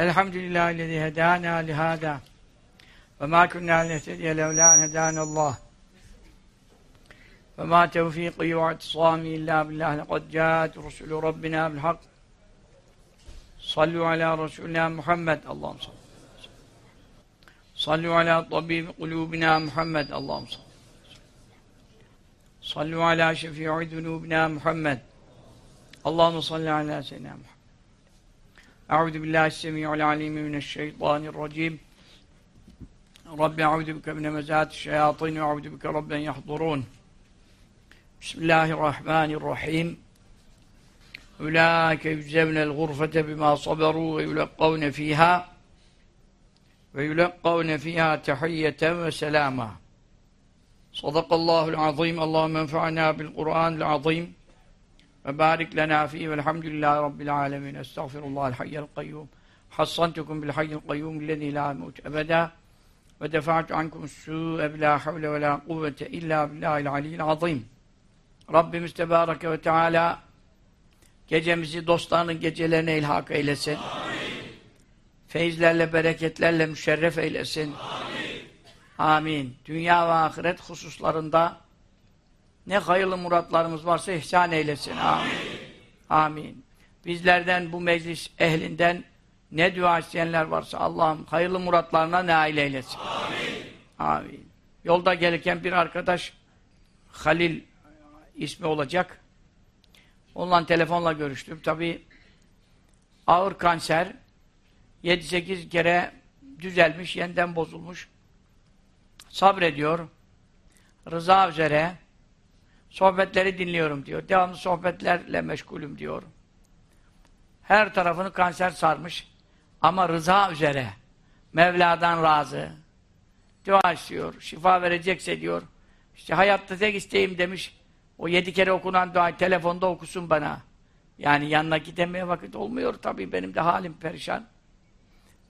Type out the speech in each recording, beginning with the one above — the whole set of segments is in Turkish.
الحمد لله الذي هدانا لهذا وما كنا لنهتدي لولا أن هدانا الله وما توفيقي واعتصامي إلا بالله لقد جاءت رسل ربنا بالحق صلوا على رسولنا محمد اللهم صل صلوا على طبيب قلوبنا محمد اللهم صل صلوا على شفيع ذنوبنا محمد اللهم صل على سيدنا محمد أعوذ بالله السميع العليم من الشيطان الرجيم. رب أعوذ بك من مزات الشياطين وأعوذ بك رب أن يحضرون. بسم الله الرحمن الرحيم. أولئك يجزون الغرفة بما صبروا ويلقون فيها ويلقون فيها تحية وسلاما. صدق الله العظيم. اللهم انفعنا بالقرآن العظيم. ve barik lena fi velhamdülillahi rabbil alemin. Estağfirullah el hayyel kayyum. Hassantukum bil hayyel kayyum lezi la mut ebeda. Ve defa'tu ankum su'e bila havle ve la kuvvete illa billahil aliyyil azim. Rabbimiz Tebareke ve Teala gecemizi dostlarının gecelerine ilhak eylesin. Amin. Feyizlerle, bereketlerle müşerref eylesin. Amin. Amin. Dünya ve ahiret hususlarında ne hayırlı muratlarımız varsa ihsan eylesin. Amin. Amin. Bizlerden, bu meclis ehlinden ne dua isteyenler varsa Allah'ım hayırlı muratlarına nail eylesin. Amin. Amin. Yolda gelirken bir arkadaş Halil ismi olacak. Onunla telefonla görüştüm. Tabi ağır kanser 7-8 kere düzelmiş, yeniden bozulmuş. Sabrediyor. Rıza üzere sohbetleri dinliyorum diyor. Devamlı sohbetlerle meşgulüm diyor. Her tarafını kanser sarmış. Ama rıza üzere. Mevla'dan razı. Dua istiyor. Şifa verecekse diyor. İşte hayatta tek isteğim demiş. O yedi kere okunan duayı telefonda okusun bana. Yani yanına gidemeye vakit olmuyor tabii benim de halim perişan.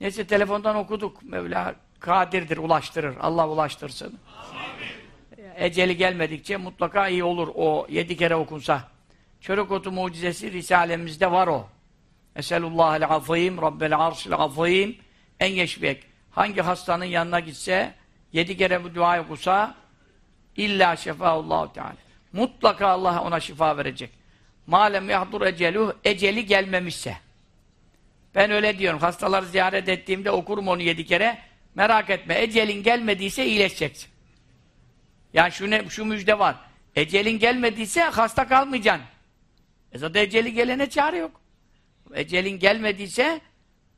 Neyse telefondan okuduk. Mevla kadirdir, ulaştırır. Allah ulaştırsın. Amin. Eceli gelmedikçe mutlaka iyi olur o yedi kere okunsa. Çörek otu mucizesi Risalemizde var o. Eselullahel azim, Rabbel arşil azim, en yeşbek. Hangi hastanın yanına gitse, yedi kere bu duayı okusa, illa şefaullahu teala. Mutlaka Allah ona şifa verecek. Malem yahdur eceluh, eceli gelmemişse. Ben öyle diyorum, hastaları ziyaret ettiğimde okurum onu yedi kere. Merak etme, ecelin gelmediyse iyileşeceksin. Yani şu, ne, şu müjde var. Ecelin gelmediyse hasta kalmayacaksın. E zaten eceli gelene çare yok. Ecelin gelmediyse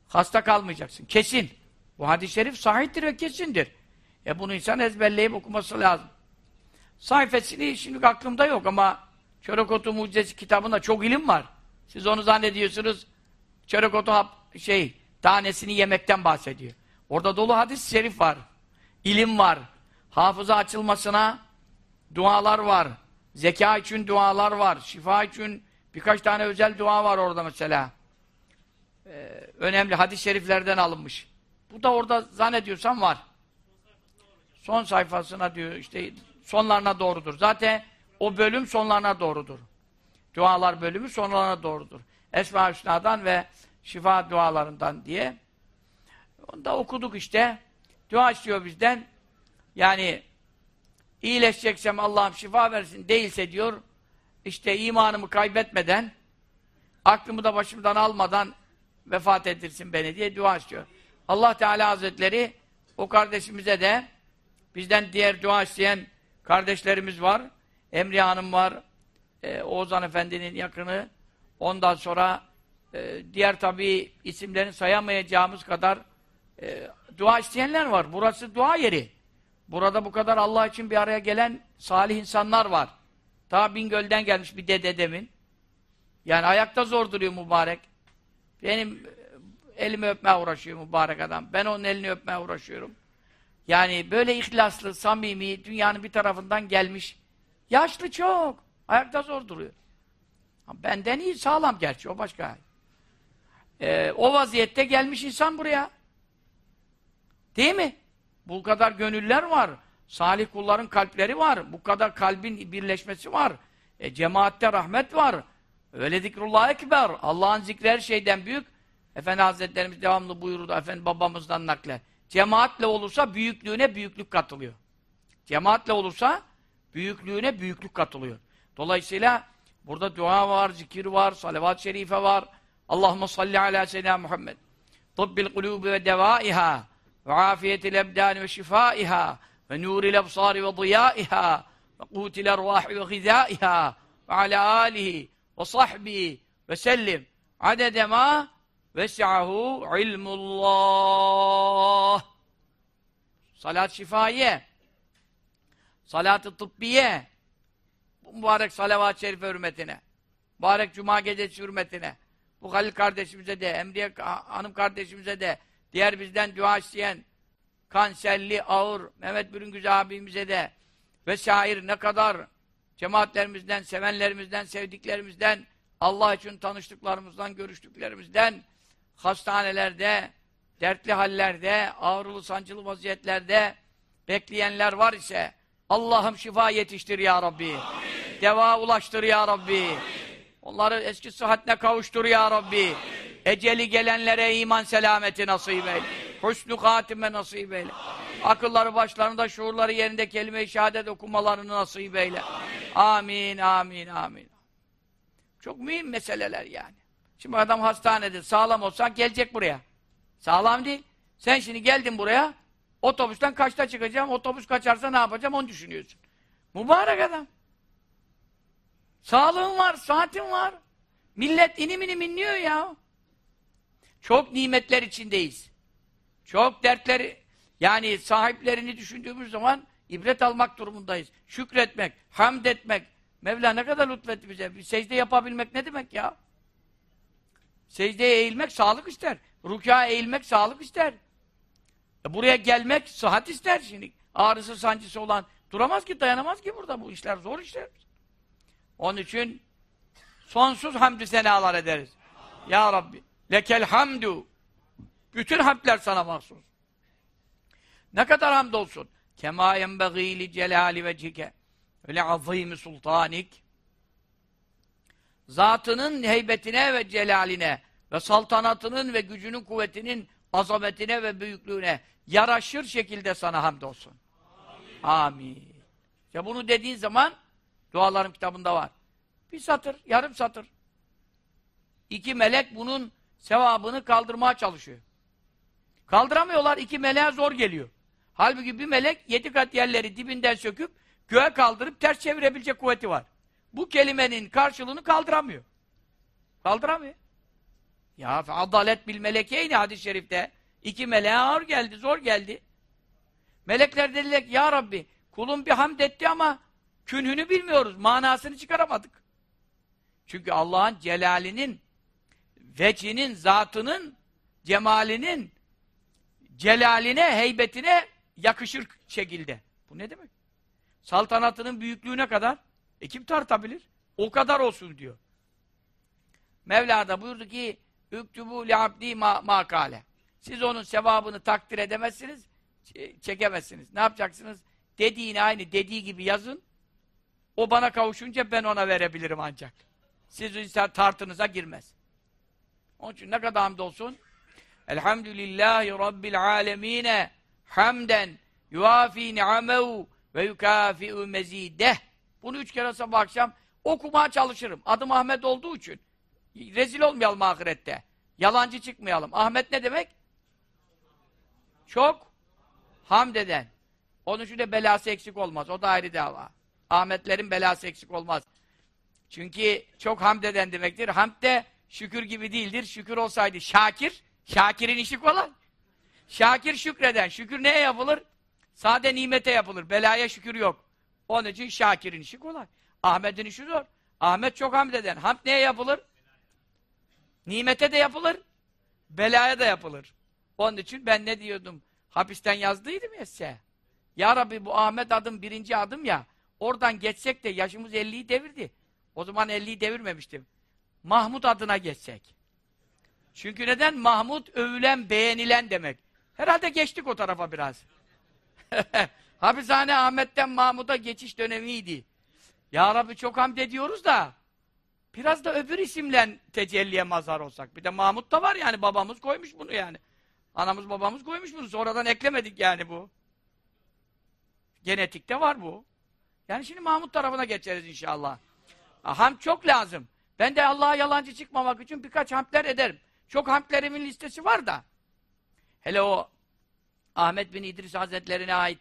hasta kalmayacaksın. Kesin. Bu hadis-i şerif sahiptir ve kesindir. E bunu insan ezberleyip okuması lazım. Sayfasını şimdi aklımda yok ama Çörekotu Mucizesi kitabında çok ilim var. Siz onu zannediyorsunuz Çörekotu şey tanesini yemekten bahsediyor. Orada dolu hadis-i şerif var. İlim var. Hafıza açılmasına dualar var. Zeka için dualar var. Şifa için birkaç tane özel dua var orada mesela. Ee, önemli hadis-i şeriflerden alınmış. Bu da orada zannediyorsam var. Son sayfasına diyor işte sonlarına doğrudur. Zaten o bölüm sonlarına doğrudur. Dualar bölümü sonlarına doğrudur. Esma-ı Hüsna'dan ve şifa dualarından diye. Onu da okuduk işte. Dua istiyor bizden. Yani iyileşeceksem Allah'ım şifa versin. Değilse diyor işte imanımı kaybetmeden aklımı da başımdan almadan vefat ettirsin beni diye dua istiyor. Allah Teala Hazretleri o kardeşimize de bizden diğer dua isteyen kardeşlerimiz var. Emriye Hanım var. E, Oğuzhan Efendi'nin yakını. Ondan sonra e, diğer tabii isimlerini sayamayacağımız kadar e, dua isteyenler var. Burası dua yeri. Burada bu kadar Allah için bir araya gelen salih insanlar var. Ta Bingöl'den gelmiş bir dededemin. Yani ayakta zor duruyor mübarek. Benim elimi öpmeye uğraşıyor mübarek adam. Ben onun elini öpmeye uğraşıyorum. Yani böyle ihlaslı, samimi, dünyanın bir tarafından gelmiş. Yaşlı çok. Ayakta zor duruyor. Benden iyi, sağlam gerçi, o başka. Ee, o vaziyette gelmiş insan buraya. Değil mi? Bu kadar gönüller var. Salih kulların kalpleri var. Bu kadar kalbin birleşmesi var. E, cemaatte rahmet var. Öyle zikrullah ekber. Allah'ın zikri her şeyden büyük. Efendi Hazretlerimiz devamlı buyurdu. Efendi babamızdan nakle. Cemaatle olursa büyüklüğüne büyüklük katılıyor. Cemaatle olursa büyüklüğüne büyüklük katılıyor. Dolayısıyla burada dua var, zikir var, salavat-ı şerife var. Allahumme salli ala seyyidina Muhammed. Tıbbil kulubi ve devaiha ve afiyetil ebdani ve şifaiha ve nuril absari ve diyaiha ve kutil ervahi ve gizaiha ve ala alihi ve sahbihi ve sellim adede ma vesi'ahu salat şifaiye salat-ı tıbbiye bu mübarek salavat-ı şerife hürmetine mübarek cuma gecesi hürmetine bu Halil kardeşimize de Emriye hanım kardeşimize de diğer bizden dua isteyen kanserli, ağır Mehmet Bürüngüz abimize de ve şair ne kadar cemaatlerimizden, sevenlerimizden, sevdiklerimizden Allah için tanıştıklarımızdan, görüştüklerimizden hastanelerde, dertli hallerde, ağrılı sancılı vaziyetlerde bekleyenler var ise Allah'ım şifa yetiştir ya Rabbi. Amin. Deva ulaştır ya Rabbi. Amin. Onları eski sıhhatine kavuştur ya Rabbi. Amin. Eceli gelenlere iman selameti nasip eyle. Hüsnü hatime nasip eyle. Akılları başlarında, şuurları yerinde kelime-i şehadet okumalarını nasip eyle. Amin, amin. amin. Çok mühim meseleler yani. Şimdi adam hastanede sağlam olsan gelecek buraya. Sağlam değil. Sen şimdi geldin buraya, otobüsten kaçta çıkacağım, otobüs kaçarsa ne yapacağım onu düşünüyorsun. Mübarek adam. Sağlığın var, saatin var. Millet inim inim inliyor ya. Çok nimetler içindeyiz. Çok dertleri, yani sahiplerini düşündüğümüz zaman ibret almak durumundayız. Şükretmek, hamd etmek. Mevla ne kadar lütfetti bize. Bir secde yapabilmek ne demek ya? Secdeye eğilmek sağlık ister. Rükâ eğilmek sağlık ister. E buraya gelmek sıhhat ister şimdi. Ağrısı sancısı olan duramaz ki, dayanamaz ki burada. Bu işler zor işler. Onun için sonsuz hamdü senalar ederiz. Ya Rabbi. Lekel hamdu. Bütün hamdler sana mahsus. Ne kadar hamd olsun. Kema yenbeğî li celâli vecike. Öyle azîm sultanik. Zatının heybetine ve celaline ve saltanatının ve gücünün kuvvetinin azametine ve büyüklüğüne yaraşır şekilde sana hamdolsun. Amin. Amin. Ya bunu dediğin zaman dualarım kitabında var. Bir satır, yarım satır. İki melek bunun sevabını kaldırmaya çalışıyor. Kaldıramıyorlar, iki meleğe zor geliyor. Halbuki bir melek yedi kat yerleri dibinden söküp göğe kaldırıp ters çevirebilecek kuvveti var. Bu kelimenin karşılığını kaldıramıyor. Kaldıramıyor. Ya adalet bil melekeyni hadis-i şerifte. İki meleğe ağır geldi, zor geldi. Melekler dediler ki, Ya Rabbi, kulun bir hamd etti ama künhünü bilmiyoruz, manasını çıkaramadık. Çünkü Allah'ın celalinin, vecinin, zatının, cemalinin, celaline, heybetine yakışır şekilde. Bu ne demek? Saltanatının büyüklüğüne kadar e kim tartabilir? O kadar olsun diyor. Mevla da buyurdu ki Üktübû li'abdî makale. Siz onun sevabını takdir edemezsiniz, çekemezsiniz. Ne yapacaksınız? Dediğini aynı dediği gibi yazın. O bana kavuşunca ben ona verebilirim ancak. Siz tartınıza girmez. Onun için ne kadar hamdolsun? Elhamdülillahi Rabbil alemine hamden yuafi ni'amehu ve yukafi'u mezideh. Bunu üç kere sabah akşam okumaya çalışırım. Adım Ahmet olduğu için. Rezil olmayalım ahirette. Yalancı çıkmayalım. Ahmet ne demek? Çok hamd eden. Onun için de belası eksik olmaz. O da ayrı dava. Ahmetlerin belası eksik olmaz. Çünkü çok hamd eden demektir. Hamd de şükür gibi değildir. Şükür olsaydı şakir, şakirin işi kolay. Şakir şükreden. Şükür neye yapılır? Sade nimete yapılır. Belaya şükür yok. Onun için şakirin işi kolay. Ahmet'in işi zor. Ahmet çok hamd eden. Hamd neye yapılır? Nimete de yapılır. Belaya da yapılır. Onun için ben ne diyordum? Hapisten yazdıydım ya size. Ya Rabbi bu Ahmet adım birinci adım ya. Oradan geçsek de yaşımız 50'yi devirdi. O zaman 50'yi devirmemiştim. Mahmut adına geçsek. Çünkü neden? Mahmut övülen, beğenilen demek. Herhalde geçtik o tarafa biraz. Hapishane Ahmet'ten Mahmut'a geçiş dönemiydi. Ya Rabbi çok hamd ediyoruz da Biraz da öbür isimle tecelliye mazhar olsak. Bir de Mahmut da var yani babamız koymuş bunu yani. Anamız babamız koymuş bunu. Sonradan eklemedik yani bu. Genetikte var bu. Yani şimdi Mahmut tarafına geçeriz inşallah. Ham çok lazım. Ben de Allah'a yalancı çıkmamak için birkaç hamdler ederim. Çok hamdlerimin listesi var da. Hele o Ahmet bin İdris Hazretlerine ait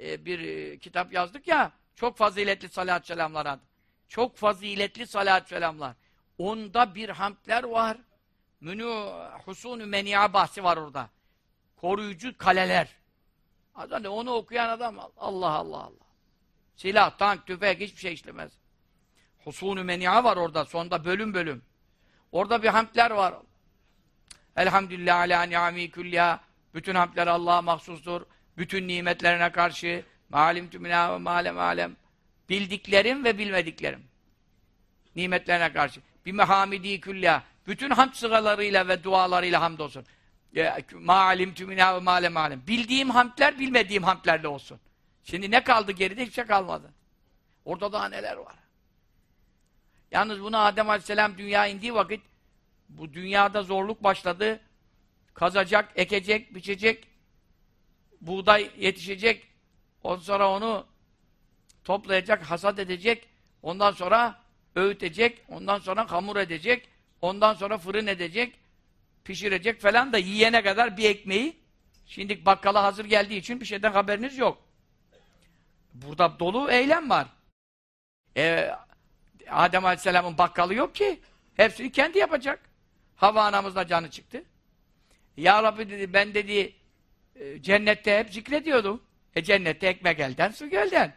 e, bir e, kitap yazdık ya. Çok faziletli salat selamlar adı. Çok faziletli salat selamlar. Onda bir hamdler var. Münü husun meni'a bahsi var orada. Koruyucu kaleler. Adam onu okuyan adam Allah Allah Allah. Silah, tank, tüfek hiçbir şey işlemez. Husun-ü meni'a var orada. Sonunda bölüm bölüm. Orada bir hamdler var. Elhamdülillah ala ni'ami külliha. Bütün hamdler Allah'a mahsustur. Bütün nimetlerine karşı malim tümina ve malem alem. Bildiklerim ve bilmediklerim. Nimetlerine karşı. Bir mehamidi külliha. Bütün hamd sıralarıyla ve dualarıyla hamdolsun. Malim tümina ve malem alem. Bildiğim hamdler bilmediğim hamdlerle olsun. Şimdi ne kaldı geride? Hiçbir şey kalmadı. Orada daha neler var. Yalnız buna Adem Aleyhisselam dünya indiği vakit bu dünyada zorluk başladı. Kazacak, ekecek, biçecek, buğday yetişecek. Ondan sonra onu toplayacak, hasat edecek. Ondan sonra öğütecek. Ondan sonra hamur edecek. Ondan sonra fırın edecek. Pişirecek falan da yiyene kadar bir ekmeği. Şimdi bakkala hazır geldiği için bir şeyden haberiniz yok. Burada dolu eylem var. Ee, Adem Aleyhisselam'ın bakkalı yok ki. Hepsini kendi yapacak. Hava anamız da canı çıktı. Ya Rabbi dedi, ben dedi e, cennette hep zikrediyordum. E cennette ekmek elden, su gölden.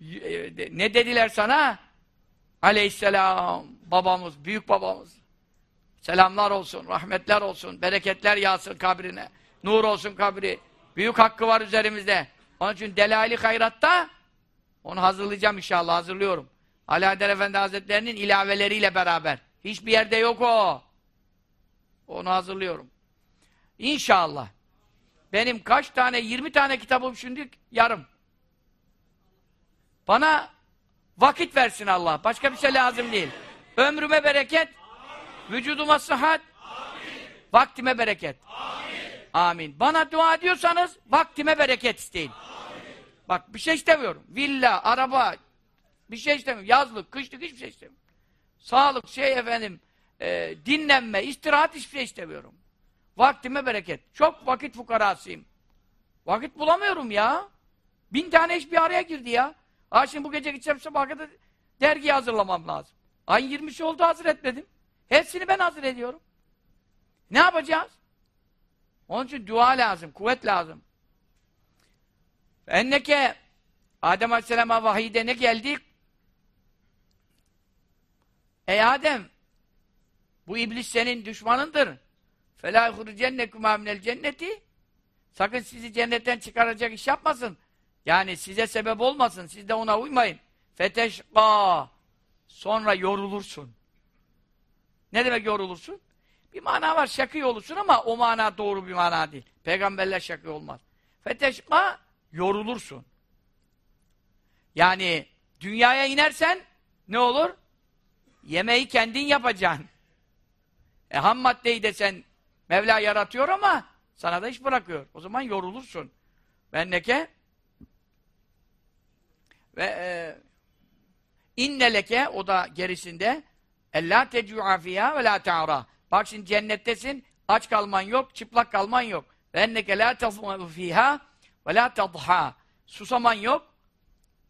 E, ne dediler sana? Aleyhisselam, babamız, büyük babamız. Selamlar olsun, rahmetler olsun, bereketler yağsın kabrine. Nur olsun kabri. Büyük hakkı var üzerimizde. Onun için Delali Hayrat'ta onu hazırlayacağım inşallah, hazırlıyorum. Alaeddin Efendi Hazretlerinin ilaveleriyle beraber. Hiçbir yerde yok o. Onu hazırlıyorum. İnşallah. Benim kaç tane, 20 tane kitabım şimdi yarım. Bana vakit versin Allah. Başka bir şey lazım değil. Ömrüme bereket, vücuduma sıhhat, vaktime bereket. Amin. Bana dua ediyorsanız vaktime bereket isteyin. Bak bir şey istemiyorum. Villa, araba, bir şey istemiyorum. Yazlık, kışlık hiçbir şey istemiyorum. Sağlık, şey efendim, e, dinlenme, istirahat hiçbir şey istemiyorum. Vaktime bereket. Çok vakit fukarasıyım. Vakit bulamıyorum ya. Bin tane iş bir araya girdi ya. Ha şimdi bu gece gideceğim sabah kadar dergi hazırlamam lazım. Ayın 20'si oldu hazır etmedim. Hepsini ben hazır ediyorum. Ne yapacağız? Onun için dua lazım, kuvvet lazım. Enneke Adem Aleyhisselam'a vahiyde ne geldi? Ey Adem bu iblis senin düşmanındır. فَلَا يُخْرِجَنَّكُمَا مِنَ cenneti. Sakın sizi cennetten çıkaracak iş yapmasın. Yani size sebep olmasın. Siz de ona uymayın. Feteşqa. Sonra yorulursun. Ne demek yorulursun? Bir mana var, şakı olursun ama o mana doğru bir mana değil. Peygamberler şakı olmaz. Feteşqa, yorulursun. Yani dünyaya inersen ne olur? Yemeği kendin yapacaksın. E ham maddeyi de sen Mevla yaratıyor ama sana da iş bırakıyor. O zaman yorulursun. Benneke ve e, inneleke o da gerisinde ella tecu'a fiyâ ve la ta'ra. Bak şimdi cennettesin, aç kalman yok, çıplak kalman yok. Ve enneke la tazmâ fîhâ ve la tadhâ. Susaman yok.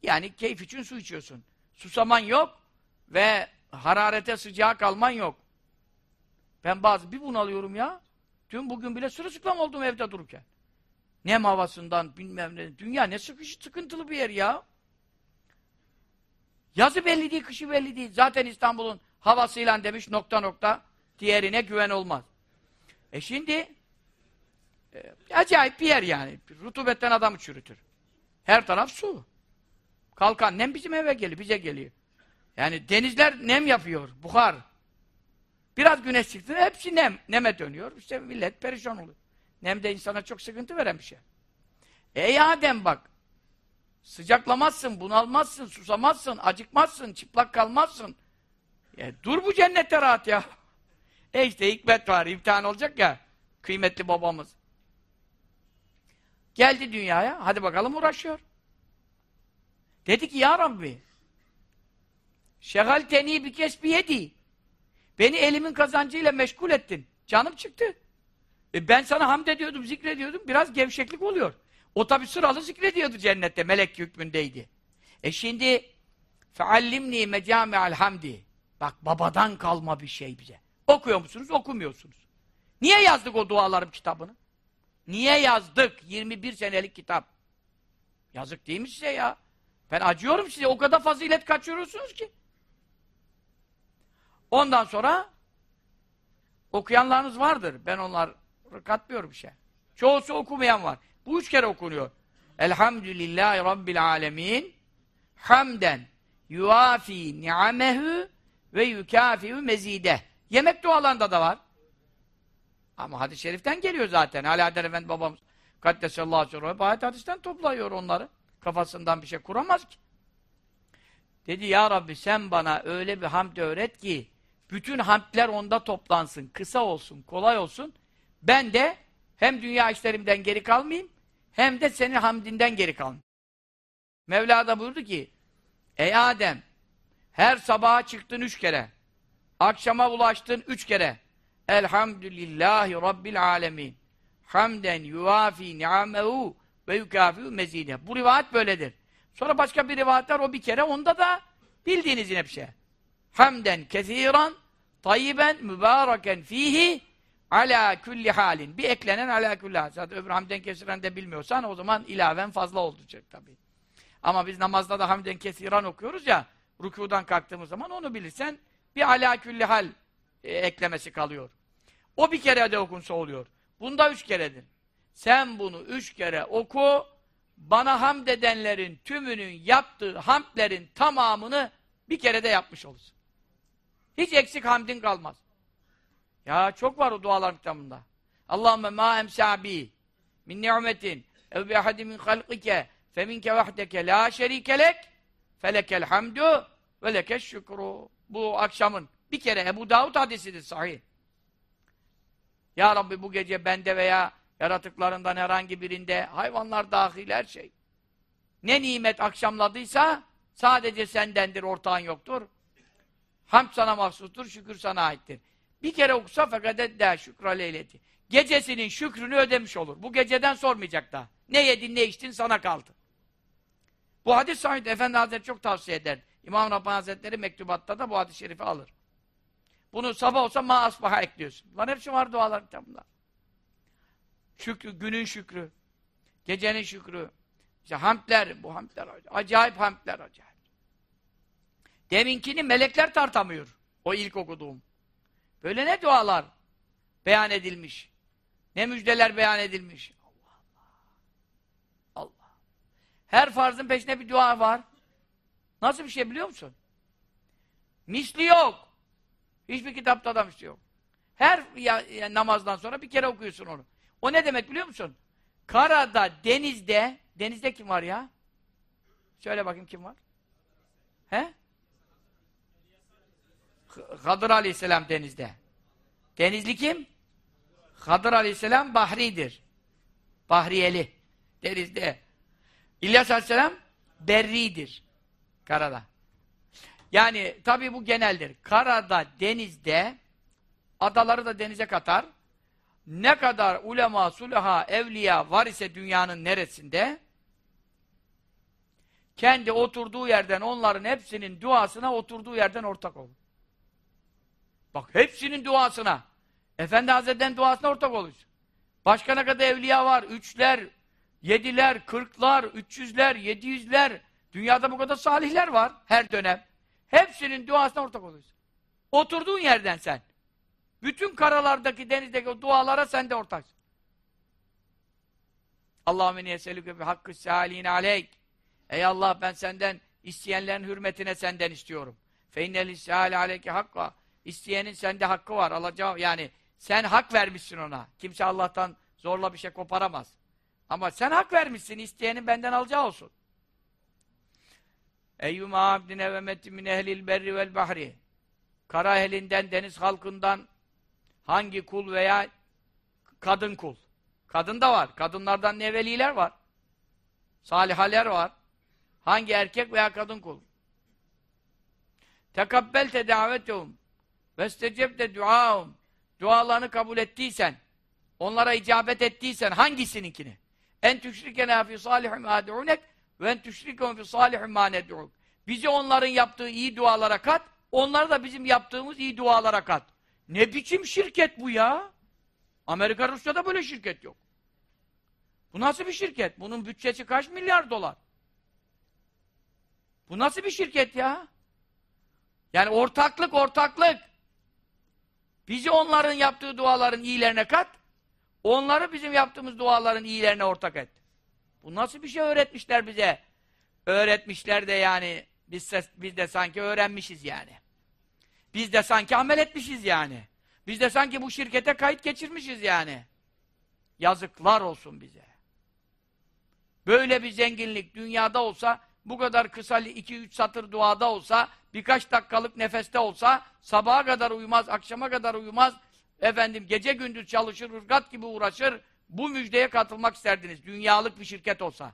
Yani keyif için su içiyorsun. Susaman yok ve hararete sıcağa kalman yok. Ben bazı bir bunalıyorum ya. Dün bugün bile sırılsıklam oldum evde dururken. Nem havasından bilmem ne. Dünya ne sıkışı, sıkıntılı bir yer ya. Yazı belli değil, kışı belli değil. Zaten İstanbul'un havasıyla demiş nokta nokta diğerine güven olmaz. E şimdi e, acayip bir yer yani. Rutubetten adamı çürütür. Her taraf su. Kalkan nem bizim eve geliyor, bize geliyor. Yani denizler nem yapıyor, buhar. Biraz güneş çıktı, hepsi nem, neme dönüyor. İşte millet perişan oluyor. Nem de insana çok sıkıntı veren bir şey. Ey Adem bak, sıcaklamazsın, bunalmazsın, susamazsın, acıkmazsın, çıplak kalmazsın. Ya, dur bu cennette rahat ya. E işte hikmet var, imtihan olacak ya. Kıymetli babamız. Geldi dünyaya, hadi bakalım uğraşıyor. Dedi ki ya Rabbi, şegalteni bir kesbi yedi. Beni elimin kazancıyla meşgul ettin. Canım çıktı. E ben sana hamd ediyordum, zikrediyordum. Biraz gevşeklik oluyor. O tabi sıralı zikrediyordu cennette. Melek hükmündeydi. E şimdi feallimni mecami'al hamdi. Bak babadan kalma bir şey bize. Okuyor musunuz? Okumuyorsunuz. Niye yazdık o dualarım kitabını? Niye yazdık? 21 senelik kitap. Yazık değil mi size ya? Ben acıyorum size. O kadar fazilet kaçırıyorsunuz ki. Ondan sonra okuyanlarınız vardır. Ben onları katmıyorum bir şey. Çoğusu okumayan var. Bu üç kere okunuyor. Elhamdülillahi Rabbil alemin hamden yuafi ni'amehu ve yukafi'u mezide. Yemek dualarında da var. Ama hadis-i şeriften geliyor zaten. Alaeddin Efendi babamız Kaddesallahu aleyhi ve sellem ayet hadisten topluyor onları. Kafasından bir şey kuramaz ki. Dedi ya Rabbi sen bana öyle bir hamd öğret ki bütün hamdler onda toplansın. Kısa olsun, kolay olsun. Ben de hem dünya işlerimden geri kalmayayım hem de senin hamdinden geri kalmayayım. Mevla da buyurdu ki Ey Adem her sabaha çıktın üç kere. Akşama ulaştın üç kere. Elhamdülillahi Rabbil alemin. Hamden yuvafi ni'amehu ve yukafiu mezide. Bu rivayet böyledir. Sonra başka bir rivayet var o bir kere onda da bildiğiniz yine bir şey. Hamden kesiran tayyiben mübareken fihi ala kulli halin. Bir eklenen ala kulli halin. Zaten öbür hamden kesiran de bilmiyorsan o zaman ilaven fazla olacak tabii. Ama biz namazda da hamden kesiran okuyoruz ya rükudan kalktığımız zaman onu bilirsen bir ala külli hal e, eklemesi kalıyor. O bir kere de okunsa oluyor. Bunda üç keredir. Sen bunu üç kere oku, bana hamd edenlerin tümünün yaptığı hamdlerin tamamını bir kere de yapmış olursun. Hiç eksik hamdin kalmaz. Ya çok var o dualar kitabında. Allahümme ma emsâbi min ni'metin ev bi ahadi min halqike feminke vahdeke la şerike lek felekel hamdu ve lekeş şükru. Bu akşamın bir kere Ebu Davud hadisidir sahih. Ya Rabbi bu gece bende veya yaratıklarından herhangi birinde hayvanlar dahil her şey. Ne nimet akşamladıysa sadece sendendir, ortağın yoktur. Hamd sana mahsustur, şükür sana aittir. Bir kere okusa fakat edda şükra leyleti. Gecesinin şükrünü ödemiş olur. Bu geceden sormayacak da. Ne yedin ne içtin sana kaldı. Bu hadis sahih Efendi Hazretleri çok tavsiye eder. İmam Rabbani Hazretleri mektubatta da bu hadis-i şerifi alır. Bunu sabah olsa ma asbaha ekliyorsun. Bunların hepsi var dualar kitabında. Şükrü, günün şükrü, gecenin şükrü, işte hamdler, bu hamdler, acayip hamdler, acayip. Deminkini melekler tartamıyor. O ilk okuduğum. Böyle ne dualar beyan edilmiş. Ne müjdeler beyan edilmiş. Allah Allah. Allah. Her farzın peşine bir dua var. Nasıl bir şey biliyor musun? Misli yok. Hiçbir kitapta da misli yok. Her ya, ya, namazdan sonra bir kere okuyorsun onu. O ne demek biliyor musun? Karada, denizde, denizde kim var ya? Söyle bakayım kim var? He? Hadır aleyhisselam denizde. Denizli kim? Hadır aleyhisselam Bahri'dir. Bahriyeli. Denizde. İlyas aleyhisselam Berri'dir. Karada. Yani tabi bu geneldir. Karada, denizde adaları da denize katar. Ne kadar ulema, sulaha, evliya var ise dünyanın neresinde kendi oturduğu yerden onların hepsinin duasına oturduğu yerden ortak olur. Bak hepsinin duasına. Efendi Hazretleri'nin duasına ortak olursun. Başka kadar evliya var? Üçler, yediler, kırklar, üç yüzler, yedi yüzler. Dünyada bu kadar salihler var her dönem. Hepsinin duasına ortak oluyorsun. Oturduğun yerden sen. Bütün karalardaki, denizdeki o dualara sen de ortaksın. Allahümme niyeselüke bi hakkı sâlîne aleyk. Ey Allah ben senden isteyenlerin hürmetine senden istiyorum. Fe innel aleyke hakka. İsteyenin sende hakkı var. Alacağı yani sen hak vermişsin ona. Kimse Allah'tan zorla bir şey koparamaz. Ama sen hak vermişsin. isteyenin benden alacağı olsun. Eyyuma abdine ve metin min ehlil berri vel bahri kara ehlinden, deniz halkından hangi kul veya kadın kul. Kadın da var. Kadınlardan ne veliler var. Salihaler var. Hangi erkek veya kadın kul. Tekabbelte davetehum ve istecebte duaum. Dualarını kabul ettiysen, onlara icabet ettiysen hangisininkini? En tüşrikena fi salihim ma du'unek ve en tüşrikun fi salihim ma. Bizi onların yaptığı iyi dualara kat, onları da bizim yaptığımız iyi dualara kat. Ne biçim şirket bu ya? Amerika Rusya'da böyle şirket yok. Bu nasıl bir şirket? Bunun bütçesi kaç milyar dolar? Bu nasıl bir şirket ya? Yani ortaklık, ortaklık. Bizi onların yaptığı duaların iyilerine kat, onları bizim yaptığımız duaların iyilerine ortak et. Bu nasıl bir şey öğretmişler bize? Öğretmişler de yani, biz biz de sanki öğrenmişiz yani. Biz de sanki amel etmişiz yani. Biz de sanki bu şirkete kayıt geçirmişiz yani. Yazıklar olsun bize. Böyle bir zenginlik dünyada olsa, bu kadar kısa iki üç satır duada olsa, birkaç dakikalık nefeste olsa, sabaha kadar uyumaz, akşama kadar uyumaz, efendim gece gündüz çalışır, ırgat gibi uğraşır, bu müjdeye katılmak isterdiniz. Dünyalık bir şirket olsa.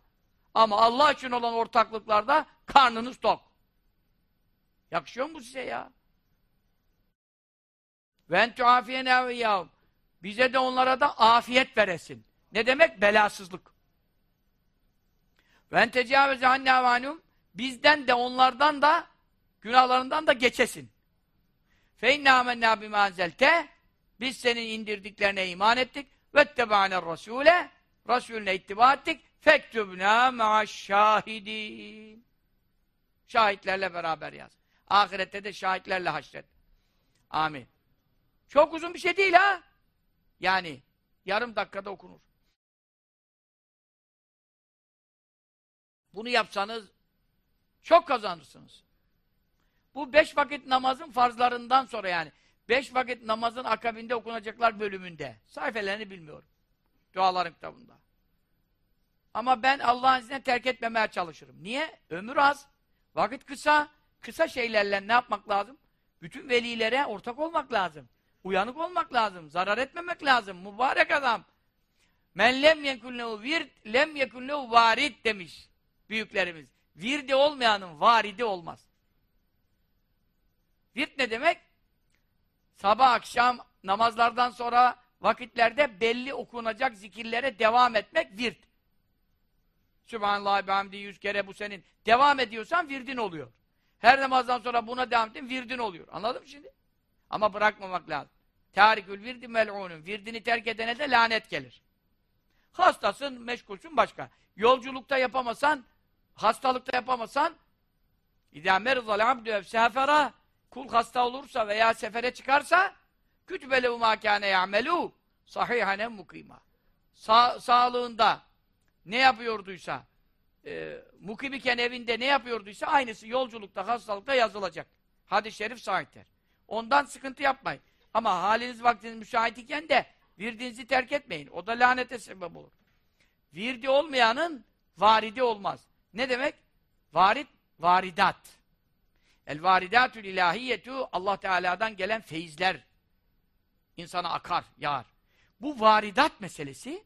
Ama Allah için olan ortaklıklarda karnınız tok. Yakışıyor mu size ya? Ven tuafiyene ve. Bize de onlara da afiyet veresin. Ne demek? Belasızlık. Ven tecavüze annevanum. Bizden de onlardan da günahlarından da geçesin. İnna amennâ bimâzelte biz senin indirdiklerine iman ettik. Vettebâne rasûle Resulüne ittiba ettik. Fektübnâ ma'aşşâhidîn. Şahitlerle beraber yaz. Ahirette de şahitlerle haşret. Amin. Çok uzun bir şey değil ha. Yani yarım dakikada okunur. Bunu yapsanız çok kazanırsınız. Bu beş vakit namazın farzlarından sonra yani. Beş vakit namazın akabinde okunacaklar bölümünde. Sayfelerini bilmiyorum. Duaların kitabında. Ama ben Allah'ın izniyle terk etmemeye çalışırım. Niye? Ömür az. Vakit kısa. Kısa şeylerle ne yapmak lazım? Bütün velilere ortak olmak lazım. Uyanık olmak lazım. Zarar etmemek lazım. Mübarek adam. Men lem yekullehu virt, lem yekullehu varid demiş büyüklerimiz. Virdi olmayanın varidi olmaz. Virt ne demek? Sabah akşam namazlardan sonra vakitlerde belli okunacak zikirlere devam etmek virt. Sübhanallah, bihamdi yüz kere bu senin. Devam ediyorsan virdin oluyor. Her namazdan sonra buna devam ettin, virdin oluyor. Anladın mı şimdi? Ama bırakmamak lazım. Tarikül virdi mel'unun. Virdini terk edene de lanet gelir. Hastasın, meşgulsün başka. Yolculukta yapamasan, hastalıkta yapamasan İdâ merzal abdü efsâfera Kul hasta olursa veya sefere çıkarsa kütbelehu mâ kâne ya'melû sahihane mukîmâ. Sa sağlığında ne yapıyorduysa e, mukibiken evinde ne yapıyorduysa aynısı yolculukta, hastalıkta yazılacak. Hadis-i şerif sahiptir. Ondan sıkıntı yapmayın. Ama haliniz vaktiniz müsait iken de virdinizi terk etmeyin. O da lanete sebep olur. Virdi olmayanın varidi olmaz. Ne demek? Varit, varidat. El varidatül ilahiyetu Allah Teala'dan gelen feyizler insana akar, yağar. Bu varidat meselesi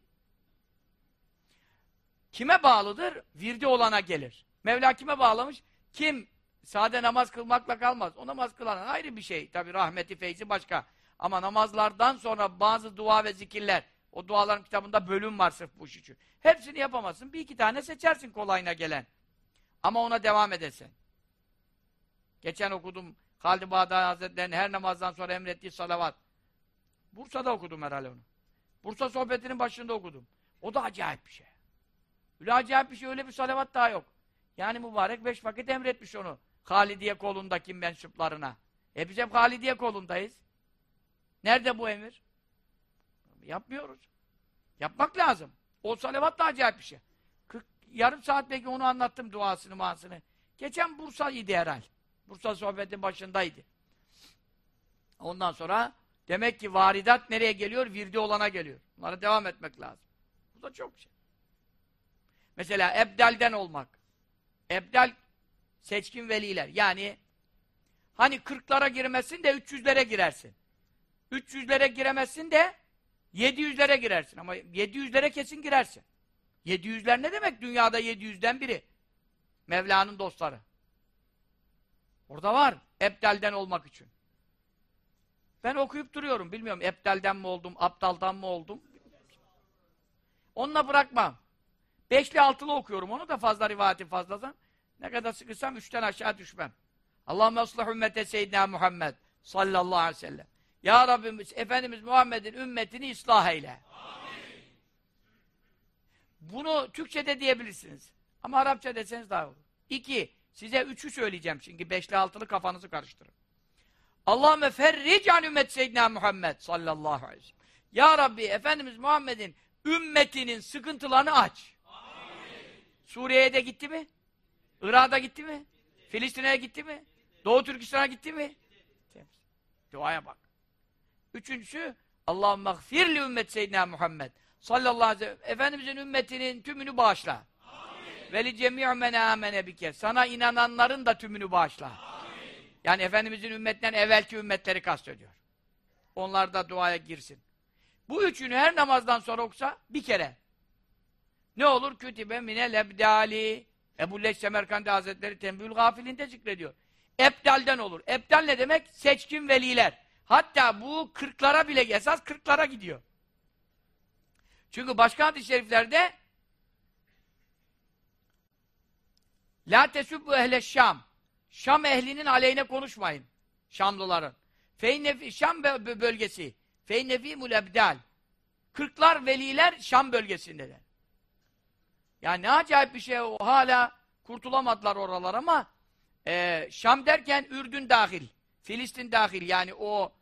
kime bağlıdır? Virdi olana gelir. Mevla kime bağlamış? Kim sade namaz kılmakla kalmaz. O namaz kılan ayrı bir şey. Tabi rahmeti, feyzi başka. Ama namazlardan sonra bazı dua ve zikirler, o duaların kitabında bölüm var sırf bu iş için. Hepsini yapamazsın. Bir iki tane seçersin kolayına gelen. Ama ona devam edersin. Geçen okudum Halid-i Bağdadi Hazretleri'nin her namazdan sonra emrettiği salavat. Bursa'da okudum herhalde onu. Bursa sohbetinin başında okudum. O da acayip bir şey. Öyle acayip bir şey, öyle bir salavat daha yok. Yani mübarek beş vakit emretmiş onu. Halidiye kolundaki mensuplarına. E biz hep Halidiye kolundayız. Nerede bu emir? Yapmıyoruz. Yapmak lazım. O salavat da acayip bir şey. 40, yarım saat belki onu anlattım duasını maasını. Geçen Bursa'ydı herhal. Bursa sohbetin başındaydı. Ondan sonra demek ki varidat nereye geliyor? Virdi olana geliyor. Bunlara devam etmek lazım. Bu da çok şey. Mesela ebdelden olmak. Ebdel seçkin veliler. Yani Hani 40'lara giremezsin de 300'lere girersin. 300'lere giremezsin de 700'lere girersin. Ama 700'lere kesin girersin. 700'ler ne demek? Dünyada 700'den biri. Mevla'nın dostları. Orada var. Ebdel'den olmak için. Ben okuyup duruyorum. Bilmiyorum Ebdel'den mi oldum, aptaldan mı oldum? Onunla bırakmam. Beşli altılı okuyorum. Onu da fazla rivayeti fazladan. Ne kadar sıkırsam üçten aşağı düşmem. Allahümme ıslah ümmete seyyidina Muhammed sallallahu aleyhi ve sellem. Ya Rabbimiz, Efendimiz Muhammed'in ümmetini ıslah eyle. Amin. Bunu Türkçe'de diyebilirsiniz. Ama Arapça deseniz daha olur. İki, size üçü söyleyeceğim çünkü beşli altılı kafanızı karıştırın. Allahümme ferric an ümmet seyyidina Muhammed sallallahu aleyhi ve sellem. Ya Rabbi, Efendimiz Muhammed'in ümmetinin sıkıntılarını aç. Suriye'ye de gitti mi? Irak'a gitti mi? Filistin'e gitti mi? Doğu Türkistan'a gitti mi? Duaya bak. Üçüncüsü Allahümme gfir li ümmet seyyidina Muhammed sallallahu aleyhi ve sellem. Efendimizin ümmetinin tümünü bağışla. Ve li cemi'u men amene bike. Sana inananların da tümünü bağışla. Amin. Yani Efendimizin ümmetinden evvelki ümmetleri kastediyor. Onlar da duaya girsin. Bu üçünü her namazdan sonra okusa bir kere. Ne olur? Kütübe minel ebdali. Ebu Leş Semerkandi Hazretleri Tembül Gafilinde zikrediyor. Ebdal'den olur. Ebdal ne demek? Seçkin veliler. Hatta bu kırklara bile esas kırklara gidiyor. Çünkü başka hadis-i şeriflerde La tesubbu ehle Şam. Şam ehlinin aleyhine konuşmayın. Şamlıların. Feynefi Şam bölgesi. Feynefi mulebdal. Kırklar veliler Şam bölgesindeler. Yani ne acayip bir şey o. Hala kurtulamadılar oralar ama e, Şam derken Ürdün dahil. Filistin dahil yani o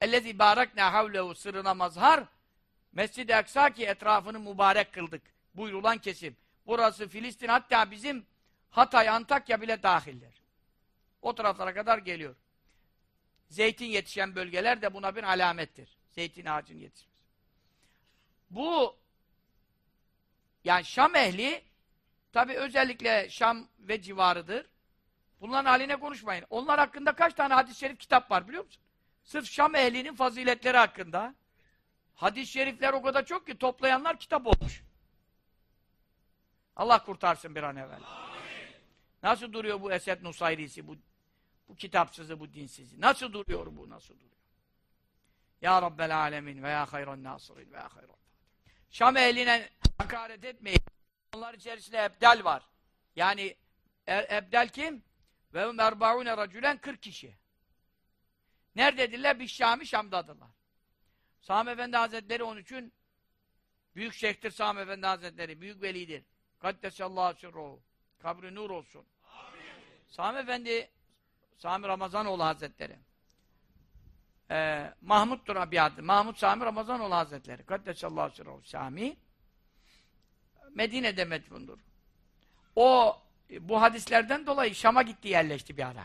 ellezî bâreknâ havlehu sırrına mazhar Mescid-i Eksa ki etrafını mübarek kıldık. Buyurulan kesim. Burası Filistin hatta bizim Hatay, Antakya bile dahildir. O taraflara kadar geliyor. Zeytin yetişen bölgeler de buna bir alamettir. Zeytin ağacının yetişmesi. Bu yani Şam ehli tabi özellikle Şam ve civarıdır. Bunların haline konuşmayın. Onlar hakkında kaç tane hadis-i şerif kitap var biliyor musun? Sırf Şam ehlinin faziletleri hakkında. Hadis-i şerifler o kadar çok ki toplayanlar kitap olmuş. Allah kurtarsın bir an evvel. Nasıl duruyor bu Esed Nusayrisi, bu, bu kitapsızı, bu dinsizi? Nasıl duruyor bu, nasıl duruyor? Ya Rabbel Alemin ve ya hayran nasirin ve ya hayran. Şam ehline hakaret etmeyin. Onlar içerisinde ebdal var. Yani e, ebdal kim? Ve hum erbaune racülen 40 kişi. Nerededirler? Bir Şam'ı Şam'dadırlar. Sami Efendi Hazretleri onun için büyük şeyhtir Sami Efendi Hazretleri, büyük velidir. Kaddesallahu sirruhu. Kabri nur olsun. Amin. Sami Efendi Sami Ramazanoğlu Hazretleri. Ee, Mahmud'dur abiyadı. Mahmud Sami Ramazanoğlu Hazretleri. Kaddesallahu sirruhu. Sami Medine'de metfundur. O bu hadislerden dolayı Şam'a gitti yerleşti bir ara.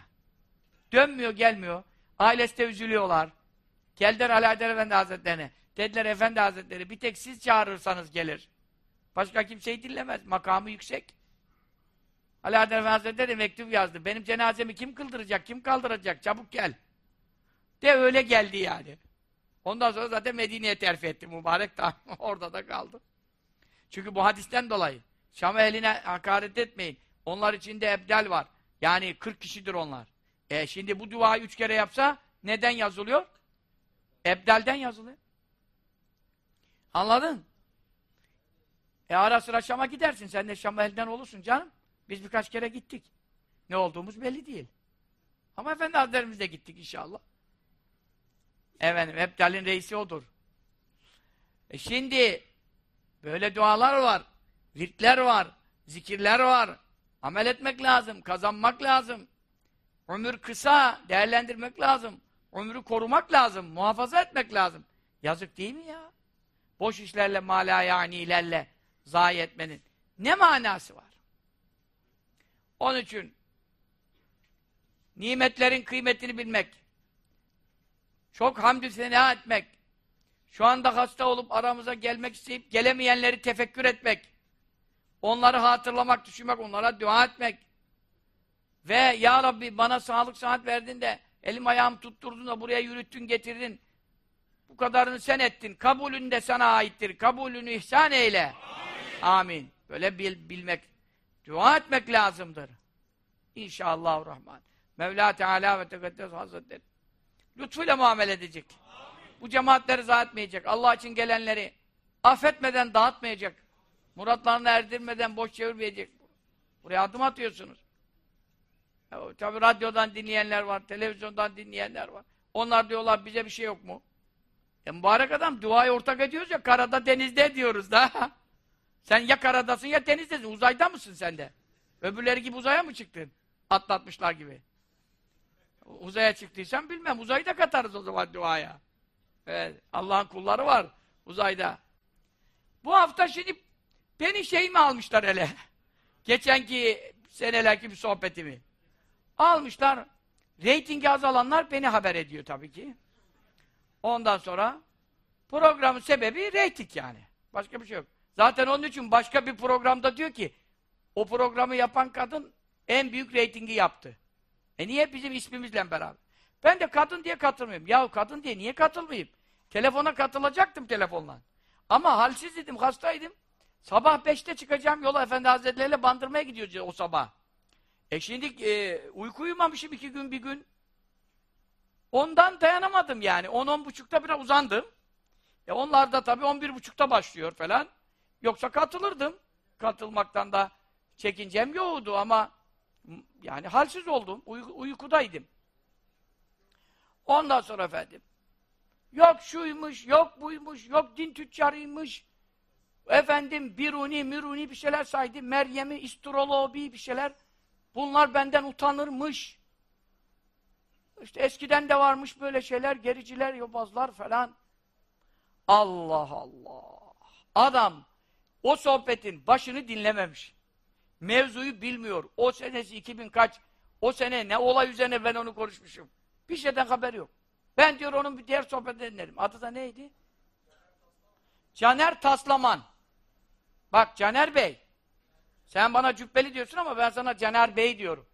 Dönmüyor gelmiyor. Ailesi de üzülüyorlar. Geldiler Alaeddin Efendi Hazretlerine. Dediler Efendi Hazretleri bir tek siz çağırırsanız gelir. Başka kimseyi dinlemez. Makamı yüksek. Alaeddin Efendi Hazretleri mektup yazdı. Benim cenazemi kim kıldıracak, kim kaldıracak? Çabuk gel. De öyle geldi yani. Ondan sonra zaten Medine'ye terfi etti mübarek da orada da kaldı. Çünkü bu hadisten dolayı. Şam ehline hakaret etmeyin. Onlar içinde ebdal var. Yani 40 kişidir onlar. E şimdi bu duayı üç kere yapsa neden yazılıyor? Ebdal'den yazılıyor. Anladın? E ara sıra Şam'a gidersin. Sen de Şam elden olursun canım. Biz birkaç kere gittik. Ne olduğumuz belli değil. Ama Efendi Hazretlerimiz de gittik inşallah. Efendim, Ebdal'in reisi odur. E şimdi böyle dualar var. Virtler var. Zikirler var. Amel etmek lazım. Kazanmak lazım. Ömür kısa. Değerlendirmek lazım. Ömrü korumak lazım. Muhafaza etmek lazım. Yazık değil mi ya? Boş işlerle, malayanilerle zayi etmenin ne manası var? Onun için nimetlerin kıymetini bilmek, çok hamdü sena etmek, şu anda hasta olup aramıza gelmek isteyip gelemeyenleri tefekkür etmek, onları hatırlamak, düşünmek, onlara dua etmek, Ve Ya Rabbi bana sağlık sıhhat verdin de elim ayağımı tutturdun da buraya yürüttün getirdin. Bu kadarını sen ettin. Kabulün de sana aittir. Kabulünü ihsan eyle. Amin. Amin. Böyle bil, bilmek, dua etmek lazımdır. İnşallah Rahman. Mevla Teala ve Tekaddes Hazretleri lütfuyla muamele edecek. Bu cemaatleri zayi etmeyecek. Allah için gelenleri affetmeden dağıtmayacak. Muratlarını erdirmeden boş çevirmeyecek. Buraya adım atıyorsunuz. Ya, tabii radyodan dinleyenler var, televizyondan dinleyenler var. Onlar diyorlar bize bir şey yok mu? E mübarek adam duayı ortak ediyoruz ya karada denizde diyoruz da. Sen ya karadasın ya denizdesin. Uzayda mısın sen de? Öbürleri gibi uzaya mı çıktın? Atlatmışlar gibi. Uzaya çıktıysan bilmem. Uzayı da katarız o zaman duaya. Evet. Allah'ın kulları var uzayda. Bu hafta şimdi beni şey mi almışlar hele? Geçenki senelerki bir sohbetimi. Almışlar. Reytingi azalanlar beni haber ediyor tabii ki. Ondan sonra programın sebebi reyting yani. Başka bir şey yok. Zaten onun için başka bir programda diyor ki o programı yapan kadın en büyük reytingi yaptı. E niye bizim ismimizle beraber? Ben de kadın diye katılmıyorum. Ya kadın diye niye katılmayayım? Telefona katılacaktım telefonla. Ama halsiz dedim, hastaydım. Sabah beşte çıkacağım yola Efendi Hazretleri'yle bandırmaya gidiyoruz o sabah. E şimdi e, uyku uyumamışım iki gün bir gün. Ondan dayanamadım yani. On on buçukta biraz uzandım. E onlar da tabii on bir buçukta başlıyor falan. Yoksa katılırdım. Katılmaktan da çekincem yoktu ama yani halsiz oldum. Uy uykudaydım. Ondan sonra efendim yok şuymuş, yok buymuş, yok din tüccarıymış. Efendim Biruni, Miruni bir şeyler saydı. Meryem'i, İstrolobi bir şeyler. Bunlar benden utanırmış. İşte eskiden de varmış böyle şeyler, gericiler, yobazlar falan. Allah Allah! Adam o sohbetin başını dinlememiş. Mevzuyu bilmiyor. O senesi 2000 kaç, o sene ne olay üzerine ben onu konuşmuşum. Bir şeyden haber yok. Ben diyor onun bir diğer sohbetini dinlerim. Adı da neydi? Caner Taslaman. Bak Caner Bey, sen bana cübbeli diyorsun ama ben sana Caner Bey diyorum.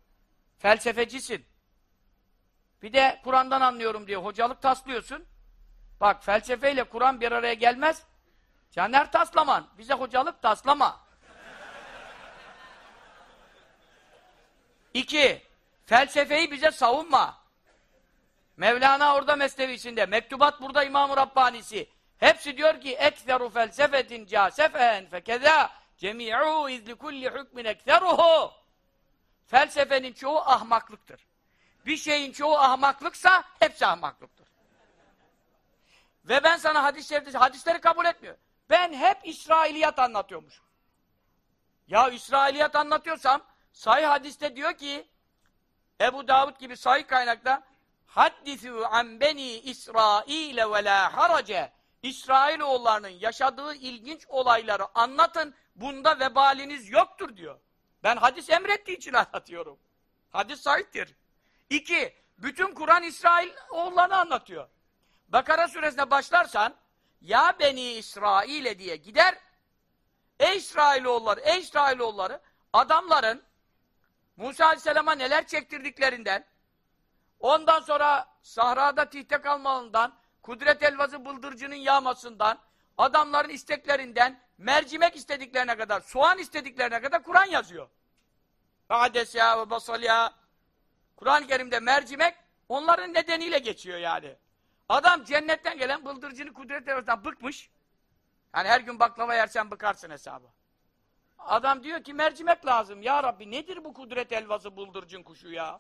Felsefecisin. Bir de Kur'an'dan anlıyorum diye hocalık taslıyorsun. Bak felsefeyle Kur'an bir araya gelmez. Caner Taslaman, bize hocalık taslama. İki, felsefeyi bize savunma. Mevlana orada mesnevisinde, mektubat burada İmam-ı Rabbani'si. Hepsi diyor ki, ekseru felsefetin casefen fekeza cemi'u izli kulli hükmin ekseruhu. Felsefenin çoğu ahmaklıktır. Bir şeyin çoğu ahmaklıksa hepsi ahmaklıktır. Ve ben sana hadis hadisleri kabul etmiyor. Ben hep İsrailiyat anlatıyormuşum. Ya İsrailiyat anlatıyorsam sahih hadiste diyor ki Ebu Davud gibi sahih kaynakta haddisü an beni İsrail ve la harace İsrailoğullarının yaşadığı ilginç olayları anlatın. Bunda vebaliniz yoktur diyor. Ben hadis emrettiği için anlatıyorum. Hadis sahiptir. İki, bütün Kur'an İsrail oğullarını anlatıyor. Bakara suresine başlarsan ya beni İsrail'e diye gider. Ey İsrailoğulları, ey İsrailoğulları adamların Musa Aleyhisselam'a neler çektirdiklerinden ondan sonra sahrada tihte kalmalından kudret elvazı bıldırcının yağmasından adamların isteklerinden mercimek istediklerine kadar, soğan istediklerine kadar Kur'an yazıyor. Adesya ve basalya Kur'an-ı Kerim'de mercimek onların nedeniyle geçiyor yani. Adam cennetten gelen bıldırcını kudret elvasından bıkmış. Yani her gün baklava yersen bıkarsın hesabı. Adam diyor ki mercimek lazım. Ya Rabbi nedir bu kudret elvası bıldırcın kuşu ya?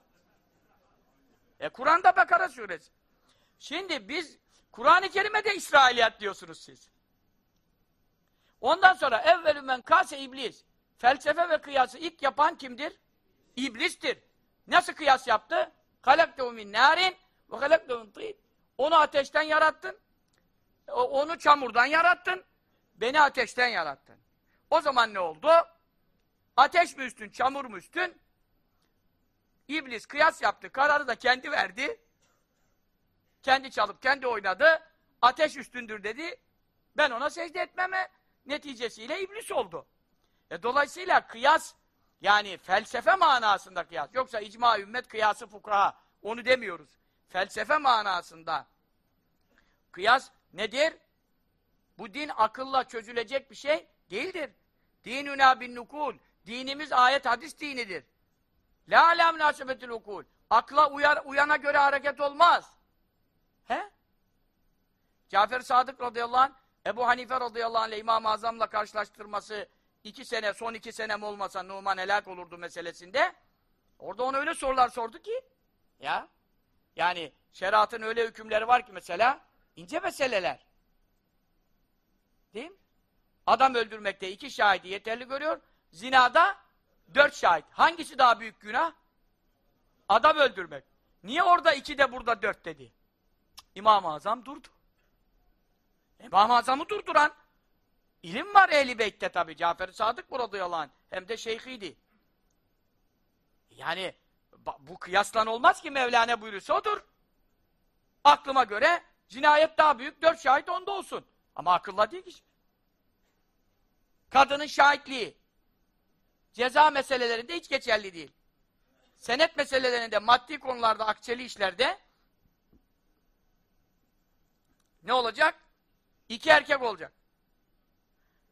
E Kur'an'da Bakara suresi. Şimdi biz Kur'an-ı Kerim'e İsrailiyat diyorsunuz siz. Ondan sonra evvelü men kase iblis. Felsefe ve kıyası ilk yapan kimdir? İblistir. Nasıl kıyas yaptı? Halaktehu min narin ve halaktehu min Onu ateşten yarattın. Onu çamurdan yarattın. Beni ateşten yarattın. O zaman ne oldu? Ateş mi üstün, çamur mu üstün? İblis kıyas yaptı. Kararı da kendi verdi. Kendi çalıp kendi oynadı. Ateş üstündür dedi. Ben ona secde etmeme neticesiyle iblis oldu. E dolayısıyla kıyas Yani felsefe manasında kıyas. Yoksa icma ümmet kıyası fukaha. Onu demiyoruz. Felsefe manasında kıyas nedir? Bu din akılla çözülecek bir şey değildir. Dinüna bin nukul. Dinimiz ayet hadis dinidir. La ala münasebetül ukul. Akla uyar, uyana göre hareket olmaz. He? Cafer Sadık radıyallahu anh, Ebu Hanife radıyallahu anh İmam-ı Azam'la karşılaştırması iki sene, son iki senem olmasa Numan helak olurdu meselesinde. Orada ona öyle sorular sordu ki. Ya. Yani şeriatın öyle hükümleri var ki mesela ince meseleler. Değil mi? Adam öldürmekte iki şahidi yeterli görüyor. Zinada dört şahit. Hangisi daha büyük günah? Adam öldürmek. Niye orada iki de burada dört dedi? İmam-ı Azam durdu. İmam-ı Azam'ı durduran ilim var Ehl-i Beyt'te tabi. Cafer-i Sadık radıyallahu anh. Hem de şeyhiydi. Yani bu kıyaslan olmaz ki Mevlana buyurursa odur. Aklıma göre cinayet daha büyük, dört şahit onda olsun. Ama akılla değil ki. Kadının şahitliği ceza meselelerinde hiç geçerli değil. Senet meselelerinde, maddi konularda, akçeli işlerde ne olacak? İki erkek olacak.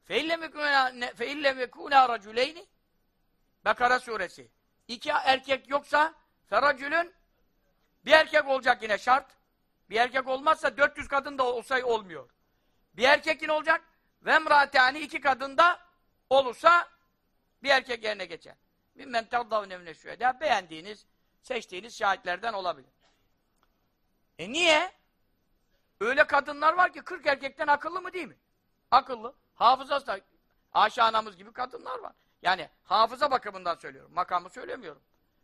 فَاِلَّمْ يَكُونَا رَجُلَيْنِ Bekara suresi. İki erkek yoksa feracülün bir erkek olacak yine şart. Bir erkek olmazsa 400 kadın da olsa olmuyor. Bir erkek yine olacak. Ve emratani iki kadın da olursa bir erkek yerine geçer. Mimmen taddav nevne şühedâ beğendiğiniz, seçtiğiniz şahitlerden olabilir. E niye? Öyle kadınlar var ki 40 erkekten akıllı mı değil mi? Akıllı. Hafızası da Ayşe anamız gibi kadınlar var. Yani hafıza bakımından söylüyorum. Makamı söylemiyorum.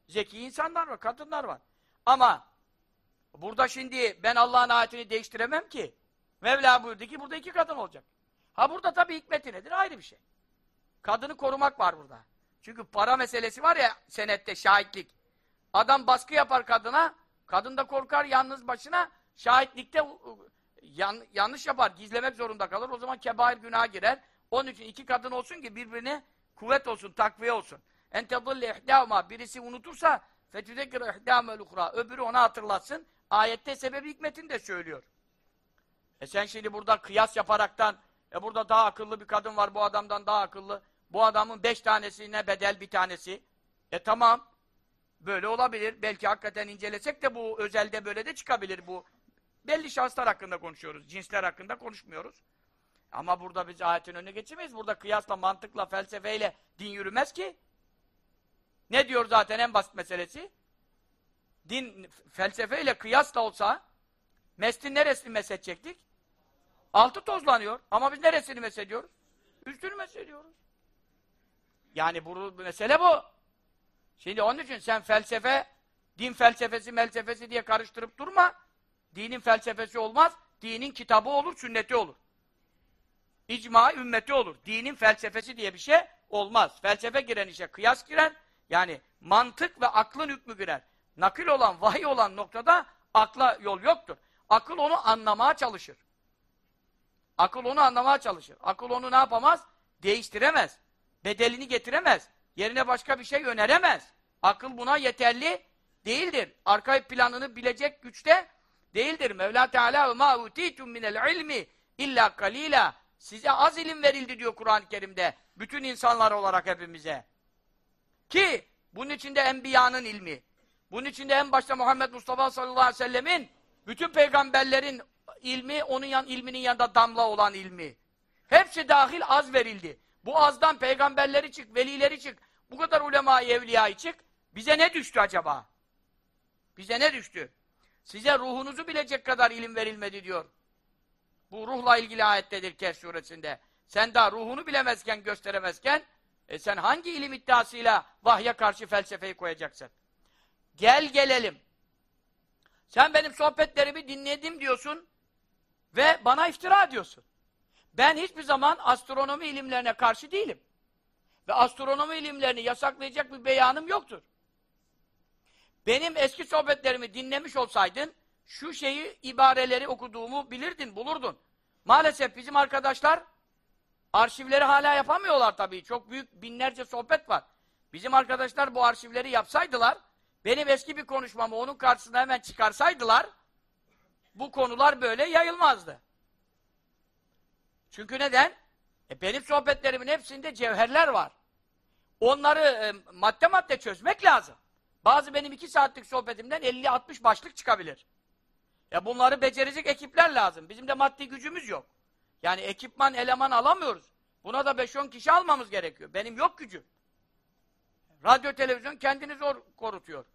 Zeki insanlar var, kadınlar var. Ama burada şimdi ben Allah'ın ayetini değiştiremem ki. Mevla buyurdu ki burada iki kadın olacak. Ha burada tabii hikmeti nedir? Ayrı bir şey. Kadını korumak var burada. Çünkü para meselesi var ya senette şahitlik. Adam baskı yapar kadına, kadın da korkar yalnız başına, şahitlikte yan, yanlış yapar, gizlemek zorunda kalır. O zaman kebair günah girer. Onun için iki kadın olsun ki birbirine kuvvet olsun, takviye olsun. En tedille ihdâma birisi unutursa fetüzekir ihdâmel uhra öbürü ona hatırlatsın. Ayette sebebi hikmetini de söylüyor. E sen şimdi burada kıyas yaparaktan e burada daha akıllı bir kadın var bu adamdan daha akıllı. Bu adamın beş tanesine bedel bir tanesi. E tamam. Böyle olabilir. Belki hakikaten incelesek de bu özelde böyle de çıkabilir bu. Belli şahıslar hakkında konuşuyoruz. Cinsler hakkında konuşmuyoruz. Ama burada biz ayetin önüne geçemeyiz. Burada kıyasla, mantıkla, felsefeyle din yürümez ki. Ne diyor zaten en basit meselesi? Din felsefeyle, kıyasla olsa mestin neresini mesedecektik? Altı tozlanıyor. Ama biz neresini mesediyoruz? Üstünü mesediyoruz. Yani bu mesele bu. Şimdi onun için sen felsefe, din felsefesi, melsefesi diye karıştırıp durma. Dinin felsefesi olmaz. Dinin kitabı olur, sünneti olur. İcma ümmeti olur. Dinin felsefesi diye bir şey olmaz. Felsefe giren işe kıyas girer. Yani mantık ve aklın hükmü girer. Nakil olan, vahiy olan noktada akla yol yoktur. Akıl onu anlamaya çalışır. Akıl onu anlamaya çalışır. Akıl onu ne yapamaz? Değiştiremez. Bedelini getiremez. Yerine başka bir şey öneremez. Akıl buna yeterli değildir. Arka planını bilecek güçte değildir. Mevla Teala ve ma utitum minel ilmi illa kalila. Size az ilim verildi diyor Kur'an-ı Kerim'de. Bütün insanlar olarak hepimize. Ki bunun içinde enbiyanın ilmi. Bunun içinde en başta Muhammed Mustafa sallallahu aleyhi ve sellemin bütün peygamberlerin ilmi, onun yan, ilminin yanında damla olan ilmi. Hepsi dahil az verildi. Bu azdan peygamberleri çık, velileri çık, bu kadar ulema-i evliyayı çık. Bize ne düştü acaba? Bize ne düştü? Size ruhunuzu bilecek kadar ilim verilmedi diyor. Bu ruhla ilgili ayettedir Kehf suresinde. Sen daha ruhunu bilemezken, gösteremezken e sen hangi ilim iddiasıyla vahye karşı felsefeyi koyacaksın? Gel gelelim. Sen benim sohbetlerimi dinledim diyorsun ve bana iftira ediyorsun. Ben hiçbir zaman astronomi ilimlerine karşı değilim. Ve astronomi ilimlerini yasaklayacak bir beyanım yoktur. Benim eski sohbetlerimi dinlemiş olsaydın, şu şeyi, ibareleri okuduğumu bilirdin, bulurdun. Maalesef bizim arkadaşlar arşivleri hala yapamıyorlar tabii. Çok büyük binlerce sohbet var. Bizim arkadaşlar bu arşivleri yapsaydılar, benim eski bir konuşmamı onun karşısına hemen çıkarsaydılar, bu konular böyle yayılmazdı. Çünkü neden? E benim sohbetlerimin hepsinde cevherler var. Onları e, madde madde çözmek lazım. Bazı benim iki saatlik sohbetimden 50-60 başlık çıkabilir. Ya bunları becerecek ekipler lazım. Bizim de maddi gücümüz yok. Yani ekipman, eleman alamıyoruz. Buna da 5-10 kişi almamız gerekiyor. Benim yok gücüm. Radyo, televizyon kendini zor korutuyor.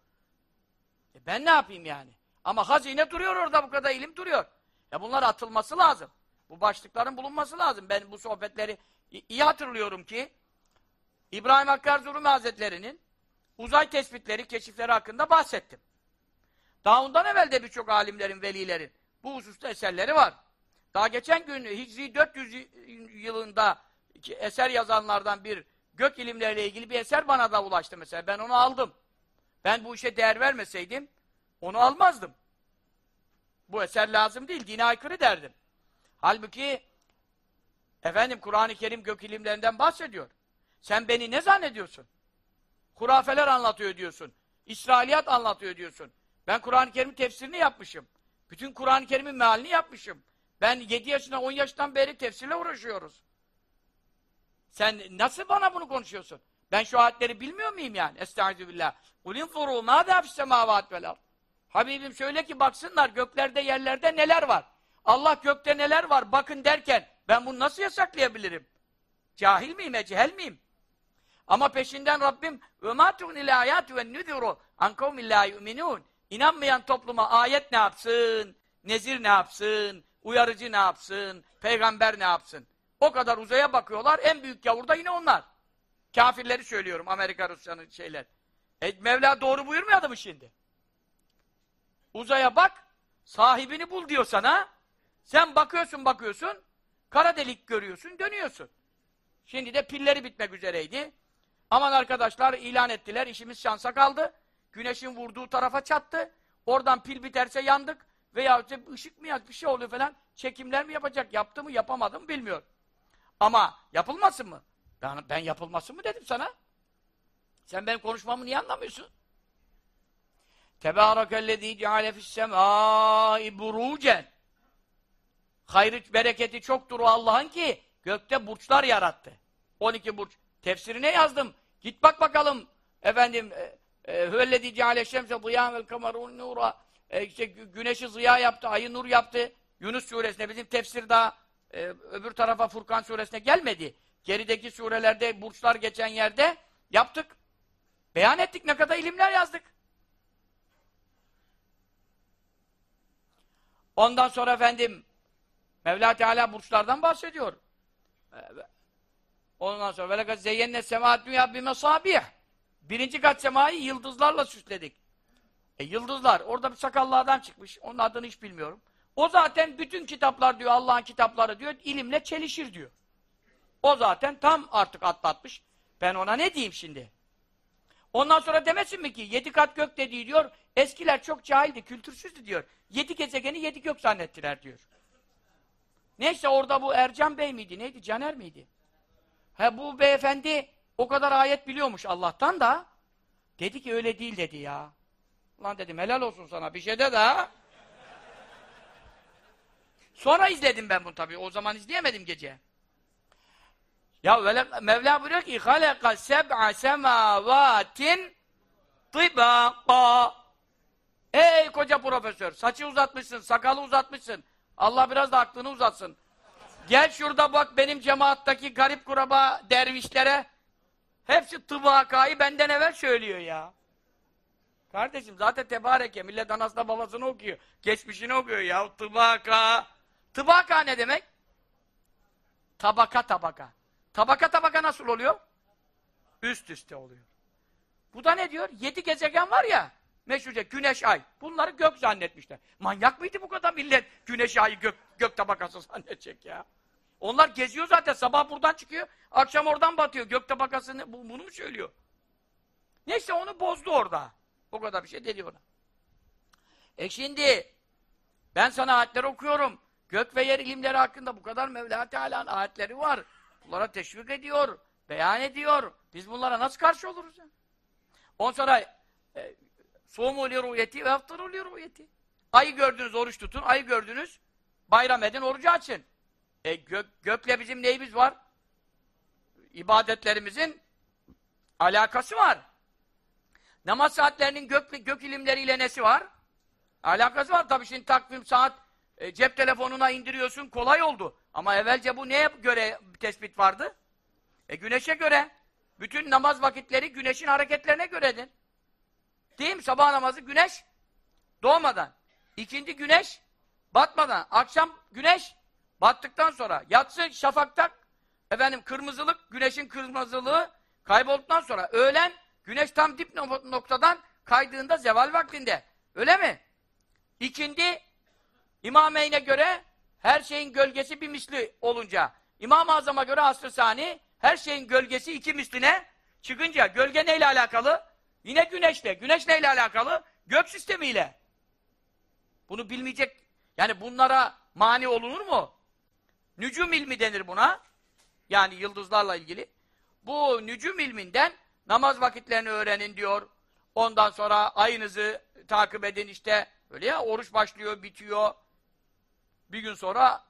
E ben ne yapayım yani? Ama hazine duruyor orada bu kadar ilim duruyor. Ya bunlar atılması lazım. Bu başlıkların bulunması lazım. Ben bu sohbetleri iyi hatırlıyorum ki İbrahim Hakkar Zurumi Hazretleri'nin uzay tespitleri, keşifleri hakkında bahsettim. Daha ondan evvel de birçok alimlerin, velilerin bu hususta eserleri var. Daha geçen gün Hicri 400 yılında eser yazanlardan bir gök ilimleriyle ilgili bir eser bana da ulaştı mesela. Ben onu aldım. Ben bu işe değer vermeseydim onu almazdım. Bu eser lazım değil, dine aykırı derdim. Halbuki efendim Kur'an-ı Kerim gök ilimlerinden bahsediyor. Sen beni ne zannediyorsun? Hurafeler anlatıyor diyorsun. İsrailiyat anlatıyor diyorsun. Ben Kur'an-ı Kerim'in tefsirini yapmışım. Bütün Kur'an-ı Kerim'in mealini yapmışım. Ben 7 yaşına 10 yaştan beri tefsirle uğraşıyoruz. Sen nasıl bana bunu konuşuyorsun? Ben şu ayetleri bilmiyor muyum yani? Estaizu billah. Kulin furu ma da semavat vel ard. Habibim söyle ki baksınlar göklerde yerlerde neler var. Allah gökte neler var bakın derken ben bunu nasıl yasaklayabilirim? Cahil miyim, ecehel miyim? Ama peşinden Rabbim وَمَا تُغْنِ الْاَيَاتُ وَالنُّذُرُ عَنْ قَوْمِ اللّٰهِ يُؤْمِنُونَ İnanmayan topluma ayet ne yapsın? Nezir ne yapsın? Uyarıcı ne yapsın? Peygamber ne yapsın? O kadar uzaya bakıyorlar. En büyük gavur da yine onlar. Kafirleri söylüyorum. Amerika, Rusya'nın şeyler. E, Mevla doğru buyurmuyordu mu şimdi? Uzaya bak. Sahibini bul diyor sana. Sen bakıyorsun bakıyorsun. Kara delik görüyorsun. Dönüyorsun. Şimdi de pilleri bitmek üzereydi. Aman arkadaşlar ilan ettiler. işimiz şansa kaldı. Güneşin vurduğu tarafa çattı. Oradan pil biterse yandık. Veya işte ışık mı yak bir şey oluyor falan. Çekimler mi yapacak? Yaptı mı yapamadı mı bilmiyorum. Ama yapılmasın mı? Ben, ben yapılmasın mı dedim sana. Sen benim konuşmamı niye anlamıyorsun? Tebârakellezî ceale fissemâi burucen. Hayrı, bereketi çoktur o Allah'ın ki gökte burçlar yarattı. 12 burç. Tefsirine yazdım. Git bak bakalım. Efendim hüvellezî ceale şemse ziyâ vel kamerûn nûrâ. E, işte güneşi ziya yaptı, ayı nur yaptı. Yunus suresinde bizim tefsir daha e, öbür tarafa Furkan suresine gelmedi. Gerideki surelerde burçlar geçen yerde yaptık. Beyan ettik ne kadar ilimler yazdık. Ondan sonra efendim Mevla Teala burçlardan bahsediyor. Ondan sonra velakat zeyyenne semaat dünya bimesabih. Birinci kat semayı yıldızlarla süsledik. E yıldızlar. Orada bir sakallı adam çıkmış. Onun adını hiç bilmiyorum. O zaten bütün kitaplar diyor, Allah'ın kitapları diyor, ilimle çelişir diyor. O zaten tam artık atlatmış. Ben ona ne diyeyim şimdi? Ondan sonra demesin mi ki yedi kat gök dediği diyor, eskiler çok cahildi, kültürsüzdü diyor. Yedi gezegeni yedi gök zannettiler diyor. Neyse orada bu Ercan Bey miydi, neydi, Caner miydi? He bu beyefendi o kadar ayet biliyormuş Allah'tan da, dedi ki öyle değil dedi ya. Lan dedim helal olsun sana bir şey de daha. Sonra izledim ben bunu tabii. O zaman izleyemedim gece. Ya Mevla buyuruyor ki halaka seb'a semavatin tıbaka Ey koca profesör! Saçı uzatmışsın, sakalı uzatmışsın. Allah biraz da aklını uzatsın. Gel şurada bak benim cemaattaki garip kuraba dervişlere hepsi tıbakayı benden evvel söylüyor ya. Kardeşim zaten tebareke. Millet anasına babasını okuyor. Geçmişini okuyor ya. Tıbaka. Tıbaka ne demek? Tabaka tabaka. Tabaka tabaka nasıl oluyor? Üst üste oluyor. Bu da ne diyor? Yedi gezegen var ya. Meşhurca güneş ay. Bunları gök zannetmişler. Manyak mıydı bu kadar millet? Güneş ayı gök, gök tabakası zannedecek ya. Onlar geziyor zaten. Sabah buradan çıkıyor. Akşam oradan batıyor. Gök tabakasını bunu mu söylüyor? Neyse onu bozdu orada. O kadar bir şey dedi ona. E şimdi ben sana ayetleri okuyorum. Gök ve yer ilimleri hakkında bu kadar Mevla Teala'nın ayetleri var. Bunlara teşvik ediyor. beyan ediyor. Biz bunlara nasıl karşı oluruz ya? Ondan sonra e, Soğumu li ru'yeti ve aftaru li ru'yeti. Ayı gördünüz oruç tutun, ayı gördünüz bayram edin, orucu açın. E gök, gökle bizim neyimiz var? İbadetlerimizin alakası var. Namaz saatlerinin gök, gök ilimleriyle nesi var? Alakası var. Tabii şimdi takvim, saat, e, cep telefonuna indiriyorsun, kolay oldu. Ama evvelce bu neye göre tespit vardı? E güneşe göre. Bütün namaz vakitleri güneşin hareketlerine göredir. Değil mi? Sabah namazı güneş doğmadan. İkindi güneş batmadan. Akşam güneş battıktan sonra. Yatsı şafakta efendim kırmızılık, güneşin kırmızılığı kaybolduktan sonra. Öğlen güneş tam dip noktadan kaydığında zeval vaktinde. Öyle mi? İkindi İmameyn'e göre her şeyin gölgesi bir misli olunca. İmam-ı Azam'a göre asr sani her şeyin gölgesi iki misline çıkınca gölge neyle alakalı? Yine güneşle. Güneş neyle alakalı? Gök sistemiyle. Bunu bilmeyecek, yani bunlara mani olunur mu? Nücum ilmi denir buna. Yani yıldızlarla ilgili. Bu nücum ilminden namaz vakitlerini öğrenin diyor. Ondan sonra ayınızı takip edin işte. Öyle ya oruç başlıyor, bitiyor. Bir gün sonra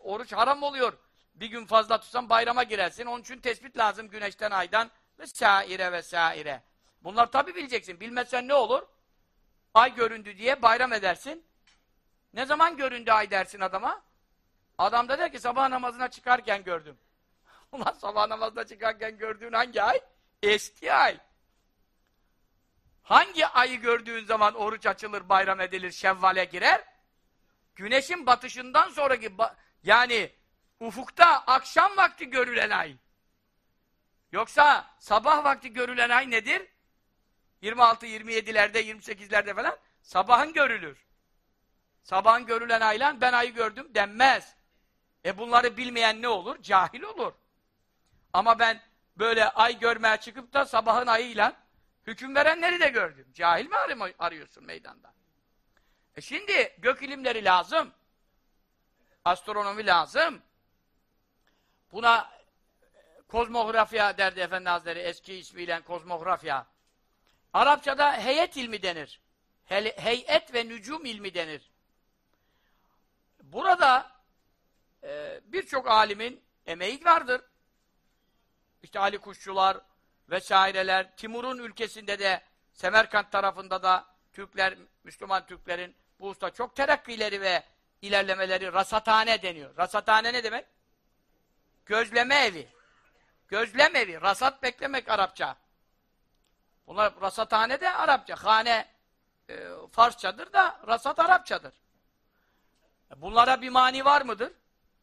oruç haram oluyor. Bir gün fazla tutsan bayrama girersin. Onun için tespit lazım güneşten, aydan ve saire ve saire. Bunlar tabi bileceksin. Bilmezsen ne olur? Ay göründü diye bayram edersin. Ne zaman göründü ay dersin adama? Adam da der ki sabah namazına çıkarken gördüm. Ulan sabah namazına çıkarken gördüğün hangi ay? Eski ay. Hangi ayı gördüğün zaman oruç açılır, bayram edilir, şevvale girer? Güneşin batışından sonraki, ba yani ufukta akşam vakti görülen ay. Yoksa sabah vakti görülen ay nedir? 26, 27'lerde, 28'lerde falan sabahın görülür. Sabahın görülen aylan ben ayı gördüm denmez. E bunları bilmeyen ne olur? Cahil olur. Ama ben böyle ay görmeye çıkıp da sabahın ayıyla hüküm verenleri de gördüm. Cahil mi arıyorsun meydanda? E şimdi gök ilimleri lazım. Astronomi lazım. Buna kozmografya derdi Efendi Hazretleri eski ismiyle kozmografya. Arapçada heyet ilmi denir. He heyet ve nücum ilmi denir. Burada e, birçok alimin emeği vardır. İşte Ali Kuşçular vesaireler, Timur'un ülkesinde de Semerkant tarafında da Türkler, Müslüman Türklerin bu usta çok terakkileri ve ilerlemeleri rasathane deniyor. Rasathane ne demek? Gözleme evi. Gözlem evi. Rasat beklemek Arapça. Bunlar rasathane de Arapça. Hane e, Farsçadır da rasat Arapçadır. E, bunlara bir mani var mıdır?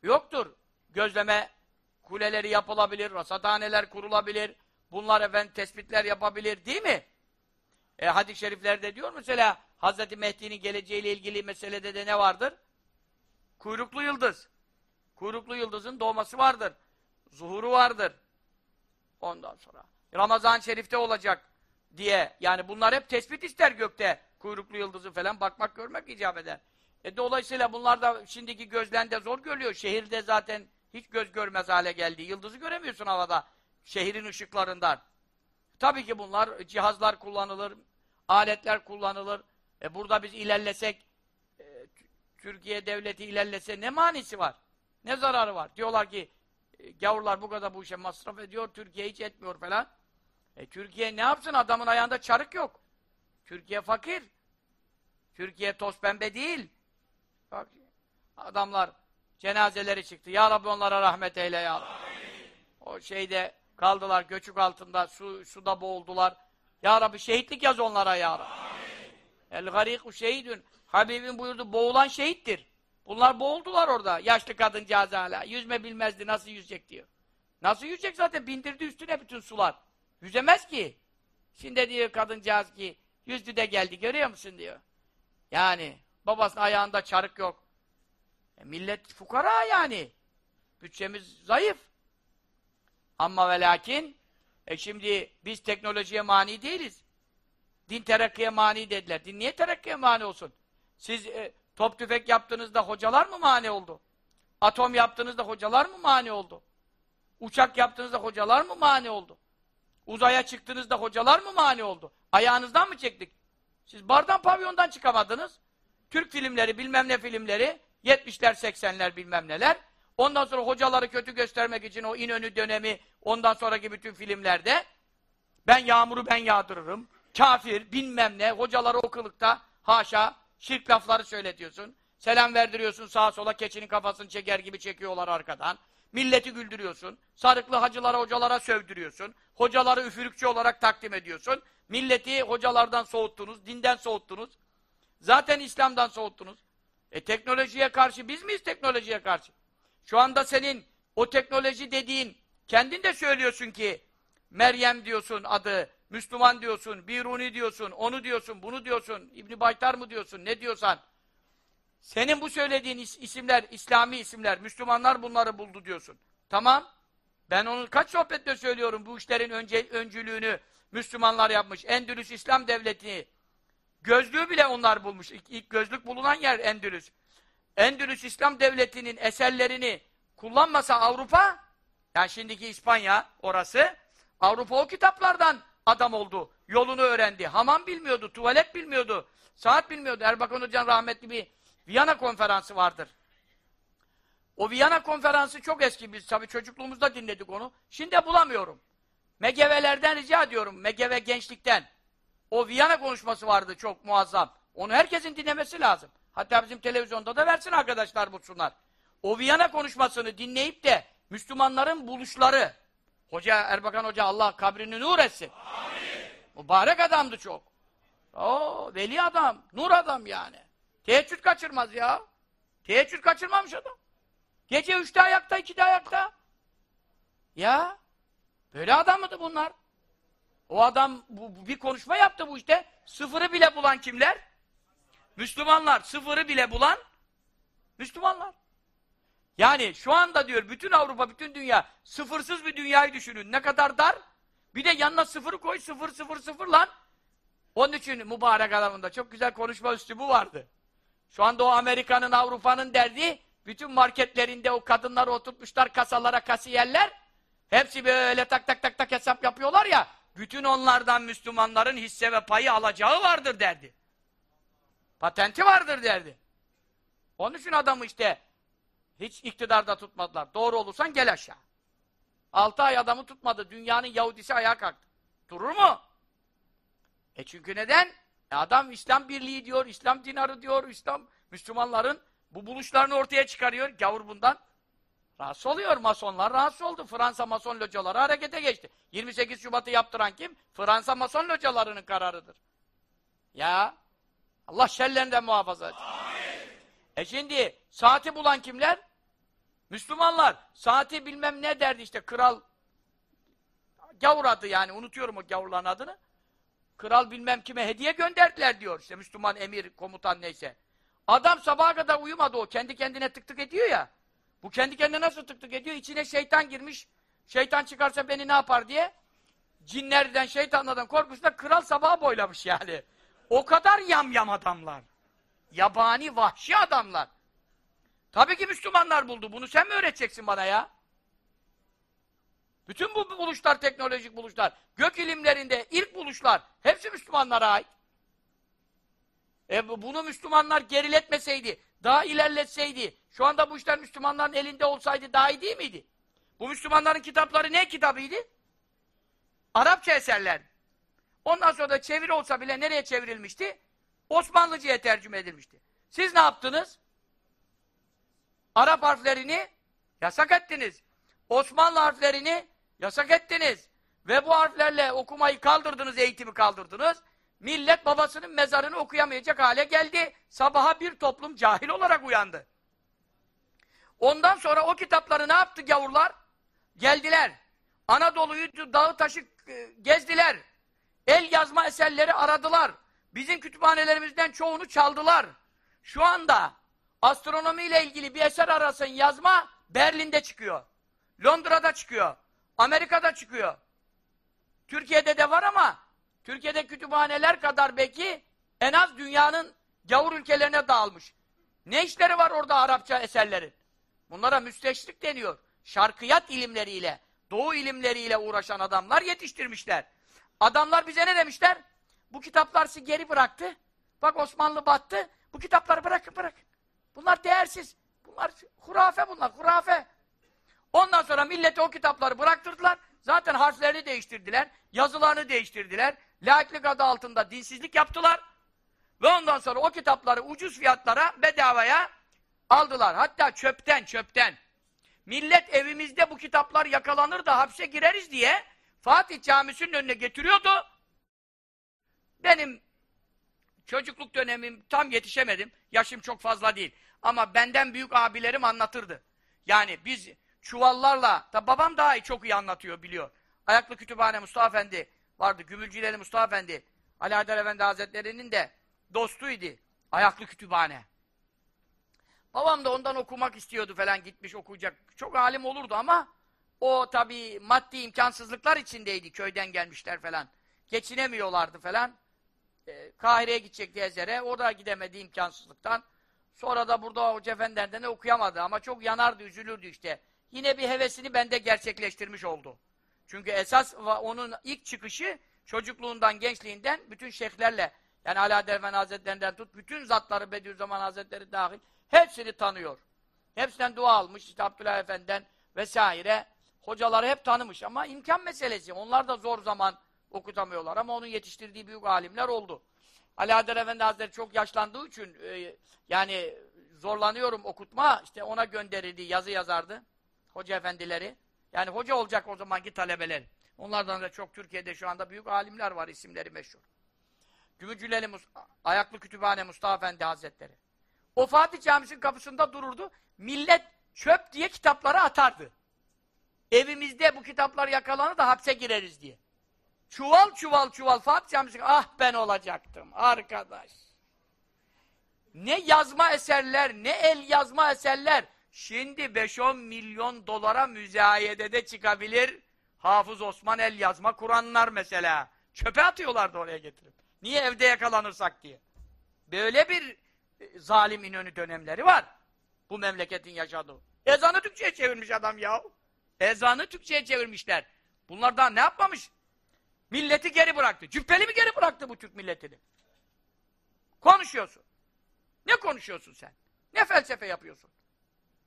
Yoktur. Gözleme kuleleri yapılabilir, rasathaneler kurulabilir. Bunlar efendim tespitler yapabilir değil mi? E, hadis-i şeriflerde diyor mesela Hazreti Mehdi'nin geleceğiyle ilgili meselede de ne vardır? Kuyruklu yıldız. Kuyruklu yıldızın doğması vardır. Zuhuru vardır. Ondan sonra. Ramazan şerifte olacak diye. Yani bunlar hep tespit ister gökte. Kuyruklu yıldızı falan bakmak görmek icap eder. E dolayısıyla bunlar da şimdiki gözlende zor görüyor. Şehirde zaten hiç göz görmez hale geldi. Yıldızı göremiyorsun havada. Şehrin ışıklarından. Tabii ki bunlar cihazlar kullanılır, aletler kullanılır. E burada biz ilerlesek, e, Türkiye devleti ilerlese ne manisi var? Ne zararı var? Diyorlar ki e, gavurlar bu kadar bu işe masraf ediyor, Türkiye hiç etmiyor falan. E Türkiye ne yapsın? Adamın ayağında çarık yok. Türkiye fakir. Türkiye toz pembe değil. Bak, adamlar cenazeleri çıktı. Ya Rabbi onlara rahmet eyle ya Rabbi. O şeyde kaldılar göçük altında, su, suda boğuldular. Ya Rabbi şehitlik yaz onlara ya Rabbi. El gariku şehidün. Habibim buyurdu boğulan şehittir. Bunlar boğuldular orada. Yaşlı kadıncağız hala. Yüzme bilmezdi. Nasıl yüzecek diyor. Nasıl yüzecek zaten? Bindirdi üstüne bütün sular. Yüzemez ki. Şimdi diyor kadıncağız ki yüzdü de geldi. Görüyor musun diyor. Yani babasının ayağında çarık yok. E, millet fukara yani. Bütçemiz zayıf. Ama ve lakin e şimdi biz teknolojiye mani değiliz. Din terakkiye mani dediler. Din niye terakkiye mani olsun? Siz e, top tüfek yaptığınızda hocalar mı mani oldu? Atom yaptığınızda hocalar mı mani oldu? Uçak yaptığınızda hocalar mı mani oldu? Uzaya çıktığınızda hocalar mı mani oldu? Ayağınızdan mı çektik? Siz bardan pavyondan çıkamadınız. Türk filmleri, bilmem ne filmleri, 70'ler, 80'ler bilmem neler. Ondan sonra hocaları kötü göstermek için o İnönü dönemi, ondan sonraki bütün filmlerde ben yağmuru ben yağdırırım. Kafir, bilmem ne, hocaları o haşa, şirk lafları söyletiyorsun. Selam verdiriyorsun sağa sola, keçinin kafasını çeker gibi çekiyorlar arkadan. Milleti güldürüyorsun. Sarıklı hacılara, hocalara sövdürüyorsun. Hocaları üfürükçü olarak takdim ediyorsun. Milleti hocalardan soğuttunuz, dinden soğuttunuz. Zaten İslam'dan soğuttunuz. E teknolojiye karşı, biz miyiz teknolojiye karşı? Şu anda senin o teknoloji dediğin, kendin de söylüyorsun ki, Meryem diyorsun adı, Müslüman diyorsun, Biruni diyorsun, onu diyorsun, bunu diyorsun, İbni Baytar mı diyorsun, ne diyorsan. Senin bu söylediğin is isimler, İslami isimler, Müslümanlar bunları buldu diyorsun. Tamam. Ben onu kaç sohbette söylüyorum bu işlerin önce, öncülüğünü Müslümanlar yapmış. Endülüs İslam Devleti'ni gözlüğü bile onlar bulmuş. İlk, ilk gözlük bulunan yer Endülüs. Endülüs İslam Devleti'nin eserlerini kullanmasa Avrupa, yani şimdiki İspanya orası, Avrupa o kitaplardan adam oldu. Yolunu öğrendi. Hamam bilmiyordu, tuvalet bilmiyordu, saat bilmiyordu. Erbakan Hoca'nın rahmetli bir Viyana konferansı vardır. O Viyana konferansı çok eski. Biz tabii çocukluğumuzda dinledik onu. Şimdi bulamıyorum. Megevelerden rica ediyorum. Megeve gençlikten. O Viyana konuşması vardı çok muazzam. Onu herkesin dinlemesi lazım. Hatta bizim televizyonda da versin arkadaşlar bulsunlar. O Viyana konuşmasını dinleyip de Müslümanların buluşları. Hoca Erbakan Hoca Allah kabrini nur etsin. Amin. Mübarek adamdı çok. Oo, veli adam, nur adam yani. Teheccüd kaçırmaz ya. Teheccüd kaçırmamış adam. Gece üçte ayakta, ikide ayakta. Ya, böyle adam mıydı bunlar? O adam bu, bu bir konuşma yaptı bu işte. Sıfırı bile bulan kimler? Müslümanlar. Sıfırı bile bulan Müslümanlar. Yani şu anda diyor bütün Avrupa, bütün dünya sıfırsız bir dünyayı düşünün. Ne kadar dar? Bir de yanına sıfırı koy, sıfır sıfır sıfır lan. Onun için mübarek adamında çok güzel konuşma üslubu vardı. Şu anda o Amerika'nın, Avrupa'nın derdi, bütün marketlerinde o kadınları oturtmuşlar kasalara, kasiyerler. Hepsi böyle tak tak tak tak hesap yapıyorlar ya, bütün onlardan Müslümanların hisse ve payı alacağı vardır derdi. Patenti vardır derdi. Onun için adamı işte hiç iktidarda tutmadılar. Doğru olursan gel aşağı. Altı ay adamı tutmadı. Dünyanın Yahudisi ayağa kalktı. Durur mu? E çünkü neden? E adam İslam birliği diyor, İslam dinarı diyor, İslam Müslümanların bu buluşlarını ortaya çıkarıyor. Gavur bundan rahatsız oluyor. Masonlar rahatsız oldu. Fransa Mason locaları harekete geçti. 28 Şubat'ı yaptıran kim? Fransa Mason localarının kararıdır. Ya Allah şerlerinden muhafaza etsin. E şimdi saati bulan kimler? Müslümanlar. Saati bilmem ne derdi işte kral gavur adı yani unutuyorum o gavurların adını. Kral bilmem kime hediye gönderdiler diyor. İşte Müslüman emir, komutan neyse. Adam sabaha kadar uyumadı o. Kendi kendine tık tık ediyor ya. Bu kendi kendine nasıl tık tık ediyor? İçine şeytan girmiş. Şeytan çıkarsa beni ne yapar diye. Cinlerden, şeytanlardan korkmuş da kral sabaha boylamış yani. O kadar yamyam adamlar. Yabani, vahşi adamlar. Tabii ki Müslümanlar buldu. Bunu sen mi öğreteceksin bana ya? Bütün bu buluşlar, teknolojik buluşlar, gök ilimlerinde ilk buluşlar, hepsi Müslümanlara ait. E bunu Müslümanlar geriletmeseydi, daha ilerletseydi, şu anda bu işler Müslümanların elinde olsaydı daha iyi değil miydi? Bu Müslümanların kitapları ne kitabıydı? Arapça eserler. Ondan sonra da çeviri olsa bile nereye çevrilmişti? Osmanlıca'ya tercüme edilmişti. Siz ne yaptınız? Arap harflerini yasak ettiniz. Osmanlı harflerini yasak ettiniz. Ve bu harflerle okumayı kaldırdınız, eğitimi kaldırdınız. Millet babasının mezarını okuyamayacak hale geldi. Sabaha bir toplum cahil olarak uyandı. Ondan sonra o kitapları ne yaptı gavurlar? Geldiler. Anadolu'yu dağı taşı e, gezdiler. El yazma eserleri aradılar. Bizim kütüphanelerimizden çoğunu çaldılar. Şu anda astronomi ile ilgili bir eser arasın yazma Berlin'de çıkıyor. Londra'da çıkıyor. Amerika'da çıkıyor. Türkiye'de de var ama Türkiye'de kütüphaneler kadar belki en az dünyanın gavur ülkelerine dağılmış. Ne işleri var orada Arapça eserlerin? Bunlara müsteşrik deniyor. Şarkıyat ilimleriyle, Doğu ilimleriyle uğraşan adamlar yetiştirmişler. Adamlar bize ne demişler? Bu kitaplar sizi geri bıraktı. Bak Osmanlı battı. Bu kitapları bırakın bırakın. Bunlar değersiz. Bunlar hurafe bunlar, hurafe. Ondan sonra millete o kitapları bıraktırdılar. Zaten harflerini değiştirdiler. Yazılarını değiştirdiler. Laiklik adı altında dinsizlik yaptılar. Ve ondan sonra o kitapları ucuz fiyatlara bedavaya aldılar. Hatta çöpten çöpten. Millet evimizde bu kitaplar yakalanır da hapse gireriz diye Fatih Camisi'nin önüne getiriyordu. Benim çocukluk dönemim tam yetişemedim. Yaşım çok fazla değil. Ama benden büyük abilerim anlatırdı. Yani biz çuvallarla, da babam daha iyi, çok iyi anlatıyor, biliyor. Ayaklı Kütüphane Mustafa Efendi vardı. Gümülcüleri Mustafa Efendi. Ali Haydar Efendi Hazretleri'nin de dostuydu. Ayaklı Kütüphane. Babam da ondan okumak istiyordu falan gitmiş okuyacak. Çok alim olurdu ama o tabii maddi imkansızlıklar içindeydi. Köyden gelmişler falan. Geçinemiyorlardı falan. Ee, Kahire'ye gidecekti Ezer'e. O da gidemedi imkansızlıktan. Sonra da burada Hoca Efendiler'den de okuyamadı ama çok yanardı, üzülürdü işte. Yine bir hevesini bende gerçekleştirmiş oldu. Çünkü esas onun ilk çıkışı çocukluğundan, gençliğinden bütün şeyhlerle yani Ala Derven Hazretlerinden tut, bütün zatları Bediüzzaman Hazretleri dahil hepsini tanıyor. Hepsinden dua almış, işte Abdülhah Efendi'den vesaire. Hocaları hep tanımış ama imkan meselesi. Onlar da zor zaman okutamıyorlar ama onun yetiştirdiği büyük alimler oldu. Adel Efendi Hazretleri çok yaşlandığı için e, yani zorlanıyorum okutma işte ona gönderildi yazı yazardı hoca efendileri. Yani hoca olacak o zamanki talebeler. Onlardan da çok Türkiye'de şu anda büyük alimler var isimleri meşhur. Gümücüleli Ayaklı Kütüphane Mustafa Efendi Hazretleri. O Fatih Camisi'nin kapısında dururdu. Millet çöp diye kitapları atardı. Evimizde bu kitaplar yakalanır da hapse gireriz diye. Çuval çuval çuval Fatih Camisi. Ah ben olacaktım arkadaş. Ne yazma eserler, ne el yazma eserler. Şimdi 5-10 milyon dolara müzayedede çıkabilir. Hafız Osman el yazma Kur'anlar mesela. Çöpe atıyorlardı oraya getirip. Niye evde yakalanırsak diye. Böyle bir e, zalim inönü dönemleri var. Bu memleketin yaşadığı. Ezanı Türkçe'ye çevirmiş adam ya. Ezanı Türkçe'ye çevirmişler. Bunlar daha ne yapmamış? Milleti geri bıraktı. Cübbeli mi geri bıraktı bu Türk milletini? Konuşuyorsun. Ne konuşuyorsun sen? Ne felsefe yapıyorsun?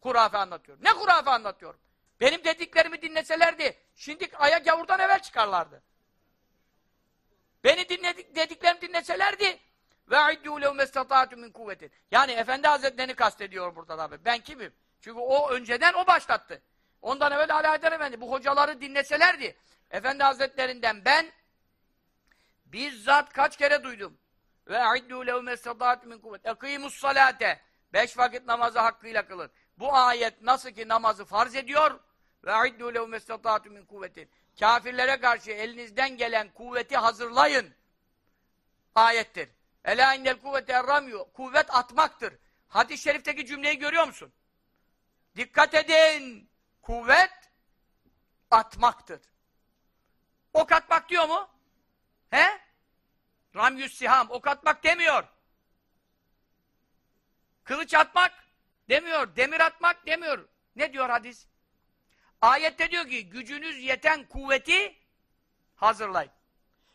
Hurafe anlatıyorum. Ne hurafe anlatıyorum? Benim dediklerimi dinleselerdi, şimdi aya gavurdan evvel çıkarlardı. Beni dinledik, dediklerimi dinleselerdi, ve aiddu lehu mestata'tu kuvvetin. Yani Efendi Hazretlerini kastediyor burada tabi. Ben kimim? Çünkü o önceden o başlattı. Ondan evvel Haydar Efendi bu hocaları dinleselerdi. Efendi Hazretlerinden ben bizzat kaç kere duydum. Ve aiddu lehu mestata'tu min kuvvet. Ekimus salate. Beş vakit namazı hakkıyla kılın. Bu ayet nasıl ki namazı farz ediyor ve aiddu lehu mestata'tu min kuvvetin. Kafirlere karşı elinizden gelen kuvveti hazırlayın. Ayettir. Ela innel kuvvete erramıyor. Kuvvet atmaktır. Hadis-i şerifteki cümleyi görüyor musun? Dikkat edin. Kuvvet atmaktır. Ok atmak diyor mu? He? Ramyüs siham. Ok atmak demiyor. Kılıç atmak demiyor. Demir atmak demiyor. Ne diyor hadis? Ayette diyor ki gücünüz yeten kuvveti hazırlayın.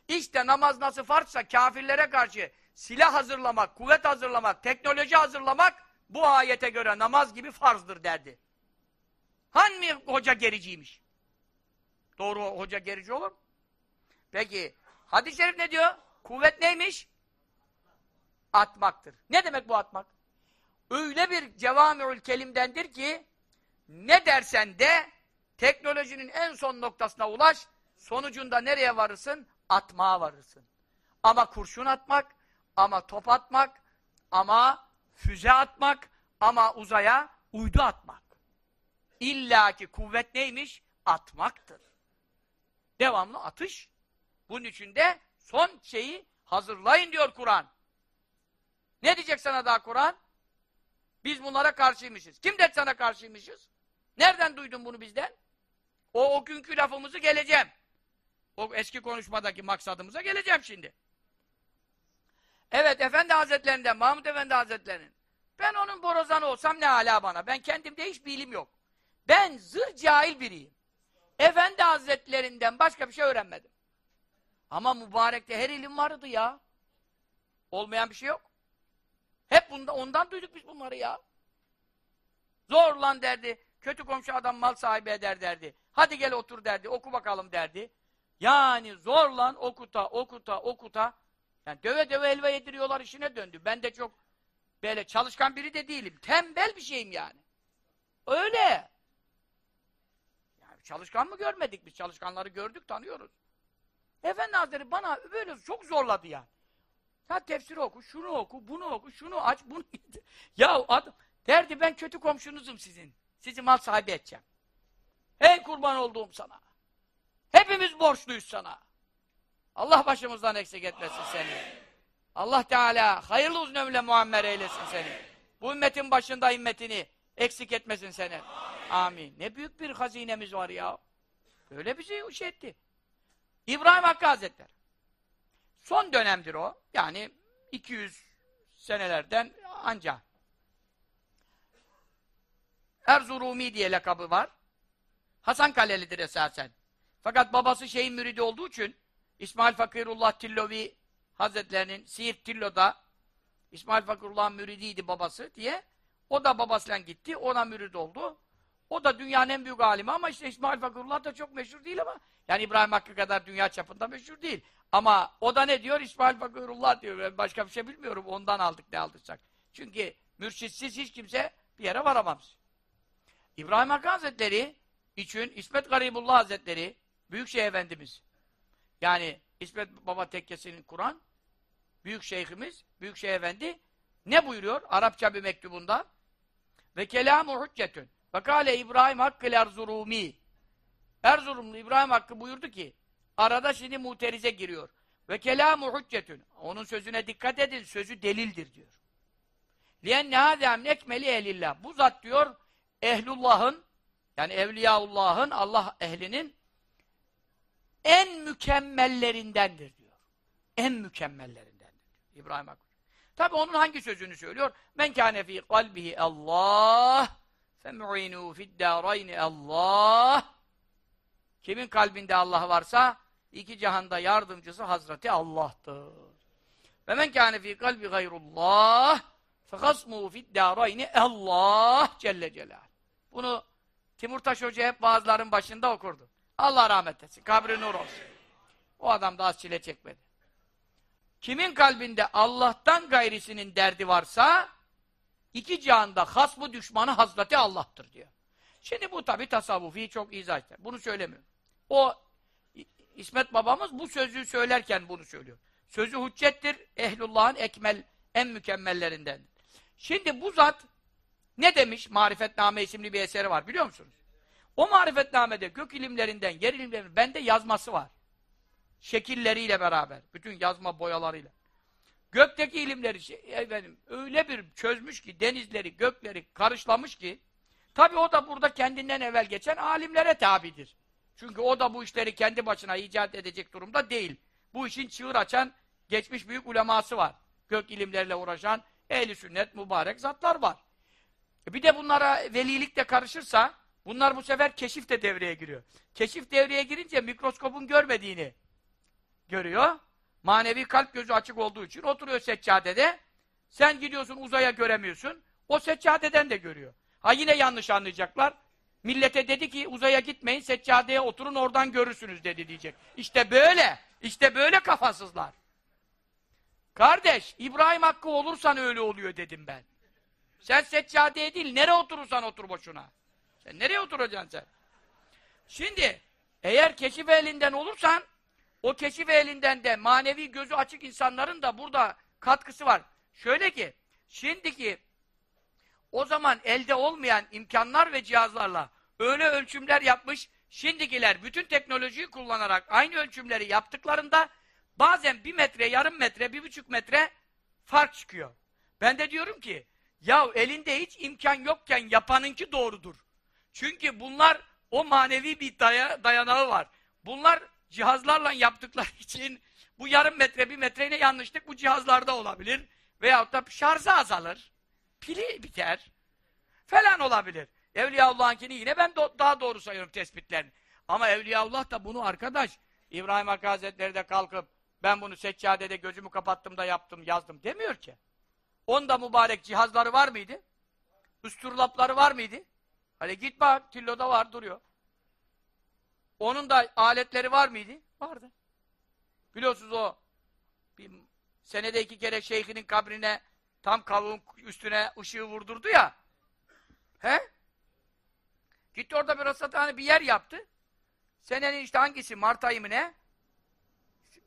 İşte namaz nasıl farsa kafirlere karşı silah hazırlamak, kuvvet hazırlamak, teknoloji hazırlamak bu ayete göre namaz gibi farzdır derdi. Hangi hoca gericiymiş? Doğru hoca gerici olur? Peki hadis-i şerif ne diyor? Kuvvet neymiş? Atmaktır. Ne demek bu atmak? Öyle bir cevamiül kelimdendir ki ne dersen de teknolojinin en son noktasına ulaş, sonucunda nereye varırsın? Atmaya varırsın. Ama kurşun atmak, ama top atmak, ama füze atmak, ama uzaya uydu atmak. İlla ki kuvvet neymiş? Atmaktır. Devamlı atış. Bunun için de son şeyi hazırlayın diyor Kur'an. Ne diyecek sana daha Kur'an? Biz bunlara karşıymışız. Kim dedi sana karşıymışız? Nereden duydun bunu bizden? O, o günkü lafımızı geleceğim. O eski konuşmadaki maksadımıza geleceğim şimdi. Evet, Efendi Hazretlerinden, Mahmud Efendi Hazretleri'nin. Ben onun borazanı olsam ne hala bana. Ben kendimde hiç bilim yok. Ben zır cahil biriyim. Efendi Hazretlerinden başka bir şey öğrenmedim. Ama mübarekte her ilim vardı ya. Olmayan bir şey yok. Hep bunda, ondan duyduk biz bunları ya. Zor lan derdi. Kötü komşu adam mal sahibi eder derdi. Hadi gel otur derdi. Oku bakalım derdi. Yani zor lan okuta, okuta, okuta. Yani döve döve elve yediriyorlar işine döndü. Ben de çok böyle çalışkan biri de değilim. Tembel bir şeyim yani. Öyle. Yani çalışkan mı görmedik biz? Çalışkanları gördük, tanıyoruz. Efendi Hazretleri bana böyle çok zorladı ya. Ya tefsiri oku, şunu oku, bunu oku, şunu aç, bunu... ya adam derdi ben kötü komşunuzum sizin. Sizi mal sahibi edeceğim. Ey kurban olduğum sana. Hepimiz borçluyuz sana. Allah başımızdan eksik etmesin seni. Allah Teala hayırlı uzun ömürle muammer eylesin seni. Bu ümmetin başında ümmetini eksik etmesin seni. Amin. Ne büyük bir hazinemiz var ya. Böyle bir şey, şey etti. İbrahim Hakkı Hazretleri. Son dönemdir o. Yani 200 senelerden anca. Erzurumi diye lakabı var. Hasan Kalelidir esasen. Fakat babası şeyin müridi olduğu için İsmail Fakirullah Tillovi Hazretlerinin Siirt Tillo'da İsmail Fakirullah'ın müridiydi babası diye o da babasıyla gitti. Ona mürid oldu. O da dünyanın en büyük alimi ama işte İsmail Fakirullah da çok meşhur değil ama yani İbrahim Hakkı kadar dünya çapında meşhur değil. Ama o da ne diyor? İsmail Fakirullah diyor. Ben başka bir şey bilmiyorum. Ondan aldık ne aldıysak. Çünkü mürşitsiz hiç kimse bir yere varamaz. İbrahim Hakkı Hazretleri için İsmet Garibullah Hazretleri Büyükşehir Efendimiz yani İsmet Baba Tekkesi'nin Kur'an Büyük Şeyhimiz Büyükşehir Efendi ne buyuruyor Arapça bir mektubunda? Ve kelamu hüccetün. Fakale İbrahim Hakkı Erzurumi. Erzurumlu İbrahim Hakkı buyurdu ki arada şimdi muterize giriyor. Ve kelamu hüccetün. Onun sözüne dikkat edin. Sözü delildir diyor. Lienne hâzâ ekmeli ehlillah. Bu zat diyor ehlullahın yani evliyaullahın Allah ehlinin en mükemmellerindendir diyor. En mükemmellerindendir. İbrahim Hakkı. Tabi onun hangi sözünü söylüyor? Men kâne fî kalbihi Allah فَمُعِنُوا فِي الدَّارَيْنِ Allah Kimin kalbinde Allah varsa iki cihanda yardımcısı Hazreti Allah'tır. Ve men kâne fî kalbi gayrullah فَخَصْمُوا فِي الدَّارَيْنِ Allah Celle Celal. Bunu Timur Taş Hoca hep vaazların başında okurdu. Allah rahmet etsin. Kabri nur olsun. O adam da az çile çekmedi. Kimin kalbinde Allah'tan gayrisinin derdi varsa iki cihanda hasmı düşmanı Hazreti Allah'tır diyor. Şimdi bu tabi tasavvufi çok izah eder. Bunu söylemiyor. O İsmet babamız bu sözü söylerken bunu söylüyor. Sözü hüccettir. Ehlullah'ın ekmel, en mükemmellerindendir. Şimdi bu zat ne demiş? Marifetname isimli bir eseri var biliyor musunuz? O marifetnamede gök ilimlerinden, yer ilimlerinden bende yazması var. Şekilleriyle beraber. Bütün yazma boyalarıyla. Gökteki ilimleri şey, efendim, öyle bir çözmüş ki denizleri, gökleri karışlamış ki tabi o da burada kendinden evvel geçen alimlere tabidir. Çünkü o da bu işleri kendi başına icat edecek durumda değil. Bu işin çığır açan geçmiş büyük uleması var. Gök ilimleriyle uğraşan ehli sünnet mübarek zatlar var. E bir de bunlara velilik de karışırsa bunlar bu sefer keşif de devreye giriyor. Keşif devreye girince mikroskopun görmediğini görüyor. Manevi kalp gözü açık olduğu için oturuyor seccadede. Sen gidiyorsun uzaya göremiyorsun. O seccadeden de görüyor. Ha yine yanlış anlayacaklar. Millete dedi ki uzaya gitmeyin seccadeye oturun oradan görürsünüz dedi diyecek. İşte böyle. İşte böyle kafasızlar. Kardeş İbrahim Hakkı olursan öyle oluyor dedim ben. Sen seccadeye değil nereye oturursan otur boşuna. Sen nereye oturacaksın sen? Şimdi eğer keşif elinden olursan o keşif elinden de manevi gözü açık insanların da burada katkısı var. Şöyle ki, şimdiki o zaman elde olmayan imkanlar ve cihazlarla öyle ölçümler yapmış, şimdikiler bütün teknolojiyi kullanarak aynı ölçümleri yaptıklarında bazen bir metre, yarım metre, bir buçuk metre fark çıkıyor. Ben de diyorum ki, ya elinde hiç imkan yokken yapanınki doğrudur. Çünkü bunlar o manevi bir daya, dayanağı var. Bunlar cihazlarla yaptıkları için bu yarım metre bir metreyle yanlışlık bu cihazlarda olabilir. Veyahut da şarjı azalır. Pili biter. Falan olabilir. Evliyaullah'ınkini yine ben do daha doğru sayıyorum tespitlerini. Ama Evliyaullah da bunu arkadaş, İbrahim Hakkı Hazretleri de kalkıp, ben bunu seccadede gözümü kapattım da yaptım, yazdım demiyor ki. Onda mübarek cihazları var mıydı? Üstürlapları var mıydı? Hani git bak, tilloda var, duruyor. Onun da aletleri var mıydı? Vardı. Biliyorsunuz o bir senede iki kere şeyhinin kabrine tam kavuğun üstüne ışığı vurdurdu ya. He? Gitti orada bir rasathane bir yer yaptı. Senenin işte hangisi? Mart ayı mı ne?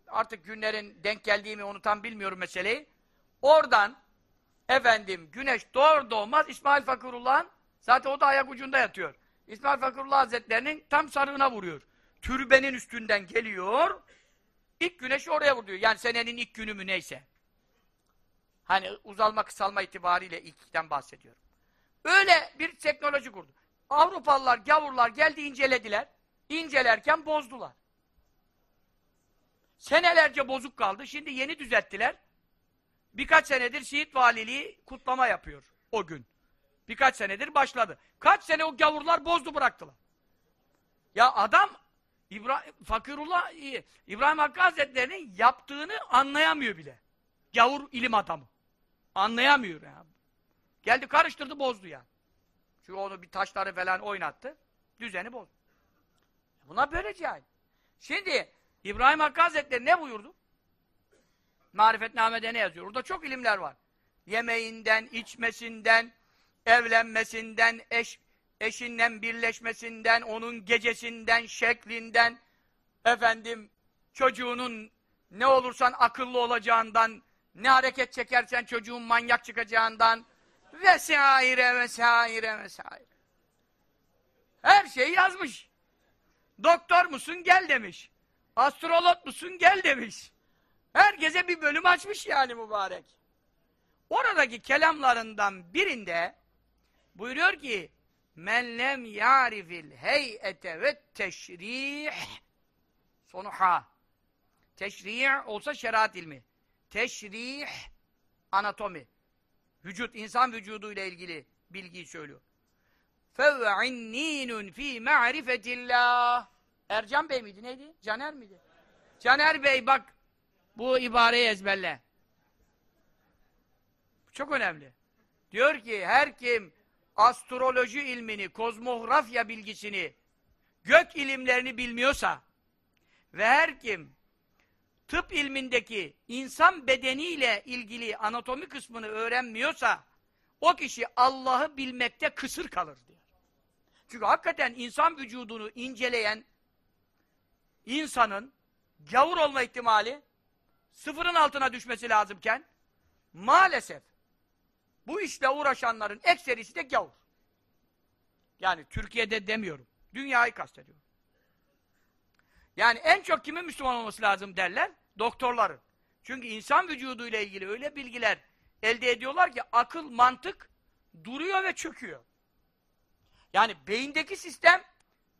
Artık günlerin denk geldiği mi onu tam bilmiyorum meseleyi. Oradan efendim güneş doğar doğmaz İsmail Fakurullah'ın zaten o da ayak ucunda yatıyor. İsmail Fakurullah Hazretlerinin tam sarığına vuruyor. Türbenin üstünden geliyor. İlk güneşi oraya vuruyor. Yani senenin ilk günü mü neyse. Hani uzalma kısalma itibariyle ilkten bahsediyorum. Öyle bir teknoloji kurdu. Avrupalılar, gavurlar geldi incelediler. İncelerken bozdular. Senelerce bozuk kaldı. Şimdi yeni düzelttiler. Birkaç senedir Siirt Valiliği kutlama yapıyor o gün. Birkaç senedir başladı. Kaç sene o gavurlar bozdu bıraktılar. Ya adam İbra Fakirullah İbrahim Hakkı Hazretleri'nin yaptığını anlayamıyor bile. Gavur ilim adamı. Anlayamıyor ya. Geldi karıştırdı bozdu ya. Çünkü onu bir taşları falan oynattı. Düzeni bozdu. Buna böyle cahil. Şimdi İbrahim Hakkı Hazretleri ne buyurdu? Marifetname'de ne yazıyor? Orada çok ilimler var. Yemeğinden, içmesinden, evlenmesinden, eş, eşinden birleşmesinden, onun gecesinden, şeklinden, efendim, çocuğunun ne olursan akıllı olacağından, ne hareket çekersen çocuğun manyak çıkacağından, vesaire vesaire vesaire. Her şeyi yazmış. Doktor musun gel demiş. Astrolog musun gel demiş. Herkese bir bölüm açmış yani mübarek. Oradaki kelamlarından birinde Buyuruyor ki men lem yarifil heyete ve teşrih sonu teşrih olsa şeriat ilmi teşrih anatomi vücut insan vücuduyla ilgili bilgiyi söylüyor fev'inninun fi ma'rifetillah Ercan Bey miydi neydi? Caner miydi? Caner Bey bak bu ibareyi ezberle. Çok önemli. Diyor ki her kim astroloji ilmini, kozmografya bilgisini, gök ilimlerini bilmiyorsa ve her kim tıp ilmindeki insan bedeniyle ilgili anatomi kısmını öğrenmiyorsa o kişi Allah'ı bilmekte kısır kalır diyor. Çünkü hakikaten insan vücudunu inceleyen insanın gavur olma ihtimali sıfırın altına düşmesi lazımken maalesef bu işle uğraşanların ekserisi de gavur. Yani Türkiye'de demiyorum. Dünyayı kastediyorum. Yani en çok kimin Müslüman olması lazım derler? Doktorların. Çünkü insan vücuduyla ilgili öyle bilgiler elde ediyorlar ki akıl, mantık duruyor ve çöküyor. Yani beyindeki sistem,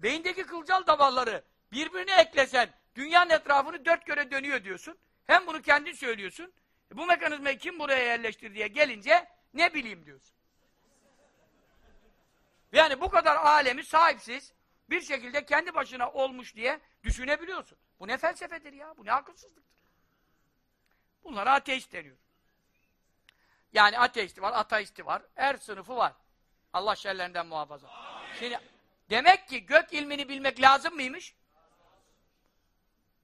beyindeki kılcal damarları birbirine eklesen dünyanın etrafını dört göre dönüyor diyorsun. Hem bunu kendin söylüyorsun. E bu mekanizmayı kim buraya yerleştir diye gelince ne bileyim diyorsun. Yani bu kadar alemi sahipsiz bir şekilde kendi başına olmuş diye düşünebiliyorsun. Bu ne felsefedir ya? Bu ne akılsızlıktır? Bunlara ateist deniyor. Yani ateisti var, ateisti var. Her sınıfı var. Allah şerlerinden muhafaza. Şimdi demek ki gök ilmini bilmek lazım mıymış?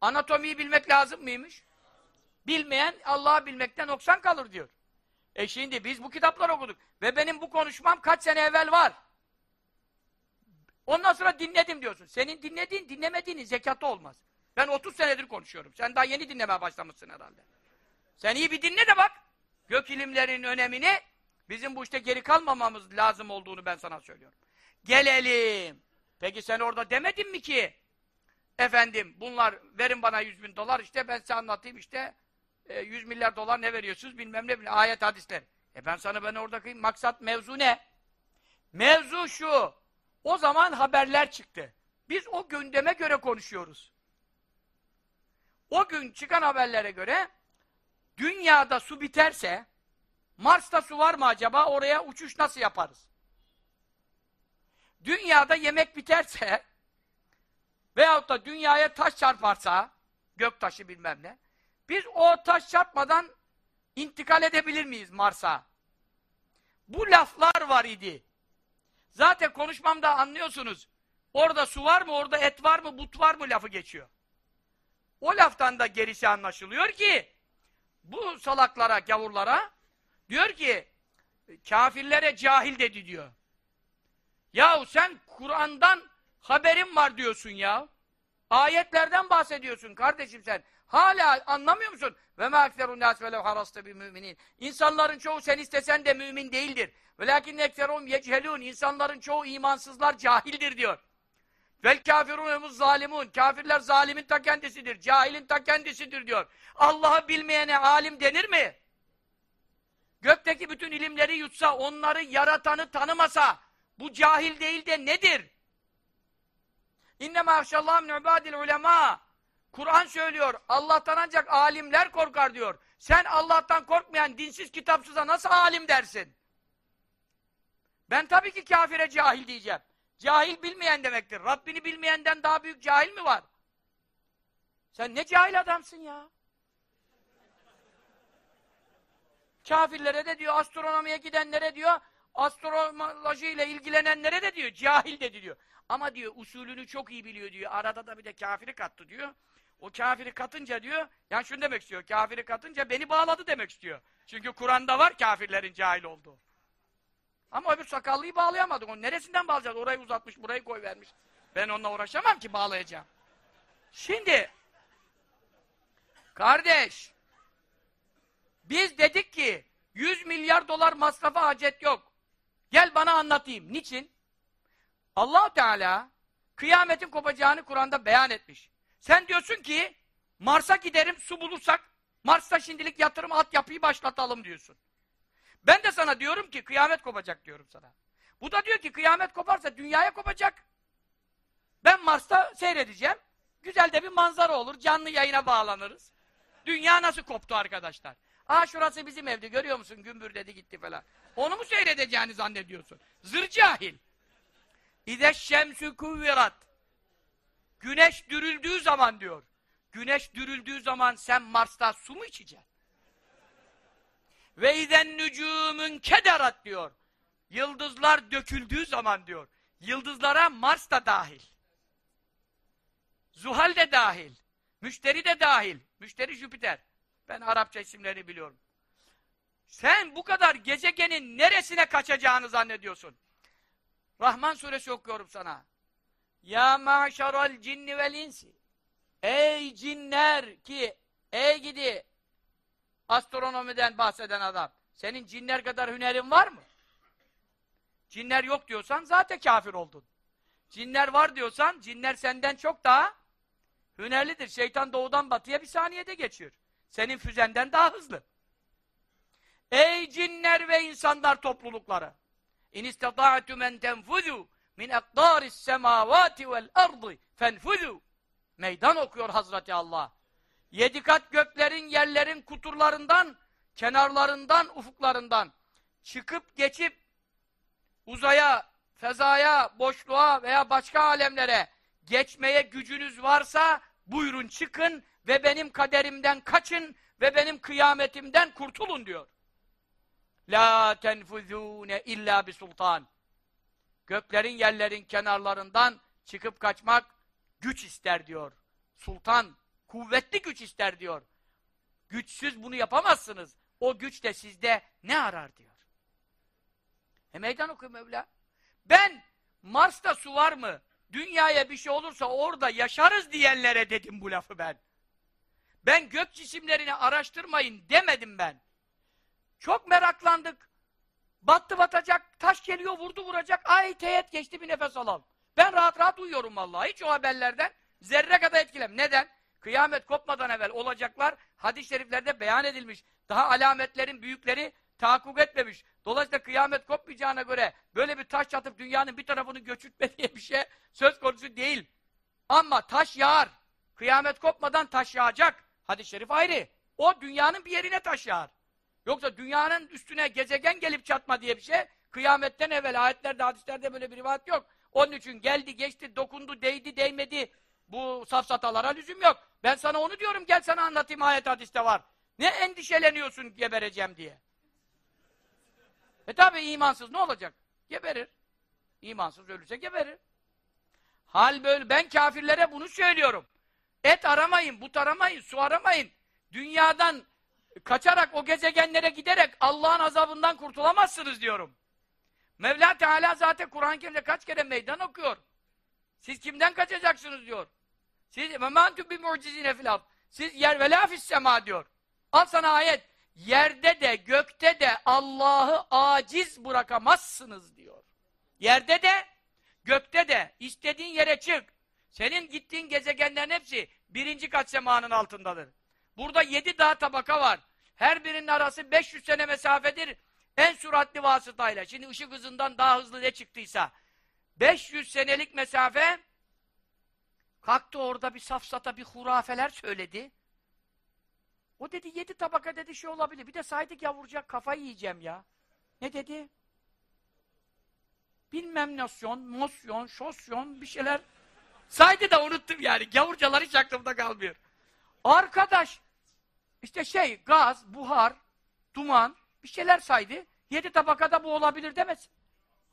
Anatomiyi bilmek lazım mıymış? Bilmeyen Allah'ı bilmekten noksan kalır diyor. E şimdi biz bu kitapları okuduk. Ve benim bu konuşmam kaç sene evvel var. Ondan sonra dinledim diyorsun. Senin dinlediğin, dinlemediğinin zekatı olmaz. Ben 30 senedir konuşuyorum. Sen daha yeni dinlemeye başlamışsın herhalde. Sen iyi bir dinle de bak. Gök ilimlerinin önemini bizim bu işte geri kalmamamız lazım olduğunu ben sana söylüyorum. Gelelim. Peki sen orada demedin mi ki efendim bunlar verin bana 100 bin dolar işte ben size anlatayım işte 100 e, milyar dolar ne veriyorsunuz bilmem ne bilmem ayet hadisler. E ben sana ben oradaki maksat mevzu ne? Mevzu şu. O zaman haberler çıktı. Biz o gündeme göre konuşuyoruz. O gün çıkan haberlere göre dünyada su biterse Mars'ta su var mı acaba? Oraya uçuş nasıl yaparız? Dünyada yemek biterse veyahut da dünyaya taş çarparsa, gök taşı bilmem ne, biz o taş çarpmadan intikal edebilir miyiz Mars'a? Bu laflar var idi. Zaten konuşmamda anlıyorsunuz. Orada su var mı, orada et var mı, but var mı lafı geçiyor. O laftan da gerisi anlaşılıyor ki bu salaklara, gavurlara diyor ki kafirlere cahil dedi diyor. Yahu sen Kur'an'dan haberin var diyorsun ya. Ayetlerden bahsediyorsun kardeşim sen. Hala anlamıyor musun? Ve ma ekserun nas velev harasta bir müminin. İnsanların çoğu sen istesen de mümin değildir. Velakin ekserum yechelun. İnsanların çoğu imansızlar cahildir diyor. Vel kafirun zalimun. Kafirler zalimin ta kendisidir. Cahilin ta kendisidir diyor. Allah'ı bilmeyene alim denir mi? Gökteki bütün ilimleri yutsa, onları yaratanı tanımasa, bu cahil değil de nedir? İnne maşallah min ibadil ulema. Kur'an söylüyor. Allah'tan ancak alimler korkar diyor. Sen Allah'tan korkmayan dinsiz kitapsıza nasıl alim dersin? Ben tabii ki kafire cahil diyeceğim. Cahil bilmeyen demektir. Rabbini bilmeyenden daha büyük cahil mi var? Sen ne cahil adamsın ya? Kafirlere de diyor, astronomiye gidenlere diyor, astroloji ile ilgilenenlere de diyor, cahil dedi diyor. Ama diyor, usulünü çok iyi biliyor diyor, arada da bir de kafiri kattı diyor. O kafiri katınca diyor, yani şunu demek istiyor, kafiri katınca beni bağladı demek istiyor. Çünkü Kur'an'da var kafirlerin cahil olduğu. Ama öbür sakallıyı bağlayamadık. Onu neresinden bağlayacağız? Orayı uzatmış, burayı koy vermiş. Ben onunla uğraşamam ki bağlayacağım. Şimdi kardeş biz dedik ki 100 milyar dolar masrafa hacet yok. Gel bana anlatayım. Niçin? allah Teala kıyametin kopacağını Kur'an'da beyan etmiş. Sen diyorsun ki Mars'a giderim su bulursak Mars'ta şimdilik yatırım altyapıyı başlatalım diyorsun. Ben de sana diyorum ki kıyamet kopacak diyorum sana. Bu da diyor ki kıyamet koparsa dünyaya kopacak. Ben Mars'ta seyredeceğim. Güzel de bir manzara olur. Canlı yayına bağlanırız. Dünya nasıl koptu arkadaşlar? Aa şurası bizim evdi görüyor musun? Gümbür dedi gitti falan. Onu mu seyredeceğini zannediyorsun? Zır cahil. İde şemsü kuvvirat. Güneş dürüldüğü zaman diyor. Güneş dürüldüğü zaman sen Mars'ta su mu içeceksin? Ve iden nücumün kederat diyor. Yıldızlar döküldüğü zaman diyor. Yıldızlara Mars da dahil. Zuhal de dahil. Müşteri de dahil. Müşteri Jüpiter. Ben Arapça isimlerini biliyorum. Sen bu kadar gezegenin neresine kaçacağını zannediyorsun? Rahman suresi okuyorum sana. Ya maşaral cinni vel insi. Ey cinler ki ey gidi astronomiden bahseden adam. Senin cinler kadar hünerin var mı? Cinler yok diyorsan zaten kafir oldun. Cinler var diyorsan cinler senden çok daha hünerlidir. Şeytan doğudan batıya bir saniyede geçiyor. Senin füzenden daha hızlı. Ey cinler ve insanlar toplulukları! İn istata'tu men tenfuzu min ekdaris semavati vel ardı fenfuzu. Meydan okuyor Hazreti Allah. Yedi kat göklerin, yerlerin kuturlarından, kenarlarından, ufuklarından çıkıp geçip uzaya, fezaya, boşluğa veya başka alemlere geçmeye gücünüz varsa buyurun çıkın ve benim kaderimden kaçın ve benim kıyametimden kurtulun diyor. La tenfuzune illa bi sultan. Göklerin yerlerin kenarlarından çıkıp kaçmak güç ister diyor. Sultan kuvvetli güç ister diyor. Güçsüz bunu yapamazsınız. O güç de sizde ne arar diyor. E meydan okuyor Mevla. Ben Mars'ta su var mı? Dünyaya bir şey olursa orada yaşarız diyenlere dedim bu lafı ben. Ben gök cisimlerini araştırmayın demedim ben. Çok meraklandık. Battı batacak, taş geliyor vurdu vuracak, ay teğet geçti bir nefes alalım. Ben rahat rahat uyuyorum vallahi. Hiç o haberlerden zerre kadar etkilem. Neden? Kıyamet kopmadan evvel olacaklar hadis-i şeriflerde beyan edilmiş. Daha alametlerin büyükleri tahakkuk etmemiş. Dolayısıyla kıyamet kopmayacağına göre böyle bir taş atıp dünyanın bir tarafını göçürtme diye bir şey söz konusu değil. Ama taş yağar. Kıyamet kopmadan taş yağacak. Hadis-i şerif ayrı. O dünyanın bir yerine taş yağar. Yoksa dünyanın üstüne gezegen gelip çatma diye bir şey kıyametten evvel ayetlerde, hadislerde böyle bir rivayet yok. Onun için geldi, geçti, dokundu, değdi, değmedi Bu safsatalara lüzum yok. Ben sana onu diyorum gel sana anlatayım ayet hadiste var. Ne endişeleniyorsun gebereceğim diye. E tabi imansız ne olacak? Geberir. İmansız ölürse geberir. Hal böyle ben kafirlere bunu söylüyorum. Et aramayın, but aramayın, su aramayın. Dünyadan kaçarak o gezegenlere giderek Allah'ın azabından kurtulamazsınız diyorum. Mevla Teala zaten Kur'an-ı Kerim'de kaç kere meydan okuyor. Siz kimden kaçacaksınız diyor. Siz memantu bi mucizine filan. Siz yer ve la sema diyor. Al sana ayet. Yerde de gökte de Allah'ı aciz bırakamazsınız diyor. Yerde de gökte de istediğin yere çık. Senin gittiğin gezegenlerin hepsi birinci kat semanın altındadır. Burada yedi dağ tabaka var. Her birinin arası 500 sene mesafedir. En süratli vasıtayla. Şimdi ışık hızından daha hızlı ne çıktıysa. 500 senelik mesafe kalktı orada bir safsata bir hurafeler söyledi. O dedi yedi tabaka dedi şey olabilir. Bir de saydık yavrucak kafayı yiyeceğim ya. Ne dedi? Bilmem nasyon, mosyon, şosyon bir şeyler. Saydı da unuttum yani. Gavurcalar hiç aklımda kalmıyor. Arkadaş işte şey gaz, buhar, duman bir şeyler saydı. Yedi tabakada bu olabilir demesin.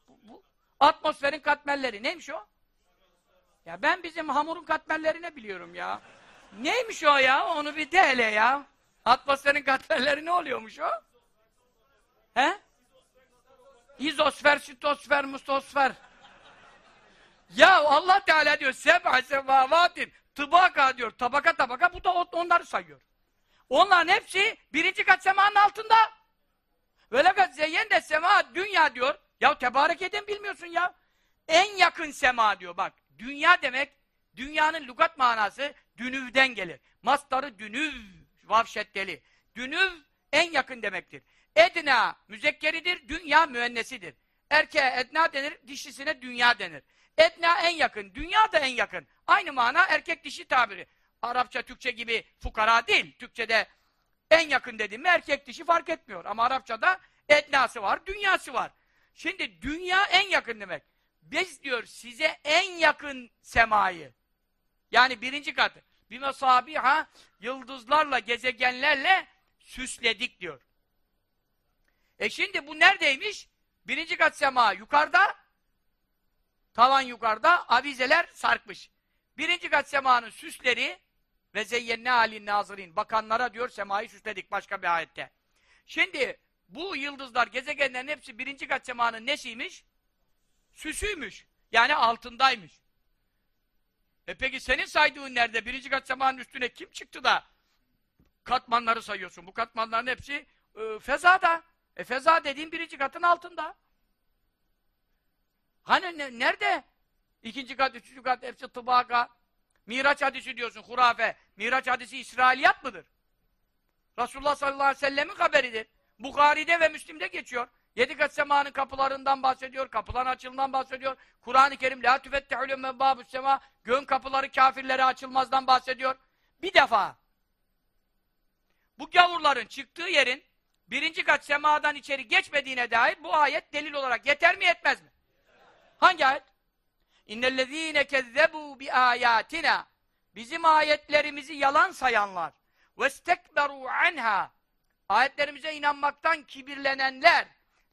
Bu, bu, atmosferin katmerleri. Neymiş o? Ya ben bizim hamurun katmerlerini biliyorum ya. Neymiş o ya? Onu bir de hele ya. Atmosferin katmerleri ne oluyormuş o? He? İzosfer, sitosfer, mustosfer. Ya Allah Teala diyor seb'a semavatin tıbaka diyor. Tabaka tabaka bu da onları sayıyor. Onların hepsi birinci kat semanın altında. Ve lekat zeyyen de sema dünya diyor. Ya tebarek edin bilmiyorsun ya. En yakın sema diyor bak. Dünya demek dünyanın lügat manası dünüvden gelir. Mastarı dünüv vavşetteli. Dünüv en yakın demektir. Edna müzekkeridir, dünya müennesidir. Erkeğe edna denir, dişisine dünya denir. Edna en yakın, dünya da en yakın. Aynı mana erkek dişi tabiri. Arapça, Türkçe gibi fukara değil. Türkçe'de en yakın dedim mi erkek dişi fark etmiyor. Ama Arapçada ednası var, dünyası var. Şimdi dünya en yakın demek. Biz diyor size en yakın semayı. Yani birinci katı. Bir mesabiha yıldızlarla, gezegenlerle süsledik diyor. E şimdi bu neredeymiş? Birinci kat sema yukarıda, tavan yukarıda, avizeler sarkmış. Birinci kat semanın süsleri ve zeyyenne halin nazirin. Bakanlara diyor semayı süsledik başka bir ayette. Şimdi bu yıldızlar, gezegenlerin hepsi birinci kat semanın nesiymiş? Süsüymüş. Yani altındaymış. E peki senin saydığın nerede? Birinci kat semanın üstüne kim çıktı da katmanları sayıyorsun? Bu katmanların hepsi e, fezada. E feza dediğin birinci katın altında. Hani ne, nerede? İkinci kat, üçüncü kat, hepsi tıbaka. Miraç hadisi diyorsun, hurafe. Miraç hadisi İsrailiyat mıdır? Resulullah sallallahu aleyhi ve sellemin haberidir. Bukhari'de ve Müslim'de geçiyor. Yedi kat semanın kapılarından bahsediyor, kapıların açılından bahsediyor. Kur'an-ı Kerim la tüfettehulü mebbâbus sema gön kapıları kafirlere açılmazdan bahsediyor. Bir defa bu gavurların çıktığı yerin birinci kat semadan içeri geçmediğine dair bu ayet delil olarak yeter mi yetmez mi? Hangi ayet? İnnellezîne kezzebû bi âyâtina Bizim ayetlerimizi yalan sayanlar vestekberû anha Ayetlerimize inanmaktan kibirlenenler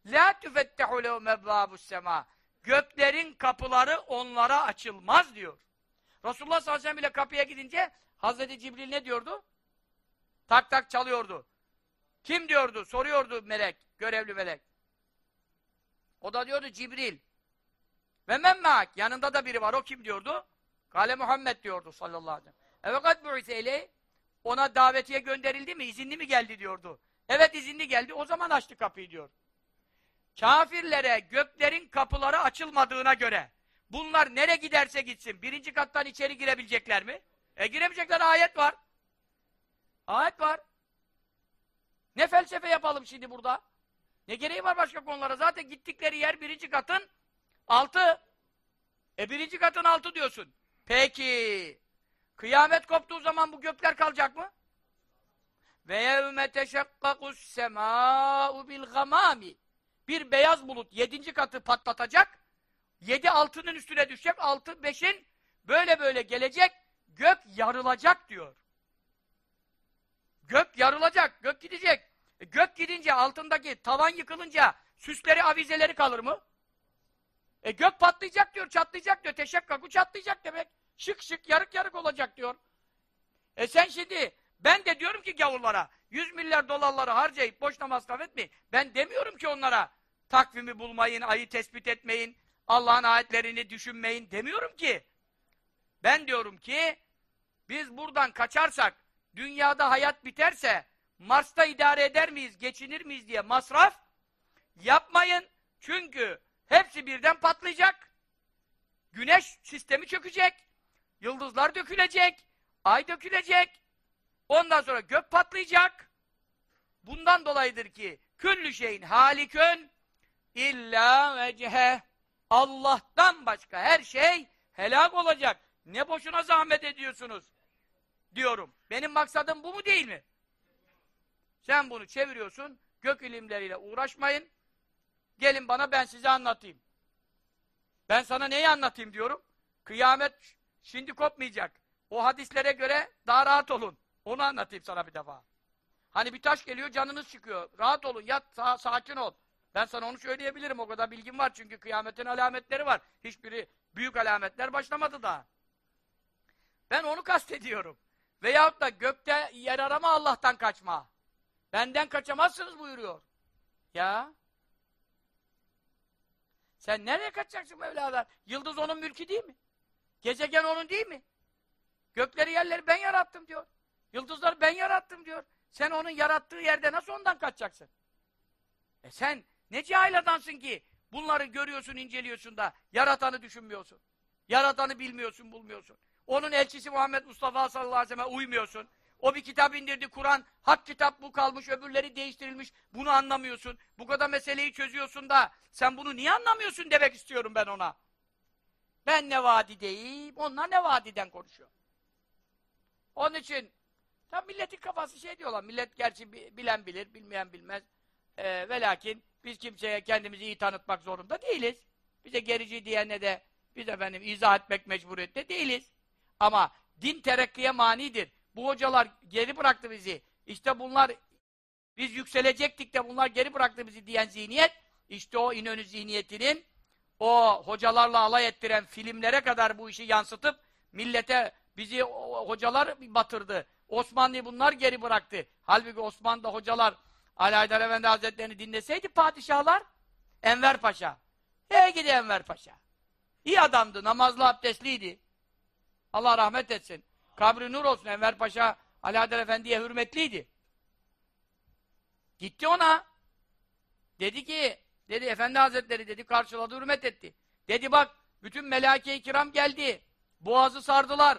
la tüfettehu lehum ebbâbus semâ Göklerin kapıları onlara açılmaz diyor. Resulullah sallallahu aleyhi ve sellem bile kapıya gidince Hazreti Cibril ne diyordu? Tak tak çalıyordu. Kim diyordu? Soruyordu melek, görevli melek. O da diyordu Cibril. Ve memmak, yanında da biri var. O kim diyordu? Kale Muhammed diyordu sallallahu aleyhi ve sellem. Evet kad bu'ise ona davetiye gönderildi mi? İzinli mi geldi diyordu. Evet izinli geldi. O zaman açtı kapıyı diyor. Kafirlere göklerin kapıları açılmadığına göre bunlar nere giderse gitsin birinci kattan içeri girebilecekler mi? E giremeyecekler ayet var. Ayet var. Ne felsefe yapalım şimdi burada? Ne gereği var başka konulara? Zaten gittikleri yer birinci katın altı. E birinci katın altı diyorsun. Peki. Kıyamet koptuğu zaman bu gökler kalacak mı? Ve yevme teşekkakus semâ'u bil gamâmi. Bir beyaz bulut yedinci katı patlatacak. Yedi altının üstüne düşecek. Altı beşin böyle böyle gelecek. gök yarılacak diyor. Gök yarılacak, gök gidecek. E, gök gidince altındaki tavan yıkılınca süsleri, avizeleri kalır mı? E gök patlayacak diyor, çatlayacak diyor. Teşekkaku çatlayacak demek. Şık şık, yarık yarık olacak diyor. E sen şimdi, ben de diyorum ki gavurlara, 100 milyar dolarları harcayıp boşuna masraf etmeyin. Ben demiyorum ki onlara, takvimi bulmayın, ayı tespit etmeyin, Allah'ın ayetlerini düşünmeyin demiyorum ki. Ben diyorum ki, biz buradan kaçarsak, dünyada hayat biterse, Mars'ta idare eder miyiz, geçinir miyiz diye masraf yapmayın. Çünkü hepsi birden patlayacak. Güneş sistemi çökecek. Yıldızlar dökülecek. Ay dökülecek. Ondan sonra gök patlayacak. Bundan dolayıdır ki küllü şeyin halikün illa vecehe Allah'tan başka her şey helak olacak. Ne boşuna zahmet ediyorsunuz? Diyorum. Benim maksadım bu mu değil mi? Sen bunu çeviriyorsun. Gök ilimleriyle uğraşmayın. Gelin bana ben size anlatayım. Ben sana neyi anlatayım diyorum? Kıyamet şimdi kopmayacak. O hadislere göre daha rahat olun. Onu anlatayım sana bir defa. Hani bir taş geliyor canınız çıkıyor. Rahat olun yat sa sakin ol. Ben sana onu söyleyebilirim. O kadar bilgim var çünkü kıyametin alametleri var. Hiçbiri büyük alametler başlamadı daha. Ben onu kastediyorum. Veyahut da gökte yer arama Allah'tan kaçma. Benden kaçamazsınız buyuruyor. Ya. Sen nereye kaçacaksın Mevla'dan? Yıldız onun mülkü değil mi? Gezegen onun değil mi? Gökleri yerleri ben yarattım diyor. Yıldızları ben yarattım diyor. Sen onun yarattığı yerde nasıl ondan kaçacaksın? E sen ne cahil adamsın ki bunları görüyorsun, inceliyorsun da yaratanı düşünmüyorsun. Yaratanı bilmiyorsun, bulmuyorsun. Onun elçisi Muhammed Mustafa sallallahu aleyhi ve sellem'e uymuyorsun. O bir kitap indirdi, Kur'an, hak kitap bu kalmış, öbürleri değiştirilmiş. Bunu anlamıyorsun. Bu kadar meseleyi çözüyorsun da sen bunu niye anlamıyorsun demek istiyorum ben ona. Ben ne vadideyim, onlar ne vadiden konuşuyor. Onun için tabi milletin kafası şey diyorlar, millet gerçi bilen bilir, bilmeyen bilmez. Ee, ve lakin biz kimseye kendimizi iyi tanıtmak zorunda değiliz. Bize gerici diyene de biz efendim izah etmek mecburiyette değiliz. Ama din terakkiye manidir. Bu hocalar geri bıraktı bizi. İşte bunlar biz yükselecektik de bunlar geri bıraktı bizi diyen zihniyet işte o İnönü zihniyetinin o hocalarla alay ettiren filmlere kadar bu işi yansıtıp millete bizi hocalar batırdı. Osmanlı'yı bunlar geri bıraktı. Halbuki Osmanlı'da hocalar Ali Haydar Efendi Hazretleri'ni dinleseydi padişahlar Enver Paşa. He gidi Enver Paşa. İyi adamdı, namazlı abdestliydi. Allah rahmet etsin. Kabri nur olsun. Enver Paşa Haydar Efendi'ye hürmetliydi. Gitti ona. Dedi ki, dedi Efendi Hazretleri dedi karşıladı, hürmet etti. Dedi bak, bütün melaike-i kiram geldi. Boğazı sardılar.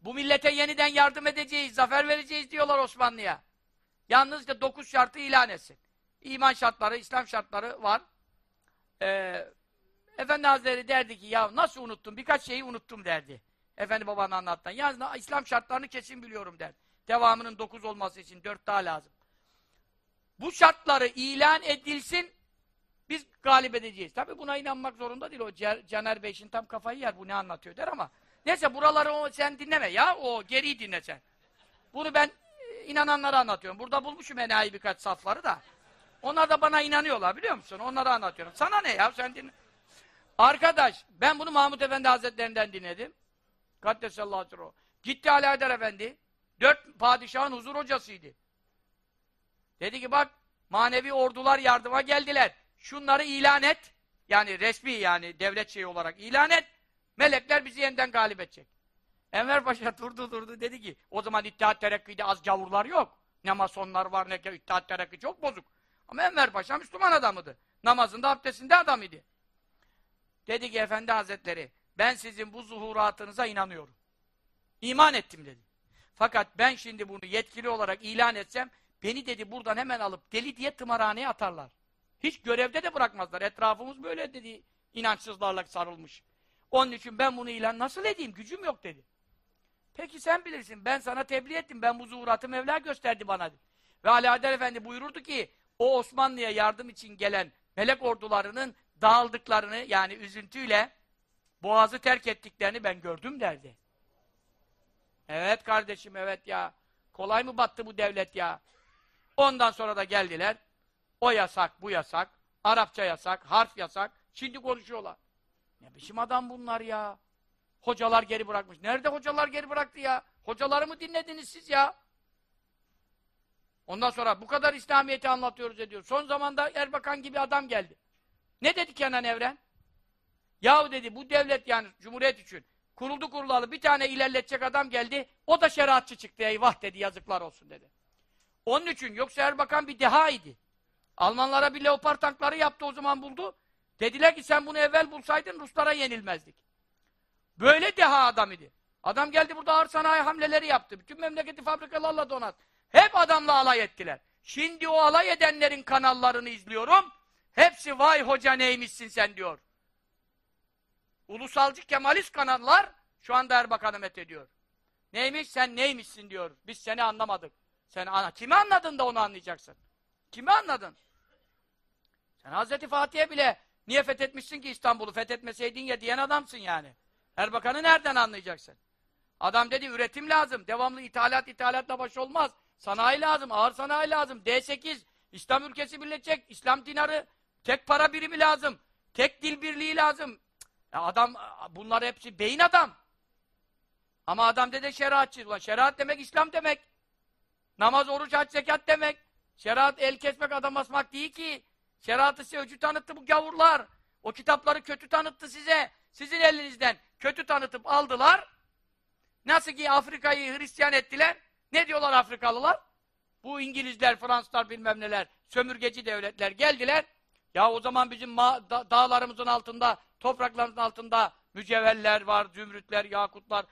Bu millete yeniden yardım edeceğiz, zafer vereceğiz diyorlar Osmanlı'ya. Yalnız işte dokuz şartı ilan etsin. İman şartları, İslam şartları var. Ee, Efendi Hazretleri derdi ki, ya nasıl unuttum, birkaç şeyi unuttum derdi. Efendi babanın anlattan. Yani İslam şartlarını kesin biliyorum der. Devamının dokuz olması için dört daha lazım. Bu şartları ilan edilsin, biz galip edeceğiz. Tabi buna inanmak zorunda değil. O Caner Bey şimdi tam kafayı yer, bu ne anlatıyor der ama. Neyse buraları o, sen dinleme ya, o geriyi dinle sen. Bunu ben e, inananlara anlatıyorum. Burada bulmuşum enayi birkaç safları da. Onlar da bana inanıyorlar biliyor musun? Onlara anlatıyorum. Sana ne ya sen dinle. Arkadaş, ben bunu Mahmut Efendi Hazretlerinden dinledim. Kaddesallahu aleyhi Gitti Ali Haydar Efendi. Dört padişahın huzur hocasıydı. Dedi ki bak manevi ordular yardıma geldiler. Şunları ilan et. Yani resmi yani devlet şeyi olarak ilan et. Melekler bizi yeniden galip edecek. Enver Paşa durdu durdu dedi ki o zaman İttihat Terakki'de az gavurlar yok. Ne masonlar var ne İttihat Terakki çok bozuk. Ama Enver Paşa Müslüman adamıydı. Namazında abdestinde adamıydı. Dedi ki Efendi Hazretleri ben sizin bu zuhuratınıza inanıyorum. İman ettim dedi. Fakat ben şimdi bunu yetkili olarak ilan etsem, beni dedi buradan hemen alıp deli diye tımarhaneye atarlar. Hiç görevde de bırakmazlar. Etrafımız böyle dedi, inançsızlarla sarılmış. Onun için ben bunu ilan nasıl edeyim, gücüm yok dedi. Peki sen bilirsin, ben sana tebliğ ettim, ben bu zuhuratı Mevla gösterdi bana. Ve Ali Adel Efendi buyururdu ki, o Osmanlı'ya yardım için gelen melek ordularının dağıldıklarını, yani üzüntüyle, boğazı terk ettiklerini ben gördüm derdi. Evet kardeşim evet ya. Kolay mı battı bu devlet ya? Ondan sonra da geldiler. O yasak, bu yasak. Arapça yasak, harf yasak. Şimdi konuşuyorlar. Ne biçim adam bunlar ya? Hocalar geri bırakmış. Nerede hocalar geri bıraktı ya? Hocaları mı dinlediniz siz ya? Ondan sonra bu kadar İslamiyet'i anlatıyoruz ediyor. Son zamanda Erbakan gibi adam geldi. Ne dedi Kenan Evren? Yahu dedi bu devlet yani Cumhuriyet için kuruldu kurulalı bir tane ilerletecek adam geldi. O da şeriatçı çıktı. Eyvah dedi yazıklar olsun dedi. Onun için yoksa Erbakan bir deha idi. Almanlara bir leopar tankları yaptı o zaman buldu. Dediler ki sen bunu evvel bulsaydın Ruslara yenilmezdik. Böyle deha adam idi. Adam geldi burada ağır sanayi hamleleri yaptı. Bütün memleketi fabrikalarla donat. Hep adamla alay ettiler. Şimdi o alay edenlerin kanallarını izliyorum. Hepsi vay hoca neymişsin sen diyor. Ulusalcı Kemalist kanallar şu anda Erbakan'ı met ediyor. Neymiş sen neymişsin diyor. Biz seni anlamadık. Sen ana kimi anladın da onu anlayacaksın? Kimi anladın? Sen Hazreti Fatih'e bile niye fethetmişsin ki İstanbul'u fethetmeseydin ya diyen adamsın yani. Erbakan'ı nereden anlayacaksın? Adam dedi üretim lazım. Devamlı ithalat ithalatla baş olmaz. Sanayi lazım, ağır sanayi lazım. D8, İslam ülkesi birleşecek, İslam dinarı, tek para birimi lazım. Tek dil birliği lazım. Adam, bunlar hepsi beyin adam. Ama adam dedi şeriatçı. Ulan şeriat demek İslam demek. Namaz, oruç, hac, zekat demek. Şeriat el kesmek, adam asmak değil ki. Şeriatı size öcü tanıttı bu gavurlar. O kitapları kötü tanıttı size. Sizin elinizden kötü tanıtıp aldılar. Nasıl ki Afrika'yı Hristiyan ettiler. Ne diyorlar Afrikalılar? Bu İngilizler, Fransızlar bilmem neler, sömürgeci devletler geldiler. Ya o zaman bizim da dağlarımızın altında, topraklarımızın altında mücevherler var, zümrütler, yakutlar,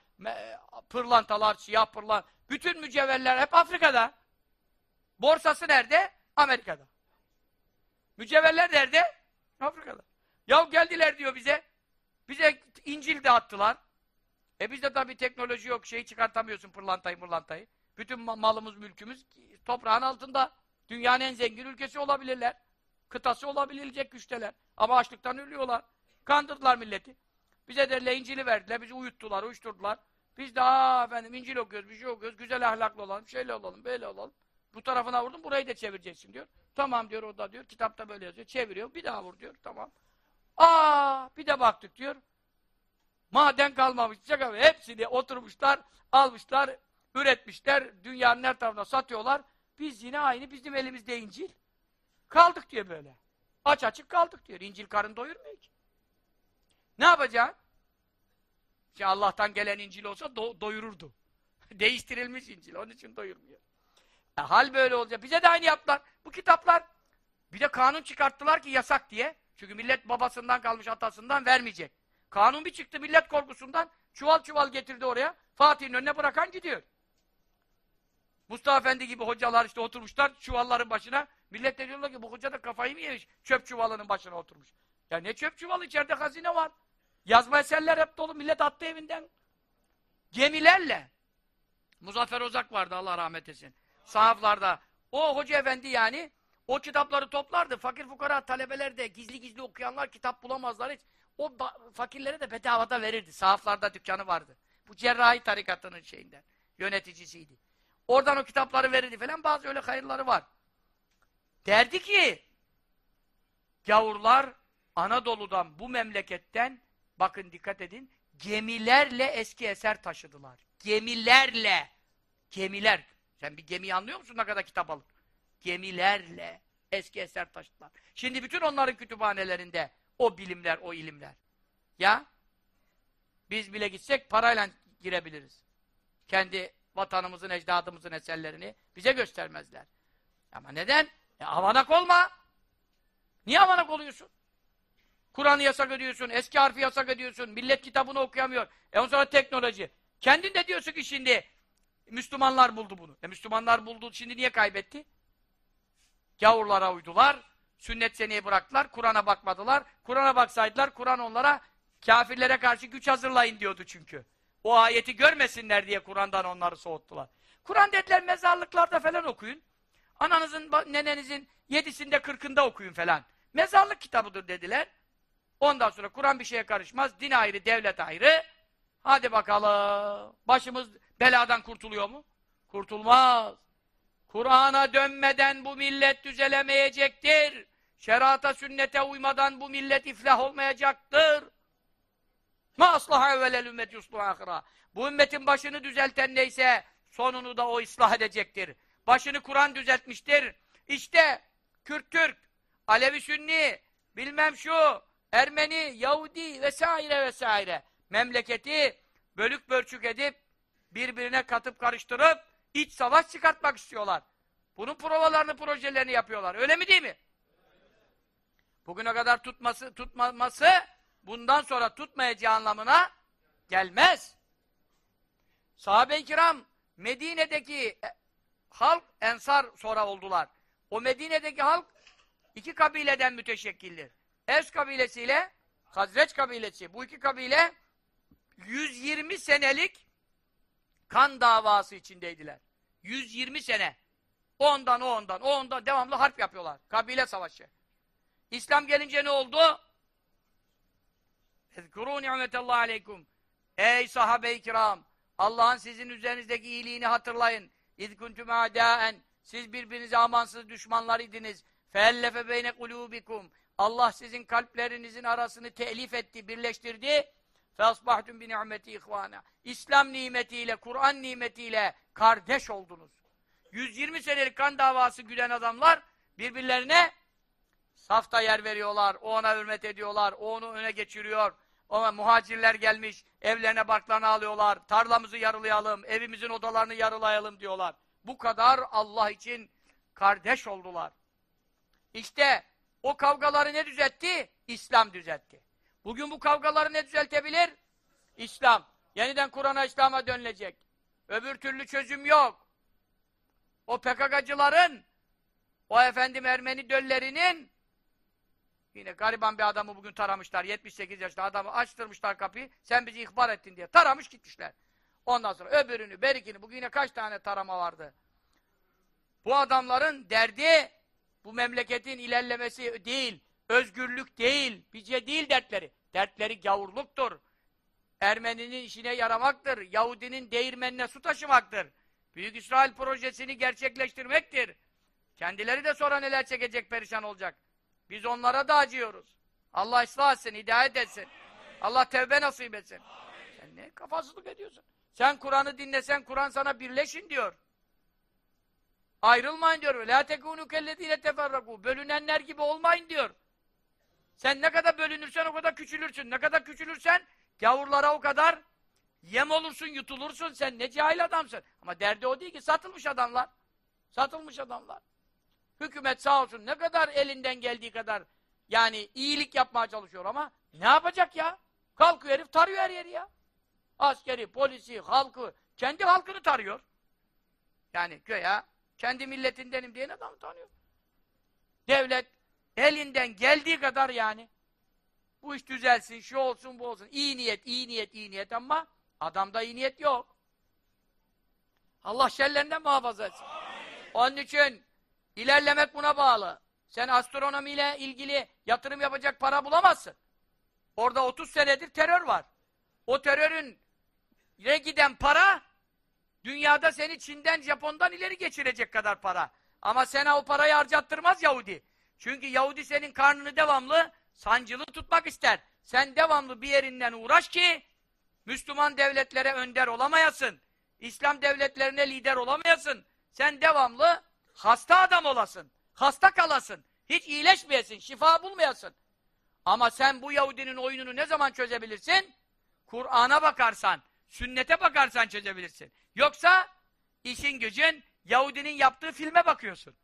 pırlantalar, siyah pırlan. Bütün mücevherler hep Afrika'da. Borsası nerede? Amerika'da. Mücevherler nerede? Afrika'da. Ya geldiler diyor bize. Bize İncil dağıttılar. E bizde tabii teknoloji yok. Şeyi çıkartamıyorsun pırlantayı pırlantayı. Bütün malımız, mülkümüz toprağın altında. Dünyanın en zengin ülkesi olabilirler. Kıtası olabilecek güçteler. Ama açlıktan ölüyorlar. Kandırdılar milleti. Bize de İncil'i verdiler. Bizi uyuttular, uyuşturdular. Biz de aa efendim İncil okuyoruz, bir şey okuyoruz. Güzel ahlaklı olalım, şöyle olalım, böyle olalım. Bu tarafına vurdum, burayı da çevireceksin diyor. Tamam diyor, o da diyor. Kitapta böyle yazıyor. Çeviriyor, bir daha vur diyor. Tamam. Aa, bir de baktık diyor. Maden kalmamış. Şaka hepsini oturmuşlar, almışlar, üretmişler. Dünyanın her tarafına satıyorlar. Biz yine aynı bizim elimizde İncil. Kaldık diyor böyle. Aç açık kaldık diyor. İncil karın doyurmuyor ki. Ne yapacaksın? Şimdi Allah'tan gelen İncil olsa do doyururdu. Değiştirilmiş İncil. Onun için doyurmuyor. E, hal böyle olacak. Bize de aynı yaptılar. Bu kitaplar bir de kanun çıkarttılar ki yasak diye. Çünkü millet babasından kalmış atasından vermeyecek. Kanun bir çıktı millet korkusundan çuval çuval getirdi oraya. Fatih'in önüne bırakan gidiyor. Mustafa Efendi gibi hocalar işte oturmuşlar çuvalların başına. Millet de diyorlar ki bu hoca da kafayı mı yemiş? Çöp çuvalının başına oturmuş. Ya ne çöp çuvalı? içeride hazine var. Yazma eserler hep dolu. Millet attı evinden. Gemilerle. Muzaffer Ozak vardı Allah rahmet etsin. Sahaflarda. O hoca efendi yani o kitapları toplardı. Fakir fukara talebeler de gizli gizli okuyanlar kitap bulamazlar hiç. O fakirlere de bedavada verirdi. Sahaflarda dükkanı vardı. Bu cerrahi tarikatının şeyinden. Yöneticisiydi. Oradan o kitapları verirdi falan. Bazı öyle hayırları var. Derdi ki gavurlar Anadolu'dan bu memleketten bakın dikkat edin gemilerle eski eser taşıdılar. Gemilerle gemiler. Sen bir gemiyi anlıyor musun ne kadar kitap alır? Gemilerle eski eser taşıdılar. Şimdi bütün onların kütüphanelerinde o bilimler, o ilimler. Ya biz bile gitsek parayla girebiliriz. Kendi vatanımızın, ecdadımızın eserlerini bize göstermezler. Ama neden? E, avanak olma. Niye avanak oluyorsun? Kur'an'ı yasak ediyorsun, eski harfi yasak ediyorsun, millet kitabını okuyamıyor. E ondan sonra teknoloji. Kendin de diyorsun ki şimdi Müslümanlar buldu bunu. E Müslümanlar buldu, şimdi niye kaybetti? Gavurlara uydular, sünnet seneye bıraktılar, Kur'an'a bakmadılar. Kur'an'a baksaydılar, Kur'an onlara kafirlere karşı güç hazırlayın diyordu çünkü. O ayeti görmesinler diye Kur'an'dan onları soğuttular. Kur'an dediler mezarlıklarda falan okuyun. Ananızın, nenenizin yedisinde, kırkında okuyun falan. Mezarlık kitabıdır dediler. Ondan sonra Kur'an bir şeye karışmaz. Din ayrı, devlet ayrı. Hadi bakalım. Başımız Beladan kurtuluyor mu? Kurtulmaz. Kur'an'a dönmeden bu millet düzelemeyecektir. Şerata sünnete uymadan bu millet iflah olmayacaktır. Ma aslaha evvelel ümmet yusluha ahira. Bu ümmetin başını düzelten neyse sonunu da o ıslah edecektir. Başını Kur'an düzeltmiştir. İşte Kürt Türk, Alevi Sünni, bilmem şu, Ermeni, Yahudi vesaire vesaire memleketi bölük bölçük edip birbirine katıp karıştırıp iç savaş çıkartmak istiyorlar. Bunun provalarını, projelerini yapıyorlar. Öyle mi değil mi? Bugüne kadar tutması, tutmaması bundan sonra tutmayacağı anlamına gelmez. Sahabe-i kiram Medine'deki e, halk ensar sonra oldular. O Medine'deki halk iki kabileden müteşekkildir. Es kabilesiyle Hazreç kabilesi. Bu iki kabile 120 senelik kan davası içindeydiler. 120 sene. O ondan, o ondan, o ondan devamlı harp yapıyorlar. Kabile savaşı. İslam gelince ne oldu? Ezkurû ni'metallah aleykum. Ey sahabe-i kiram! Allah'ın sizin üzerinizdeki iyiliğini hatırlayın. İz kuntum a'daen. Siz birbirinize amansız düşmanlar idiniz. Feellefe beyne kulûbikum. Allah sizin kalplerinizin arasını telif etti, birleştirdi. Feasbahtum bi ni'meti ihvana. İslam nimetiyle, Kur'an nimetiyle kardeş oldunuz. 120 senelik kan davası gülen adamlar birbirlerine safta yer veriyorlar, o ona hürmet ediyorlar, o onu öne geçiriyor. Ona muhacirler gelmiş, evlerine barklarını alıyorlar, tarlamızı yarılayalım, evimizin odalarını yarılayalım diyorlar. Bu kadar Allah için kardeş oldular. İşte o kavgaları ne düzeltti? İslam düzeltti. Bugün bu kavgaları ne düzeltebilir? İslam. Yeniden Kur'an'a, İslam'a dönülecek. Öbür türlü çözüm yok. O PKK'cıların, o efendim Ermeni döllerinin yine gariban bir adamı bugün taramışlar. 78 yaşında adamı açtırmışlar kapıyı. Sen bizi ihbar ettin diye. Taramış gitmişler. Ondan sonra öbürünü, berikini, bugün yine kaç tane tarama vardı. Bu adamların derdi bu memleketin ilerlemesi değil, özgürlük değil, bize değil dertleri. Dertleri gavurluktur. Ermeninin işine yaramaktır. Yahudinin değirmenine su taşımaktır. Büyük İsrail projesini gerçekleştirmektir. Kendileri de sonra neler çekecek, perişan olacak. Biz onlara da acıyoruz. Allah ıslah etsin, hidayet etsin. Allah tevbe nasip etsin. Sen ne kafasızlık ediyorsun? Sen Kur'an'ı dinlesen, Kur'an sana birleşin diyor. Ayrılmayın diyor. La tekunu kellezine teferraku. Bölünenler gibi olmayın diyor. Sen ne kadar bölünürsen o kadar küçülürsün. Ne kadar küçülürsen gavurlara o kadar yem olursun, yutulursun. Sen ne cahil adamsın. Ama derdi o değil ki satılmış adamlar. Satılmış adamlar. Hükümet sağ olsun ne kadar elinden geldiği kadar yani iyilik yapmaya çalışıyor ama ne yapacak ya? Kalkıyor herif tarıyor her yeri ya. Askeri, polisi, halkı, kendi halkını tarıyor. Yani göya kendi milletindenim diyen adam tanıyor. Devlet elinden geldiği kadar yani bu iş düzelsin, şu olsun, bu olsun. İyi niyet, iyi niyet, iyi niyet ama adamda iyi niyet yok. Allah şerlerinden muhafaza etsin. Onun için ilerlemek buna bağlı. Sen astronomiyle ilgili yatırım yapacak para bulamazsın. Orada 30 senedir terör var. O terörün giden para dünyada seni Çin'den, Japon'dan ileri geçirecek kadar para. Ama sana o parayı harcattırmaz Yahudi. Çünkü Yahudi senin karnını devamlı sancılı tutmak ister. Sen devamlı bir yerinden uğraş ki Müslüman devletlere önder olamayasın. İslam devletlerine lider olamayasın. Sen devamlı hasta adam olasın. Hasta kalasın. Hiç iyileşmeyesin. Şifa bulmayasın. Ama sen bu Yahudinin oyununu ne zaman çözebilirsin? Kur'an'a bakarsan, sünnete bakarsan çözebilirsin. Yoksa işin gücün Yahudinin yaptığı filme bakıyorsun.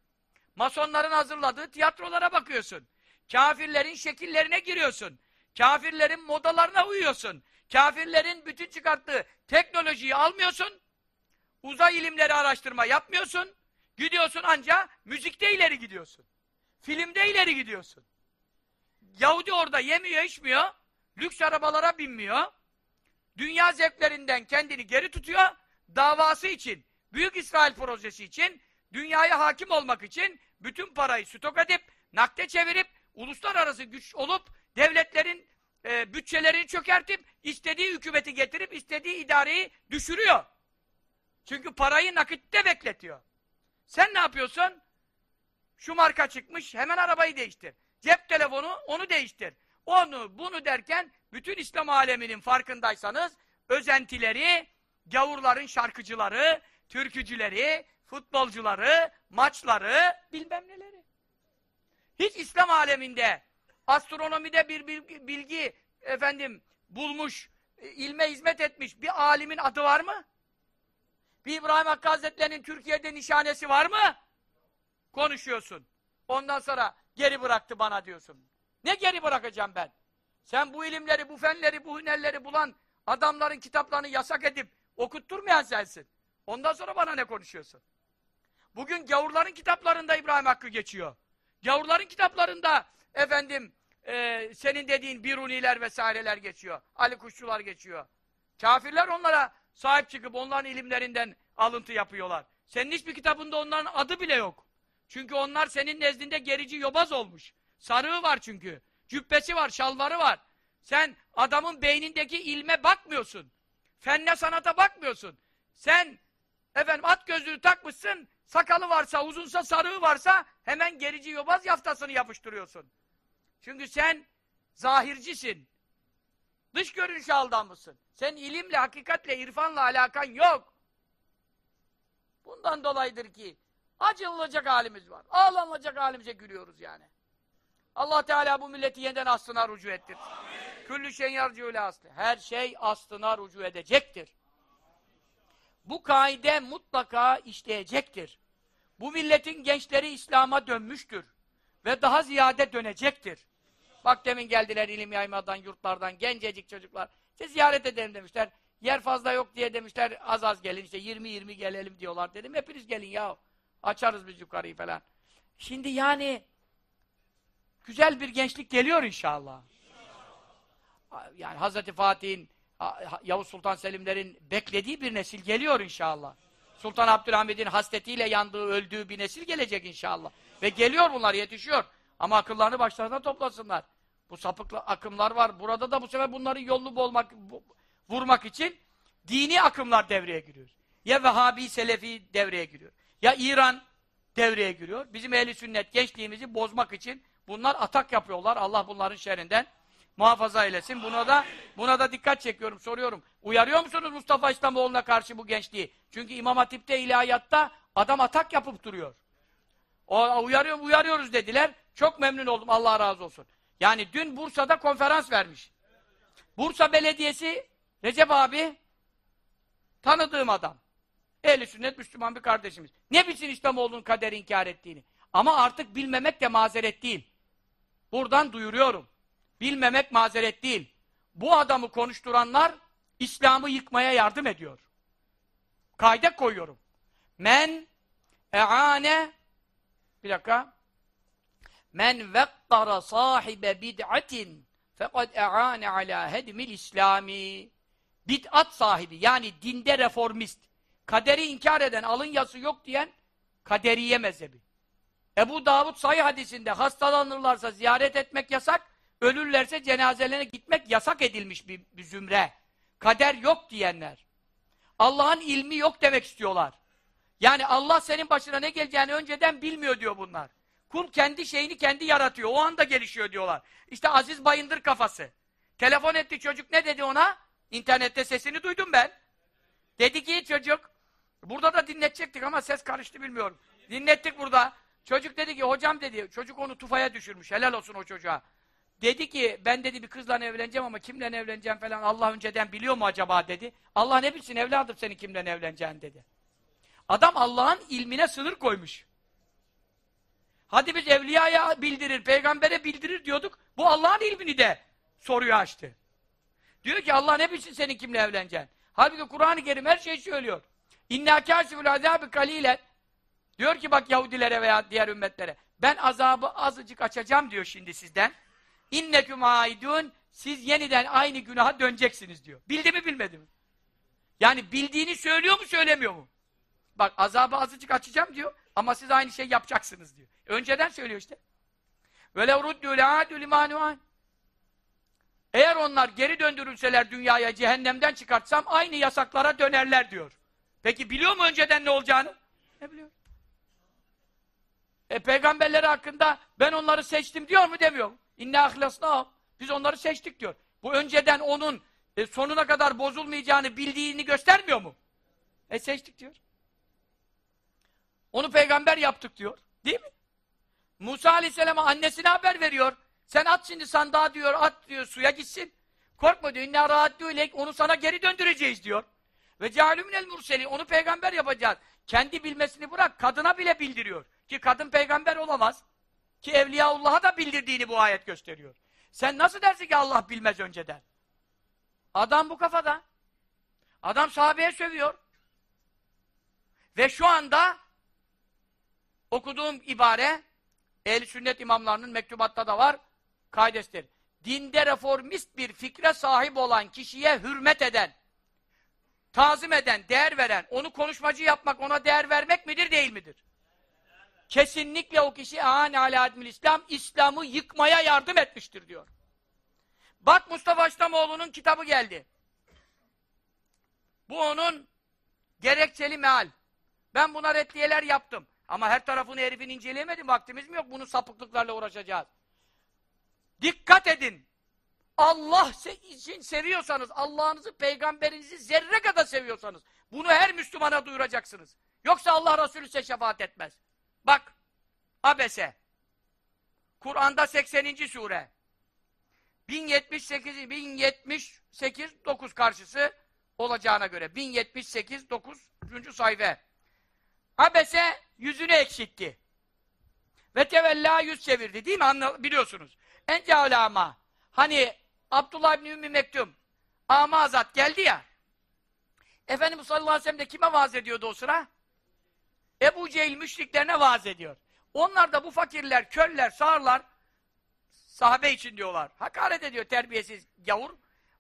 Masonların hazırladığı tiyatrolara bakıyorsun. Kafirlerin şekillerine giriyorsun. Kafirlerin modalarına uyuyorsun. Kafirlerin bütün çıkarttığı teknolojiyi almıyorsun. Uzay ilimleri araştırma yapmıyorsun. Gidiyorsun anca müzikte ileri gidiyorsun. Filmde ileri gidiyorsun. Yahudi orada yemiyor, içmiyor. Lüks arabalara binmiyor. Dünya zevklerinden kendini geri tutuyor. Davası için, Büyük İsrail projesi için, dünyaya hakim olmak için bütün parayı stok edip, nakde çevirip, uluslararası güç olup, devletlerin e, bütçelerini çökertip, istediği hükümeti getirip, istediği idareyi düşürüyor. Çünkü parayı nakitte bekletiyor. Sen ne yapıyorsun? Şu marka çıkmış, hemen arabayı değiştir. Cep telefonu, onu değiştir. Onu, bunu derken, bütün İslam aleminin farkındaysanız, özentileri, gavurların şarkıcıları, türkücüleri, futbolcuları, maçları, bilmem neleri. Hiç İslam aleminde, astronomide bir bilgi, bilgi efendim, bulmuş, e, ilme hizmet etmiş bir alimin adı var mı? Bir İbrahim Hakkı Hazretleri'nin Türkiye'de nişanesi var mı? Konuşuyorsun. Ondan sonra geri bıraktı bana diyorsun. Ne geri bırakacağım ben? Sen bu ilimleri, bu fenleri, bu hünerleri bulan adamların kitaplarını yasak edip okutturmayan sensin. Ondan sonra bana ne konuşuyorsun? Bugün gavurların kitaplarında İbrahim Hakkı geçiyor. Gavurların kitaplarında efendim e, senin dediğin Biruniler vesaireler geçiyor. Ali Kuşçular geçiyor. Kafirler onlara sahip çıkıp onların ilimlerinden alıntı yapıyorlar. Senin hiçbir kitabında onların adı bile yok. Çünkü onlar senin nezdinde gerici yobaz olmuş. Sarığı var çünkü. Cübbesi var, şalvarı var. Sen adamın beynindeki ilme bakmıyorsun. Fenne sanata bakmıyorsun. Sen efendim at gözlüğü takmışsın, sakalı varsa, uzunsa, sarığı varsa hemen gerici yobaz yaftasını yapıştırıyorsun. Çünkü sen zahircisin. Dış görünüşe aldanmışsın. Sen ilimle, hakikatle, irfanla alakan yok. Bundan dolayıdır ki acınılacak halimiz var. Ağlanılacak halimize gülüyoruz yani. Allah Teala bu milleti yeniden aslına rücu ettir. Küllü şeyin yarcûle aslı. Her şey aslına rücu edecektir. Bu kaide mutlaka işleyecektir. Bu milletin gençleri İslam'a dönmüştür. Ve daha ziyade dönecektir. Bak demin geldiler ilim yaymadan, yurtlardan, gencecik çocuklar. İşte ziyaret edelim demişler. Yer fazla yok diye demişler, az az gelin işte 20-20 gelelim diyorlar dedim. Hepiniz gelin ya. Açarız biz yukarıyı falan. Şimdi yani güzel bir gençlik geliyor inşallah. Yani Hazreti Fatih'in, Yavuz Sultan Selimlerin beklediği bir nesil geliyor inşallah. Sultan Abdülhamid'in hasretiyle yandığı, öldüğü bir nesil gelecek inşallah. Ve geliyor bunlar, yetişiyor. Ama akıllarını başlarına toplasınlar. Bu sapıklı akımlar var. Burada da bu sefer bunların yolunu bulmak, bu, vurmak için dini akımlar devreye giriyor. Ya Vehhabi, Selefi devreye giriyor. Ya İran devreye giriyor. Bizim ehli sünnet gençliğimizi bozmak için bunlar atak yapıyorlar. Allah bunların şerrinden muhafaza eylesin. Buna da buna da dikkat çekiyorum, soruyorum. Uyarıyor musunuz Mustafa İslamoğlu'na karşı bu gençliği? Çünkü İmam Hatip'te, ilahiyatta adam atak yapıp duruyor. O uyarıyor, uyarıyoruz dediler. Çok memnun oldum. Allah razı olsun. Yani dün Bursa'da konferans vermiş. Bursa Belediyesi Recep abi tanıdığım adam. Ehli sünnet Müslüman bir kardeşimiz. Ne bilsin İslamoğlu'nun kaderi inkar ettiğini. Ama artık bilmemek de mazeret değil. Buradan duyuruyorum. Bilmemek mazeret değil. Bu adamı konuşturanlar İslam'ı yıkmaya yardım ediyor. Kayda koyuyorum. Men e'ane bir dakika. Men vekkara sahibe bid'atin fekad e'ane ala hedmil islami. Bid'at sahibi yani dinde reformist kaderi inkar eden alın yası yok diyen kaderiye mezhebi. Ebu Davud sayı hadisinde hastalanırlarsa ziyaret etmek yasak ölürlerse cenazelerine gitmek yasak edilmiş bir, bir zümre. Kader yok diyenler. Allah'ın ilmi yok demek istiyorlar yani Allah senin başına ne geleceğini önceden bilmiyor diyor bunlar Kul kendi şeyini kendi yaratıyor. O anda gelişiyor diyorlar. İşte Aziz Bayındır kafası. Telefon etti çocuk ne dedi ona? İnternette sesini duydum ben. Dedi ki çocuk, burada da dinletecektik ama ses karıştı bilmiyorum. Dinlettik burada. Çocuk dedi ki hocam dedi, çocuk onu tufaya düşürmüş. Helal olsun o çocuğa. Dedi ki ben dedi bir kızla evleneceğim ama kimle evleneceğim falan Allah önceden biliyor mu acaba dedi. Allah ne bilsin evladım seni kimle evleneceğin dedi. Adam Allah'ın ilmine sınır koymuş. Hadi biz evliyaya bildirir, peygambere bildirir diyorduk. Bu Allah'ın ilmini de soruyu açtı. Diyor ki Allah ne bilsin senin kimle evleneceksin. Halbuki Kur'an-ı Kerim her şeyi söylüyor. İnna kâsiful azâbı kalilen. Diyor ki bak Yahudilere veya diğer ümmetlere. Ben azabı azıcık açacağım diyor şimdi sizden. İnneküm aidun. Siz yeniden aynı günaha döneceksiniz diyor. Bildi mi bilmedi mi? Yani bildiğini söylüyor mu söylemiyor mu? Bak azabı azıcık açacağım diyor. Ama siz aynı şey yapacaksınız diyor. Önceden söylüyor işte. وَلَوْ رُدُّوا لَعَادُ لِمَانُوَانِ Eğer onlar geri döndürülseler dünyaya cehennemden çıkartsam aynı yasaklara dönerler diyor. Peki biliyor mu önceden ne olacağını? Ne biliyor? E peygamberleri hakkında ben onları seçtim diyor mu demiyor mu? İnne ahlasna Biz onları seçtik diyor. Bu önceden onun e, sonuna kadar bozulmayacağını bildiğini göstermiyor mu? E seçtik diyor. Onu peygamber yaptık diyor. Değil mi? Musa Aleyhisselam'a annesine haber veriyor. Sen at şimdi sandığa diyor, at diyor, suya gitsin. Korkma diyor, inna rahattü ilek, onu sana geri döndüreceğiz diyor. Ve cealümünel murseli, onu peygamber yapacağız. Kendi bilmesini bırak, kadına bile bildiriyor. Ki kadın peygamber olamaz. Ki Evliyaullah'a da bildirdiğini bu ayet gösteriyor. Sen nasıl dersin ki Allah bilmez önceden? Adam bu kafada. Adam sahabeye sövüyor. Ve şu anda okuduğum ibare ehl sünnet imamlarının mektubatta da var kaidesidir. Dinde reformist bir fikre sahip olan kişiye hürmet eden, tazim eden, değer veren, onu konuşmacı yapmak, ona değer vermek midir, değil midir? Kesinlikle o kişi an aladmül İslam, İslam'ı yıkmaya yardım etmiştir diyor. Bak Mustafa İslamoğlu'nun kitabı geldi. Bu onun gerekçeli meal. Ben buna reddiyeler yaptım. Ama her tarafını herifin inceleyemedim. Vaktimiz mi yok? Bunun sapıklıklarla uğraşacağız. Dikkat edin. Allah için seviyorsanız, Allah'ınızı, peygamberinizi zerre kadar seviyorsanız, bunu her Müslümana duyuracaksınız. Yoksa Allah Resulü size şefaat etmez. Bak, Abese. Kur'an'da 80. sure. 1078, 1078, 9 karşısı olacağına göre. 1078, 9. sayfa. Abese yüzünü ekşitti. Ve tevella yüz çevirdi değil mi? Anla, biliyorsunuz. Ence alama. Hani Abdullah İbni Ümmü Mektum ama azat geldi ya. Efendimiz sallallahu aleyhi ve sellem de kime vaaz ediyordu o sıra? Ebu Cehil müşriklerine vaaz ediyor. Onlar da bu fakirler, köller, sağırlar sahabe için diyorlar. Hakaret ediyor terbiyesiz gavur.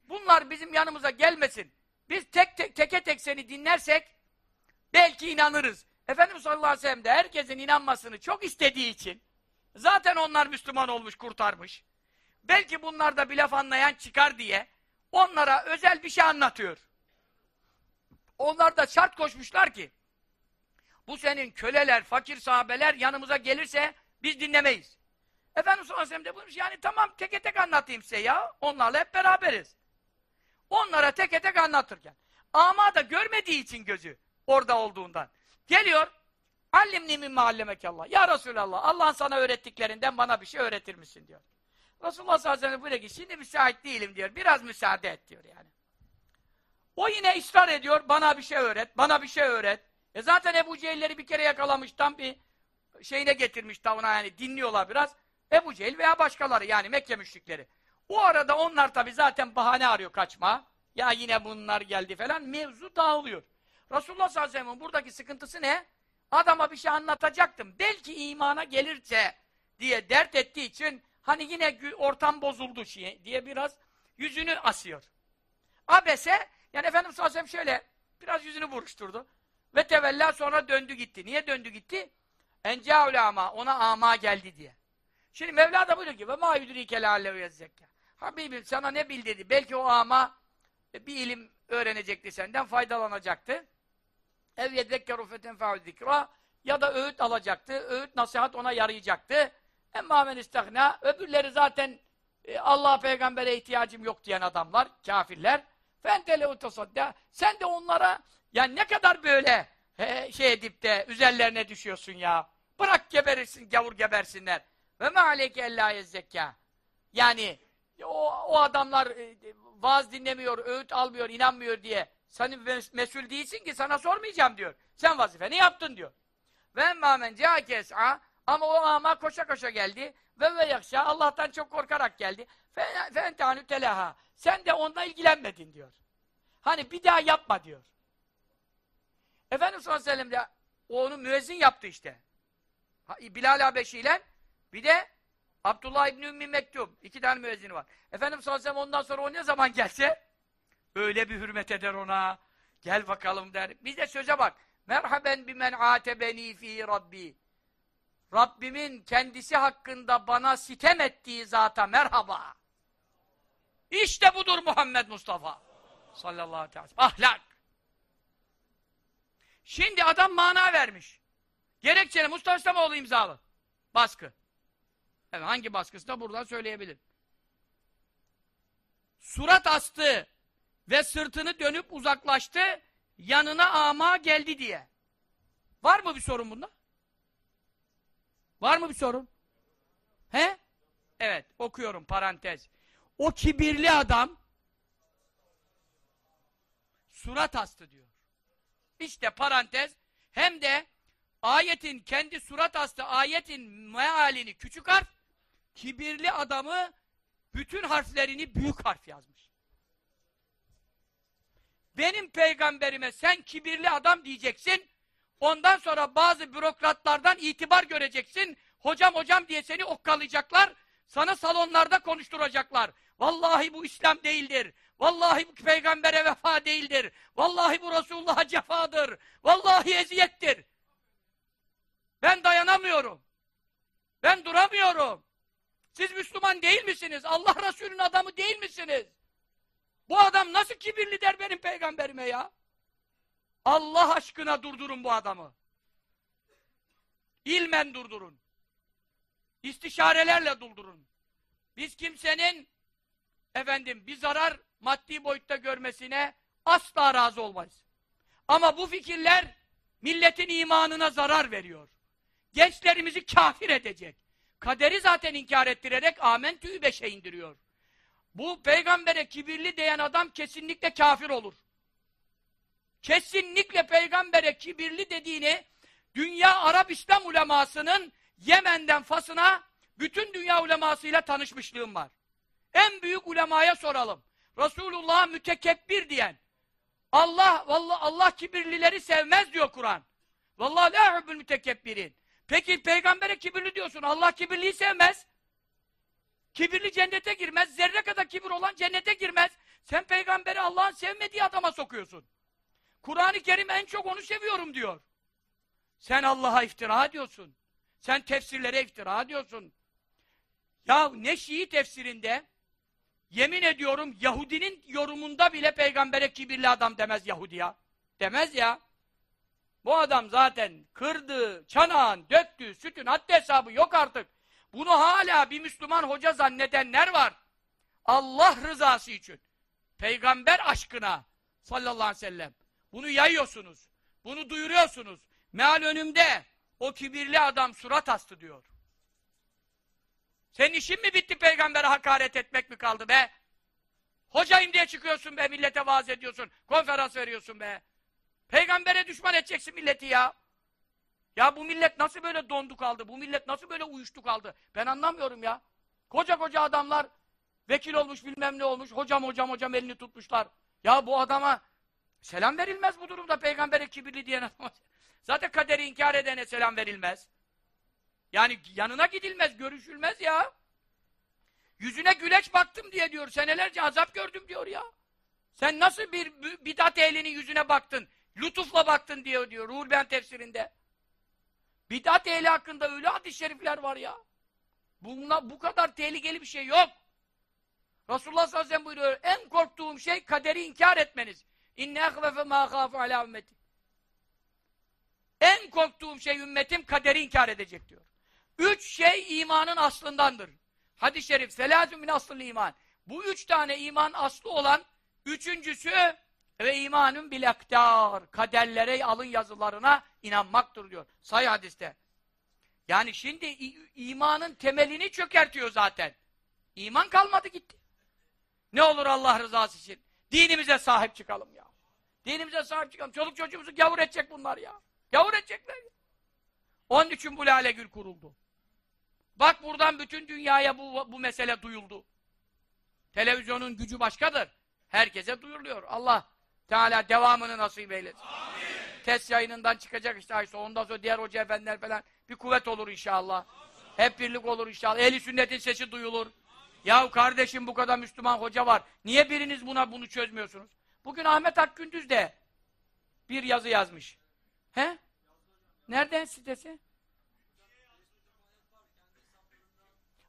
Bunlar bizim yanımıza gelmesin. Biz tek tek teke tek seni dinlersek belki inanırız. Efendimiz sallallahu aleyhi ve sellem de herkesin inanmasını çok istediği için zaten onlar Müslüman olmuş, kurtarmış. Belki bunlarda bir laf anlayan çıkar diye onlara özel bir şey anlatıyor. Onlar da şart koşmuşlar ki bu senin köleler, fakir sahabeler yanımıza gelirse biz dinlemeyiz. Efendimiz sallallahu aleyhi ve sellem de buyurmuş yani tamam teke tek anlatayım size ya. Onlarla hep beraberiz. Onlara teke tek anlatırken. Ama da görmediği için gözü orada olduğundan. Geliyor. Allimni min Allah. Ya Resulallah Allah'ın sana öğrettiklerinden bana bir şey öğretir misin diyor. Resulullah sallallahu aleyhi ve sellem buyuruyor ki şimdi müsait değilim diyor. Biraz müsaade et diyor yani. O yine ısrar ediyor. Bana bir şey öğret. Bana bir şey öğret. E zaten Ebu Cehilleri bir kere yakalamış. Tam bir şeyine getirmiş tavına yani dinliyorlar biraz. Ebu Cehil veya başkaları yani Mekke müşrikleri. O arada onlar tabi zaten bahane arıyor kaçma. Ya yine bunlar geldi falan. Mevzu dağılıyor. Resulullah sallallahu aleyhi ve sellem'in buradaki sıkıntısı ne? Adama bir şey anlatacaktım. Belki imana gelirse diye dert ettiği için hani yine ortam bozuldu diye biraz yüzünü asıyor. Abese yani Efendimiz sallallahu aleyhi ve sellem şöyle biraz yüzünü buruşturdu. Ve tevella sonra döndü gitti. Niye döndü gitti? Enca ama ona ama geldi diye. Şimdi Mevla da buyuruyor ki ve ma yudrike leallehu yezzekka. Habibim sana ne bildirdi? Belki o ama bir ilim öğrenecekti senden, faydalanacaktı. Ev yedekkeru fetenfe'u zikra ya da öğüt alacaktı, öğüt nasihat ona yarayacaktı. Emma men istagna, öbürleri zaten e, Allah peygambere ihtiyacım yok diyen adamlar, kafirler. Fentelehu tasadda. Sen de onlara ya ne kadar böyle he, şey edip de üzerlerine düşüyorsun ya. Bırak geberirsin, gavur gebersinler. Ve me aleyke ellâ yezzekâ. Yani o, o adamlar e, vaaz dinlemiyor, öğüt almıyor, inanmıyor diye senin mesul değilsin ki sana sormayacağım diyor. Sen vazifeni yaptın diyor. Ve emmâmen câke es'a ama o ama koşa koşa geldi ve ve yakşa Allah'tan çok korkarak geldi. Fe entânü telaha. Sen de onunla ilgilenmedin diyor. Hani bir daha yapma diyor. Efendimiz sallallahu aleyhi ve sellem de onu müezzin yaptı işte. Bilal Habeşi ile bir de Abdullah İbni Ümmi Mektum. iki tane müezzini var. Efendimiz sallallahu aleyhi ve sellem ondan sonra o ne zaman gelse öyle bir hürmet eder ona. Gel bakalım der. Biz de söze bak. Merhaben bimen atebeni fi rabbi. Rabbimin kendisi hakkında bana sitem ettiği zata merhaba. İşte budur Muhammed Mustafa. Sallallahu aleyhi ve sellem. Ahlak. Şimdi adam mana vermiş. Gerekçeli Mustafa İslamoğlu imzalı. Baskı. Evet, hangi baskısı da buradan söyleyebilir. Surat astı ve sırtını dönüp uzaklaştı, yanına ama geldi diye. Var mı bir sorun bunda? Var mı bir sorun? He? Evet, okuyorum parantez. O kibirli adam surat astı diyor. İşte parantez hem de ayetin kendi surat astı ayetin mealini küçük harf kibirli adamı bütün harflerini büyük harf yazmış. Benim peygamberime sen kibirli adam diyeceksin. Ondan sonra bazı bürokratlardan itibar göreceksin. Hocam hocam diye seni okkalayacaklar. Sana salonlarda konuşturacaklar. Vallahi bu İslam değildir. Vallahi bu peygambere vefa değildir. Vallahi bu Resulullah'a cefadır. Vallahi eziyettir. Ben dayanamıyorum. Ben duramıyorum. Siz Müslüman değil misiniz? Allah Resulü'nün adamı değil misiniz? Bu adam nasıl kibirli der benim peygamberime ya? Allah aşkına durdurun bu adamı. İlmen durdurun. İstişarelerle durdurun. Biz kimsenin efendim bir zarar maddi boyutta görmesine asla razı olmayız. Ama bu fikirler milletin imanına zarar veriyor. Gençlerimizi kafir edecek. Kaderi zaten inkar ettirerek amentü'yü beşe indiriyor. Bu peygambere kibirli diyen adam kesinlikle kafir olur. Kesinlikle peygambere kibirli dediğini dünya Arap İslam ulemasının Yemen'den Fas'ına bütün dünya ulemasıyla tanışmışlığım var. En büyük ulemaya soralım. Resulullah'a mütekebbir diyen Allah vallahi Allah kibirlileri sevmez diyor Kur'an. Vallahi la yuhibbul mütekebbirin. Peki peygambere kibirli diyorsun. Allah kibirliyi sevmez. Kibirli cennete girmez. Zerre kadar kibir olan cennete girmez. Sen peygamberi Allah'ın sevmediği adama sokuyorsun. Kur'an-ı Kerim en çok onu seviyorum diyor. Sen Allah'a iftira diyorsun. Sen tefsirlere iftira diyorsun. Ya ne Şii tefsirinde yemin ediyorum Yahudinin yorumunda bile peygambere kibirli adam demez Yahudi ya. Demez ya. Bu adam zaten kırdı, çanağın, döktü, sütün haddi hesabı yok artık. Bunu hala bir Müslüman hoca zannedenler var. Allah rızası için. Peygamber aşkına sallallahu aleyhi ve sellem. Bunu yayıyorsunuz. Bunu duyuruyorsunuz. Meal önümde o kibirli adam surat astı diyor. Senin işin mi bitti peygambere hakaret etmek mi kaldı be? Hocayım diye çıkıyorsun be, millete vaaz ediyorsun, konferans veriyorsun be. Peygambere düşman edeceksin milleti ya. Ya bu millet nasıl böyle dondu kaldı? Bu millet nasıl böyle uyuştu kaldı? Ben anlamıyorum ya. Koca koca adamlar vekil olmuş bilmem ne olmuş. Hocam hocam hocam elini tutmuşlar. Ya bu adama selam verilmez bu durumda peygambere kibirli diyen adama. Zaten kaderi inkar edene selam verilmez. Yani yanına gidilmez, görüşülmez ya. Yüzüne güleç baktım diye diyor. Senelerce azap gördüm diyor ya. Sen nasıl bir bidat ehlinin yüzüne baktın? Lütufla baktın diyor diyor Ruhul Ben tefsirinde. Bidat ehli hakkında öyle hadis-i şerifler var ya. Bunla, bu kadar tehlikeli bir şey yok. Resulullah sallallahu aleyhi ve sellem buyuruyor. En korktuğum şey kaderi inkar etmeniz. İnne ehvefe ma khafu ala ümmeti. En korktuğum şey ümmetim kaderi inkar edecek diyor. Üç şey imanın aslındandır. Hadis-i şerif, selâzüm min aslıl iman. Bu üç tane iman aslı olan üçüncüsü ve imanun bil aktar. Kaderlere, alın yazılarına inanmaktır diyor. Say hadiste. Yani şimdi imanın temelini çökertiyor zaten. İman kalmadı gitti. Ne olur Allah rızası için. Dinimize sahip çıkalım ya. Dinimize sahip çıkalım. Çoluk çocuğumuzu gavur edecek bunlar ya. Gavur edecekler ya. Onun için bu lale gül kuruldu. Bak buradan bütün dünyaya bu, bu mesele duyuldu. Televizyonun gücü başkadır. Herkese duyuruluyor. Allah Teala devamını nasip eylesin. Amin. Test yayınından çıkacak işte aysa ondan sonra diğer hoca efendiler falan bir kuvvet olur inşallah. Hep birlik olur inşallah. Ehli sünnetin sesi duyulur. Ya kardeşim bu kadar Müslüman hoca var. Niye biriniz buna bunu çözmüyorsunuz? Bugün Ahmet Akgündüz de bir yazı yazmış. He? Nereden sitesi?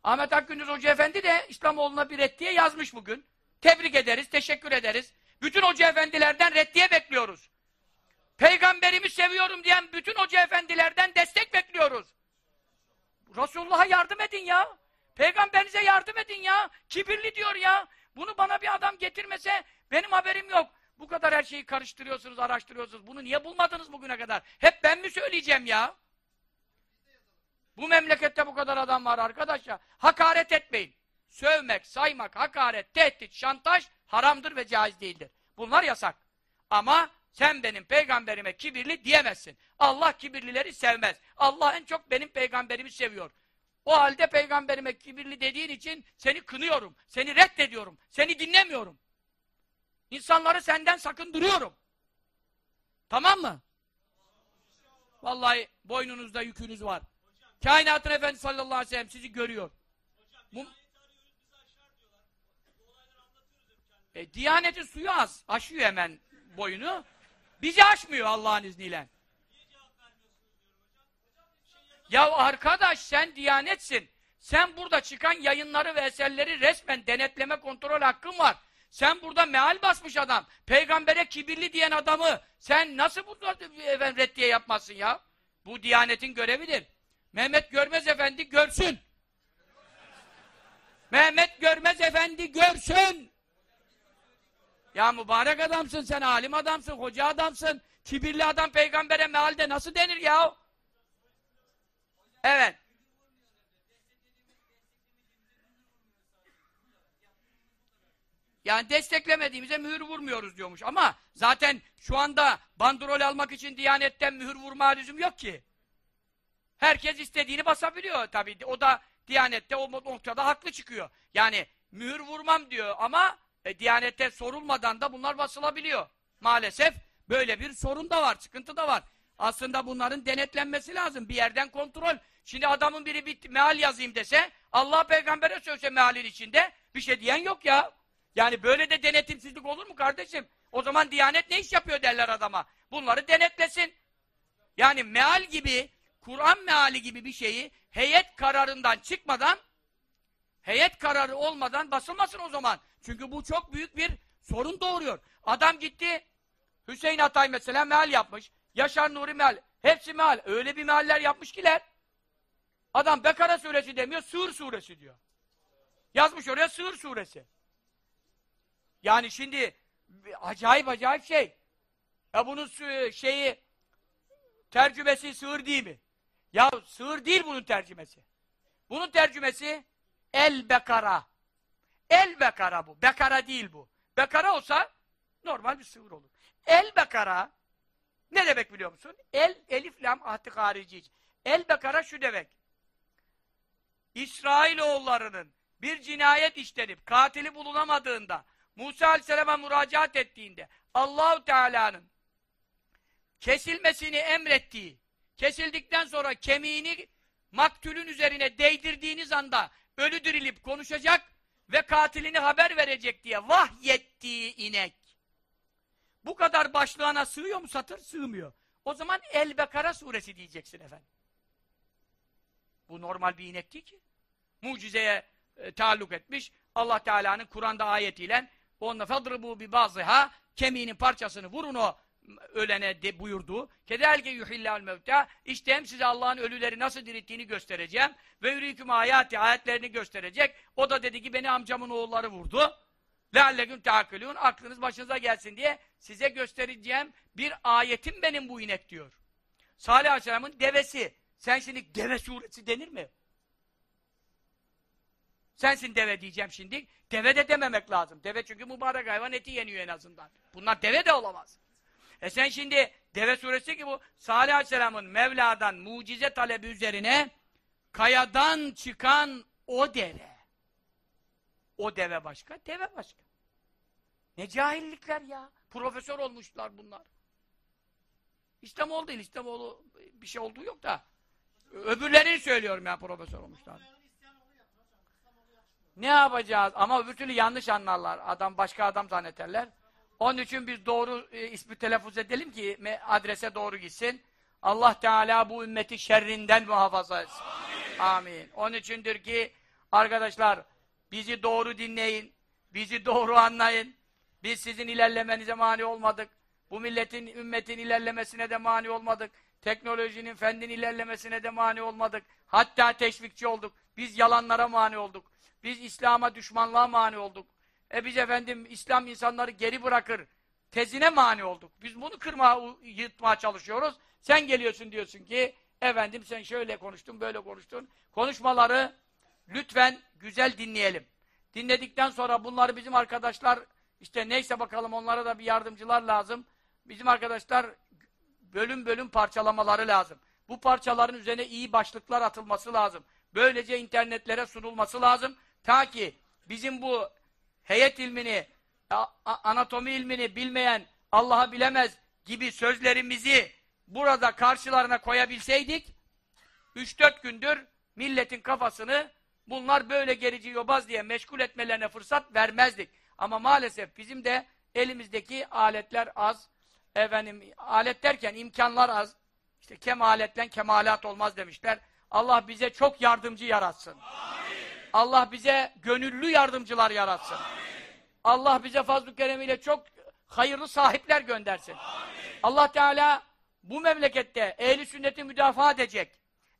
Ahmet Akgündüz Hoca Efendi de İslamoğlu'na bir reddiye yazmış bugün. Tebrik ederiz, teşekkür ederiz. Bütün hoca efendilerden reddiye bekliyoruz. Peygamberimi seviyorum diyen bütün hoca efendilerden destek bekliyoruz. Resulullah'a yardım edin ya. Peygamberinize yardım edin ya. Kibirli diyor ya. Bunu bana bir adam getirmese benim haberim yok. Bu kadar her şeyi karıştırıyorsunuz, araştırıyorsunuz. Bunu niye bulmadınız bugüne kadar? Hep ben mi söyleyeceğim ya? Bu memlekette bu kadar adam var arkadaşlar. Hakaret etmeyin. Sövmek, saymak, hakaret, tehdit, şantaj haramdır ve caiz değildir. Bunlar yasak. Ama sen benim peygamberime kibirli diyemezsin. Allah kibirlileri sevmez. Allah en çok benim peygamberimi seviyor. O halde peygamberime kibirli dediğin için seni kınıyorum, seni reddediyorum, seni dinlemiyorum. İnsanları senden sakındırıyorum. Tamam mı? Vallahi boynunuzda yükünüz var. Kainatın Efendisi sallallahu aleyhi ve sellem sizi görüyor. Bu... E, Diyanetin suyu az. Aşıyor hemen boyunu. Bizi aşmıyor Allah'ın izniyle. Ya arkadaş sen diyanetsin. Sen burada çıkan yayınları ve eserleri resmen denetleme kontrol hakkın var. Sen burada meal basmış adam. Peygambere kibirli diyen adamı sen nasıl burada efendim, reddiye yapmazsın ya? Bu diyanetin görevidir. Mehmet Görmez Efendi görsün. Mehmet Görmez Efendi görsün. Ya mübarek adamsın sen, alim adamsın, hoca adamsın. Kibirli adam peygambere mealde nasıl denir ya? Evet. Yani desteklemediğimize mühür vurmuyoruz diyormuş. Ama zaten şu anda bandrol almak için Diyanet'ten mühür vurma lüzum yok ki. Herkes istediğini basabiliyor tabii. O da Diyanet'te o noktada haklı çıkıyor. Yani mühür vurmam diyor ama e, Diyanet'te sorulmadan da bunlar basılabiliyor. Maalesef böyle bir sorun da var, sıkıntı da var. Aslında bunların denetlenmesi lazım. Bir yerden kontrol. Şimdi adamın biri bir meal yazayım dese, Allah peygambere söylese mealin içinde, bir şey diyen yok ya. Yani böyle de denetimsizlik olur mu kardeşim? O zaman Diyanet ne iş yapıyor derler adama. Bunları denetlesin. Yani meal gibi, Kur'an meali gibi bir şeyi heyet kararından çıkmadan, heyet kararı olmadan basılmasın o zaman. Çünkü bu çok büyük bir sorun doğuruyor. Adam gitti, Hüseyin Atay mesela meal yapmış. Yaşar Nuri meal. Hepsi meal. Öyle bir mealler yapmış kiler. Adam Bekara suresi demiyor, Sığır suresi diyor. Yazmış oraya Sığır suresi. Yani şimdi acayip acayip şey. Ya bunun şeyi tercümesi sığır değil mi? Ya sığır değil bunun tercümesi. Bunun tercümesi el bekara. El bekara bu. Bekara değil bu. Bekara olsa normal bir sığır olur. El bekara ne demek biliyor musun? El, elif, lam, ahdi harici. El bekara şu demek. İsrailoğullarının bir cinayet işlenip katili bulunamadığında Musa Aleyhisselam'a müracaat ettiğinde Allahu Teala'nın kesilmesini emrettiği, kesildikten sonra kemiğini maktulün üzerine değdirdiğiniz anda ölü dirilip konuşacak ve katilini haber verecek diye vahyettiği inek. Bu kadar başlığına sığıyor mu satır? Sığmıyor. O zaman El-Bekara suresi diyeceksin efendim. Bu normal bir inek değil ki. Mucizeye e, taalluk etmiş. Allah Teala'nın Kur'an'da ayetiyle onunla fadribu bi bazıha kemiğinin parçasını vurun o ölene de buyurdu. Kederke yuhillâl mevta işte hem size Allah'ın ölüleri nasıl dirilttiğini göstereceğim ve yürüyüküm ayati ayetlerini gösterecek. O da dedi ki beni amcamın oğulları vurdu. Lealleküm teakülûn aklınız başınıza gelsin diye size göstereceğim bir ayetim benim bu inek diyor. Salih Aleyhisselam'ın devesi. Sen şimdi deve suresi denir mi? Sensin deve diyeceğim şimdi. Deve de dememek lazım. Deve çünkü mübarek hayvan eti yeniyor en azından. Bunlar deve de olamaz. E sen şimdi deve suresi ki bu Salih Aleyhisselam'ın Mevla'dan mucize talebi üzerine kayadan çıkan o deve. O deve başka, deve başka. Ne cahillikler ya. Profesör olmuşlar bunlar. İslamoğlu değil, İslamoğlu bir şey olduğu yok da. Öbürlerini söylüyorum ya profesör olmuşlar. Ne yapacağız? Ama öbür türlü yanlış anlarlar. Adam başka adam zannederler. Onun için biz doğru e, ismi telaffuz edelim ki adrese doğru gitsin. Allah Teala bu ümmeti şerrinden muhafaza etsin. Amin. Amin. Onun içindir ki arkadaşlar bizi doğru dinleyin. Bizi doğru anlayın. Biz sizin ilerlemenize mani olmadık. Bu milletin, ümmetin ilerlemesine de mani olmadık. Teknolojinin, fendin ilerlemesine de mani olmadık. Hatta teşvikçi olduk. Biz yalanlara mani olduk. Biz İslam'a düşmanlığa mani olduk. E biz efendim İslam insanları geri bırakır. Tezine mani olduk. Biz bunu kırmaya, yırtmaya çalışıyoruz. Sen geliyorsun diyorsun ki efendim sen şöyle konuştun, böyle konuştun. Konuşmaları lütfen güzel dinleyelim. Dinledikten sonra bunları bizim arkadaşlar işte neyse bakalım onlara da bir yardımcılar lazım. Bizim arkadaşlar bölüm bölüm parçalamaları lazım. Bu parçaların üzerine iyi başlıklar atılması lazım. Böylece internetlere sunulması lazım. Ta ki bizim bu heyet ilmini, anatomi ilmini bilmeyen, Allah'ı bilemez gibi sözlerimizi burada karşılarına koyabilseydik, 3-4 gündür milletin kafasını bunlar böyle gerici yobaz diye meşgul etmelerine fırsat vermezdik. Ama maalesef bizim de elimizdeki aletler az, efendim alet derken imkanlar az, işte kemaletten kemalat olmaz demişler. Allah bize çok yardımcı yaratsın. Amin. Allah bize gönüllü yardımcılar yaratsın. Amin. Allah bize fazl-ı keremiyle çok hayırlı sahipler göndersin. Amin. Allah Teala bu memlekette ehli sünneti müdafaa edecek.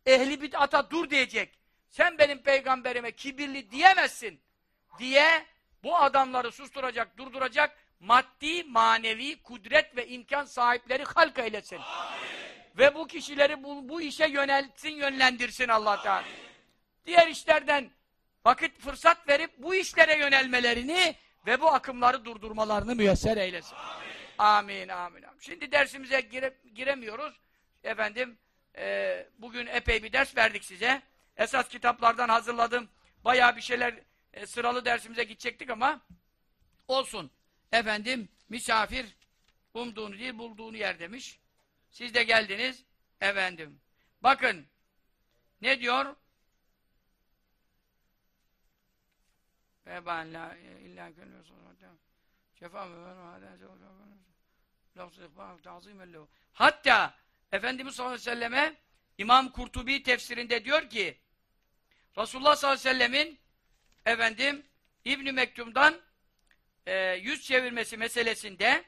Ehli bid'ata dur diyecek. Sen benim peygamberime kibirli diyemezsin diye bu adamları susturacak, durduracak maddi, manevi, kudret ve imkan sahipleri halk eylesin. Amin. Ve bu kişileri bu, bu işe yöneltsin, yönlendirsin Allah Teala. Diğer işlerden vakit, fırsat verip bu işlere yönelmelerini ve bu akımları durdurmalarını müyesser eylesin. Amin, amin. amin. Şimdi dersimize gire, giremiyoruz. Efendim, e, bugün epey bir ders verdik size. Esas kitaplardan hazırladım. Bayağı bir şeyler e, sıralı dersimize gidecektik ama olsun. Efendim, misafir umduğunu değil, bulduğunu yer demiş. Siz de geldiniz. Efendim. Bakın, ne diyor? Ve ben la illa kelime Hatta Efendimiz sallallahu aleyhi ve selleme İmam Kurtubi tefsirinde diyor ki Resulullah sallallahu aleyhi ve sellemin efendim İbn Mektum'dan e, yüz çevirmesi meselesinde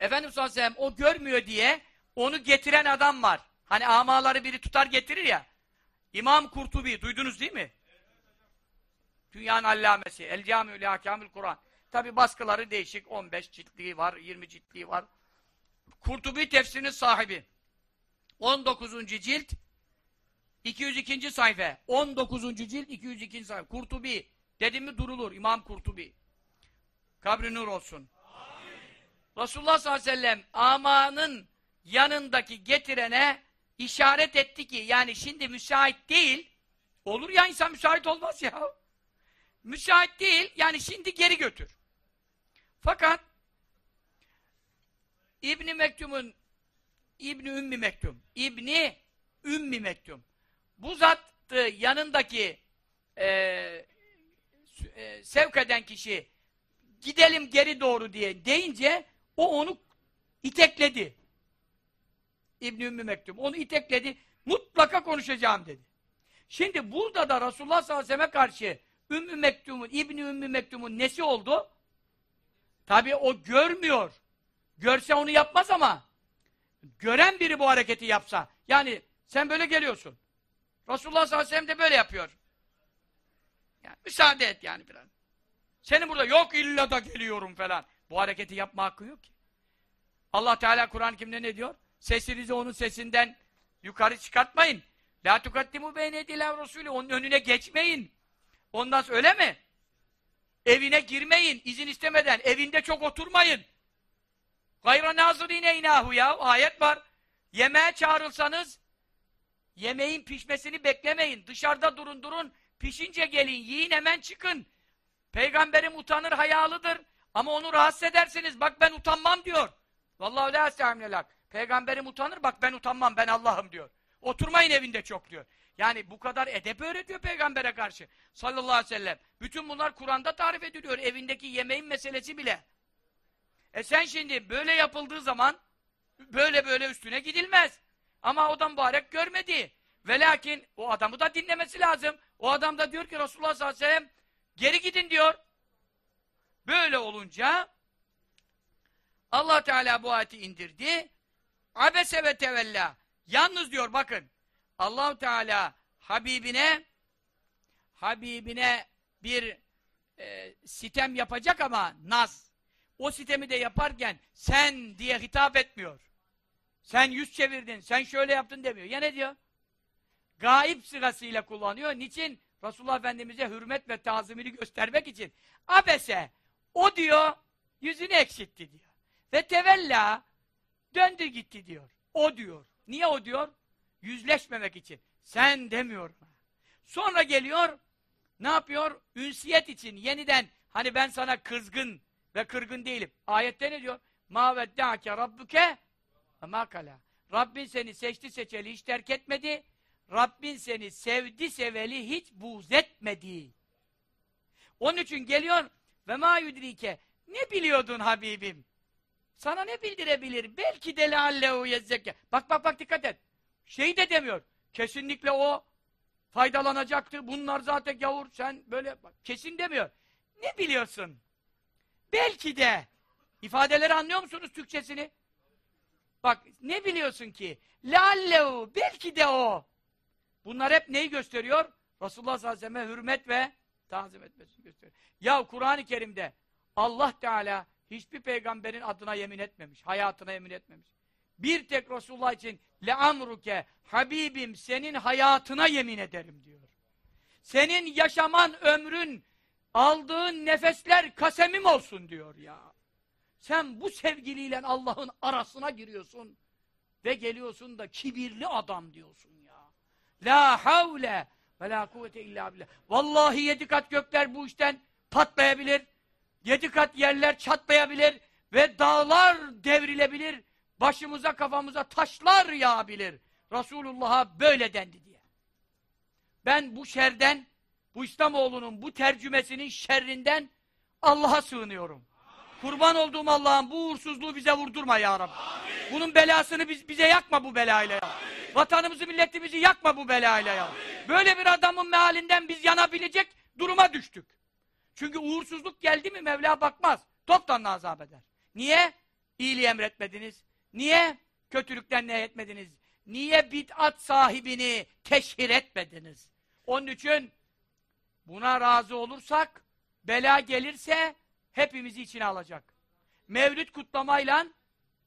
Efendimiz sallallahu aleyhi ve sellem o görmüyor diye onu getiren adam var. Hani amaları biri tutar getirir ya. İmam Kurtubi duydunuz değil mi? Dünyanın allamesi. El Cami'ül Hakamül Kur'an. Tabi baskıları değişik. 15 ciltliği var, 20 ciltliği var. Kurtubi tefsirinin sahibi. 19. cilt 202. sayfa. 19. cilt 202. sayfa. Kurtubi. Dedim mi durulur. İmam Kurtubi. Kabri nur olsun. Amin. Resulullah sallallahu aleyhi ve sellem amanın yanındaki getirene işaret etti ki yani şimdi müsait değil olur ya insan müsait olmaz ya. Müsait değil, yani şimdi geri götür. Fakat İbni Mektum'un İbni Ümmi Mektum, İbni Ümmi Mektum. Bu zat yanındaki e, e, sevk eden kişi gidelim geri doğru diye deyince o onu itekledi. İbni Ümmü Mektum. Onu itekledi. Mutlaka konuşacağım dedi. Şimdi burada da Resulullah sallallahu aleyhi ve sellem'e karşı Ümmü Mektum'un, İbni Ümmü Mektum'un nesi oldu? Tabi o görmüyor. Görse onu yapmaz ama gören biri bu hareketi yapsa yani sen böyle geliyorsun. Resulullah sallallahu aleyhi ve sellem de böyle yapıyor. Yani müsaade et yani biraz. Senin burada yok illa da geliyorum falan. Bu hareketi yapma hakkı yok ki. Allah Teala Kur'an kimde ne diyor? Sesinizi onun sesinden yukarı çıkartmayın. La tukaddimu beyne edilen Resulü. Onun önüne geçmeyin. Ondan sonra öyle mi? Evine girmeyin, izin istemeden. Evinde çok oturmayın. Gayra nazırine inahu ya. Ayet var. Yemeğe çağrılsanız yemeğin pişmesini beklemeyin. Dışarıda durun durun. Pişince gelin, yiyin hemen çıkın. Peygamberim utanır, hayalıdır. Ama onu rahatsız edersiniz. Bak ben utanmam diyor. Vallahi la estağfirullah. Peygamberim utanır, bak ben utanmam, ben Allah'ım diyor. Oturmayın evinde çok diyor. Yani bu kadar edep öğretiyor peygambere karşı. Sallallahu aleyhi ve sellem. Bütün bunlar Kur'an'da tarif ediliyor. Evindeki yemeğin meselesi bile. E sen şimdi böyle yapıldığı zaman böyle böyle üstüne gidilmez. Ama o da mübarek görmedi. Ve lakin o adamı da dinlemesi lazım. O adam da diyor ki Resulullah sallallahu aleyhi ve sellem geri gidin diyor. Böyle olunca allah Teala bu ayeti indirdi. Abese ve tevella. Yalnız diyor bakın. Allah Teala Habibine Habibine bir e, sitem yapacak ama naz. O sitemi de yaparken sen diye hitap etmiyor. Sen yüz çevirdin, sen şöyle yaptın demiyor. Ya ne diyor? Gaip sırasıyla kullanıyor. Niçin? Resulullah Efendimiz'e hürmet ve tazimini göstermek için. Abese, o diyor, yüzünü ekşitti diyor. Ve tevella, döndü gitti diyor. O diyor. Niye o diyor? Yüzleşmemek için. Sen demiyor. Sonra geliyor, ne yapıyor? Ünsiyet için yeniden, hani ben sana kızgın ve kırgın değilim. Ayette ne diyor? Ma vedda'ke rabbuke ama kala. Rabbin seni seçti seçeli hiç terk etmedi. Rabbin seni sevdi seveli hiç buğz etmedi. Onun için geliyor ve ma yudrike ne biliyordun Habibim? Sana ne bildirebilir? Belki de leallehu yezzeke. Bak bak bak dikkat et. Şey de demiyor. Kesinlikle o faydalanacaktı. Bunlar zaten gavur. Sen böyle kesin demiyor. Ne biliyorsun? Belki de. İfadeleri anlıyor musunuz Türkçesini? Bak ne biliyorsun ki? Lallehu belki de o. Bunlar hep neyi gösteriyor? Resulullah sallallahu aleyhi ve hürmet ve tazim etmesini gösteriyor. Ya Kur'an-ı Kerim'de Allah Teala hiçbir peygamberin adına yemin etmemiş. Hayatına yemin etmemiş. Bir tek Resulullah için leamruke Habibim senin hayatına yemin ederim diyor. Senin yaşaman ömrün aldığın nefesler kasemim olsun diyor ya. Sen bu sevgiliyle Allah'ın arasına giriyorsun ve geliyorsun da kibirli adam diyorsun ya. La havle ve la kuvvete illa billah. Vallahi yedi kat gökler bu işten patlayabilir. Yedi kat yerler çatlayabilir ve dağlar devrilebilir. Başımıza kafamıza taşlar yağabilir. Resulullah'a böyle dendi diye. Ben bu şerden, bu İslamoğlu'nun bu tercümesinin şerrinden Allah'a sığınıyorum. Kurban olduğum Allah'ım bu uğursuzluğu bize vurdurma ya Rabbi. Amin. Bunun belasını biz, bize yakma bu belayla ya. Amin. Vatanımızı, milletimizi yakma bu belayla ya. Amin. Böyle bir adamın mealinden biz yanabilecek duruma düştük. Çünkü uğursuzluk geldi mi Mevla bakmaz. Toptan azap eder. Niye? İyiliği emretmediniz. Niye? Kötülükten ne etmediniz? Niye bid'at sahibini teşhir etmediniz? Onun için buna razı olursak, bela gelirse hepimizi içine alacak. Mevlüt kutlamayla,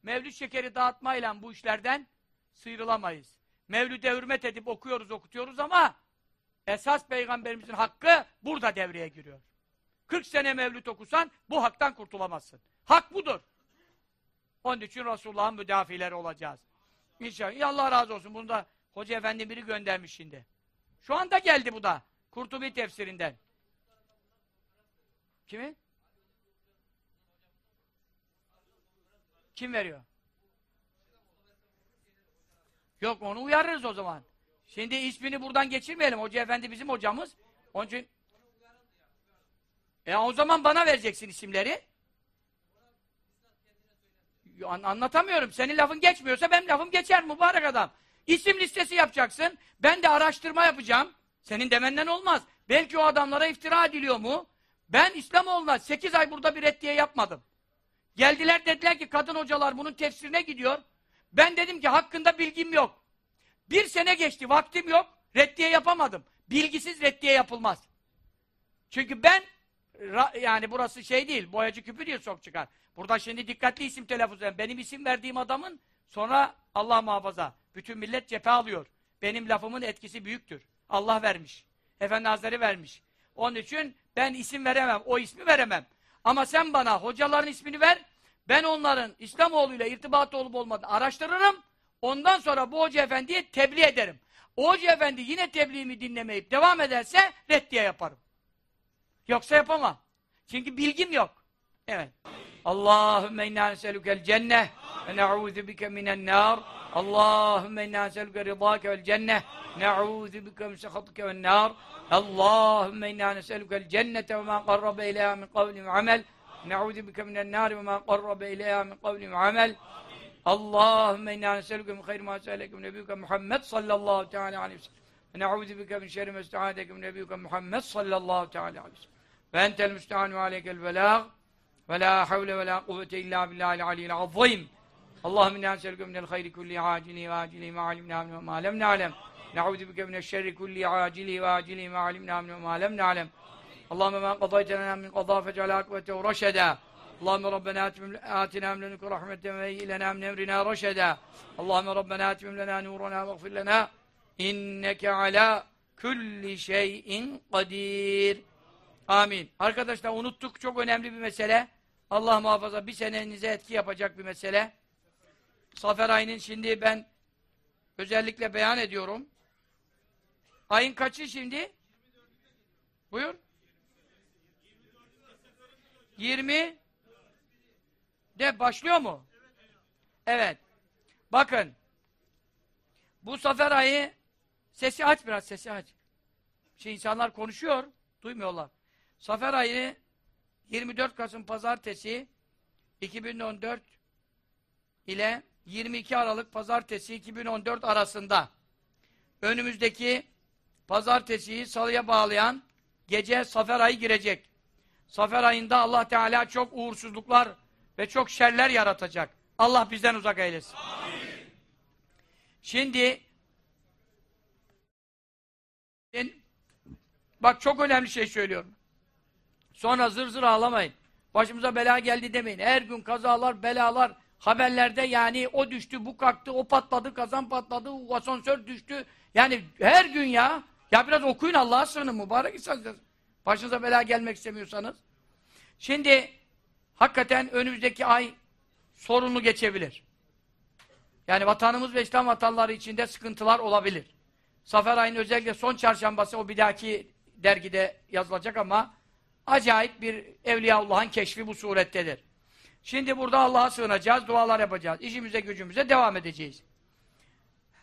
mevlüt şekeri dağıtmayla bu işlerden sıyrılamayız. Mevlüde hürmet edip okuyoruz, okutuyoruz ama esas peygamberimizin hakkı burada devreye giriyor. 40 sene mevlüt okusan bu haktan kurtulamazsın. Hak budur. Onun için Resulullah'ın müdafileri olacağız. İnşallah. Allah razı olsun. Bunu da Hoca Efendi biri göndermiş şimdi. Şu anda geldi bu da. Kurtubi tefsirinden. Kimi? Kim veriyor? Yok onu uyarırız o zaman. Şimdi ismini buradan geçirmeyelim. Hoca efendi bizim hocamız. Onun için e o zaman bana vereceksin isimleri. An anlatamıyorum. Senin lafın geçmiyorsa benim lafım geçer mübarek adam. İsim listesi yapacaksın. Ben de araştırma yapacağım. Senin demenden olmaz. Belki o adamlara iftira ediliyor mu? Ben İslamoğlu'na 8 ay burada bir reddiye yapmadım. Geldiler dediler ki kadın hocalar bunun tefsirine gidiyor. Ben dedim ki hakkında bilgim yok. Bir sene geçti vaktim yok. Reddiye yapamadım. Bilgisiz reddiye yapılmaz. Çünkü ben yani burası şey değil. Boyacı küpü diye sok çıkar. Burada şimdi dikkatli isim telaffuz edin. Benim isim verdiğim adamın sonra Allah muhafaza. Bütün millet cephe alıyor. Benim lafımın etkisi büyüktür. Allah vermiş. Efendi Hazretleri vermiş. Onun için ben isim veremem. O ismi veremem. Ama sen bana hocaların ismini ver, ben onların İslamoğlu'yla irtibatı olup olmadığını araştırırım, ondan sonra bu hoca efendiye tebliğ ederim. O hoca efendi yine tebliğimi dinlemeyip devam ederse reddiye yaparım. Yoksa yapamam. Çünkü bilgim yok. Evet. Allahümme inna neselükel cenneh ve ne'ûzu bike minen nâr. Allahümme inna neselüke rıdâke vel cenneh ne'ûzu bike min sehatike vel nâr. Allahümme inna neselükel cennete ve ma qarrabe ileyha min kavli ve amel. Ne'ûzu bike minen nâri ve ma qarrabe ileyha min kavli ve amel. Allahümme inna neselüke min hayr ma se'eleke nebiyyuke Muhammed sallallahu teala aleyhi ve sellem. Ne'ûzu bike min şerri mesta'adeke nebiyyuke Muhammed sallallahu teala aleyhi ve sellem. Ve la havle ve la kuvvete illa billahil aliyyil azim. Allahümme inna nes'eluke minel hayri kulli acili ve acili ma alimna minhu ma lem na'lem. Na'udhu bike minel şerri kulli acili ve acili ma alimna minhu ma lem na'lem. Allahümme ma qadaytena min qada fec'al akıbetehu reşeda. Allahümme Rabbena atina ledunke rahmeten ve ilena min emrina reşeda. Allahümme Rabbena atimim lena nurana ve gfir lena inneke ala kulli şeyin kadir. Amin. Arkadaşlar unuttuk çok önemli bir mesele. Allah muhafaza bir senenize etki yapacak bir mesele. Safer ayının şimdi ben özellikle beyan ediyorum. Ayın kaçı şimdi? Buyur. 20 de başlıyor mu? Evet. Bakın. Bu Safer ayı sesi aç biraz sesi aç. Şey insanlar konuşuyor, duymuyorlar. Safer ayı 24 Kasım Pazartesi 2014 ile 22 Aralık Pazartesi 2014 arasında önümüzdeki Pazartesiyi salıya bağlayan gece Safer ayı girecek. Safer ayında Allah Teala çok uğursuzluklar ve çok şerler yaratacak. Allah bizden uzak eylesin. Şimdi bak çok önemli şey söylüyorum. Sonra zır zır ağlamayın. Başımıza bela geldi demeyin. Her gün kazalar, belalar haberlerde yani o düştü, bu kalktı, o patladı, kazan patladı, o asansör düştü. Yani her gün ya. Ya biraz okuyun Allah'a sığının mübarek insanlar. Başınıza bela gelmek istemiyorsanız. Şimdi hakikaten önümüzdeki ay sorunlu geçebilir. Yani vatanımız ve İslam vatanları içinde sıkıntılar olabilir. Safer ayının özellikle son çarşambası o bir dahaki dergide yazılacak ama acayip bir Evliyaullah'ın keşfi bu surettedir. Şimdi burada Allah'a sığınacağız, dualar yapacağız. İşimize gücümüze devam edeceğiz.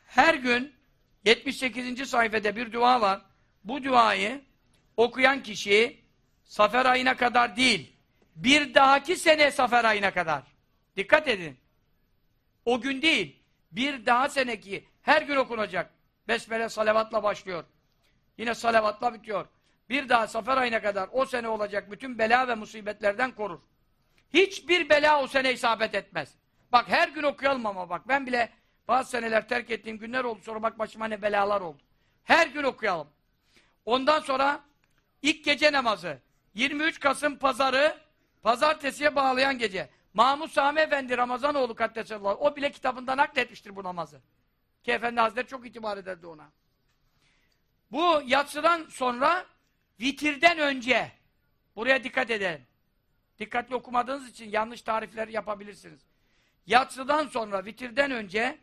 Her gün 78. sayfada bir dua var. Bu duayı okuyan kişi Safer ayına kadar değil, bir dahaki sene Safer ayına kadar. Dikkat edin. O gün değil, bir daha seneki her gün okunacak. Besmele salavatla başlıyor. Yine salavatla bitiyor. Bir daha Safer ayına kadar o sene olacak bütün bela ve musibetlerden korur. Hiçbir bela o sene isabet etmez. Bak her gün okuyalım ama bak ben bile bazı seneler terk ettiğim günler oldu sonra bak başıma ne belalar oldu. Her gün okuyalım. Ondan sonra ilk gece namazı 23 Kasım pazarı pazartesiye bağlayan gece. Mahmud Sami Efendi Ramazanoğlu Kaddesallahu o bile kitabında nakletmiştir bu namazı. Ki Efendi Hazretleri çok itibar ederdi ona. Bu yatsıdan sonra vitirden önce buraya dikkat edelim. Dikkatli okumadığınız için yanlış tarifler yapabilirsiniz. Yatsıdan sonra vitirden önce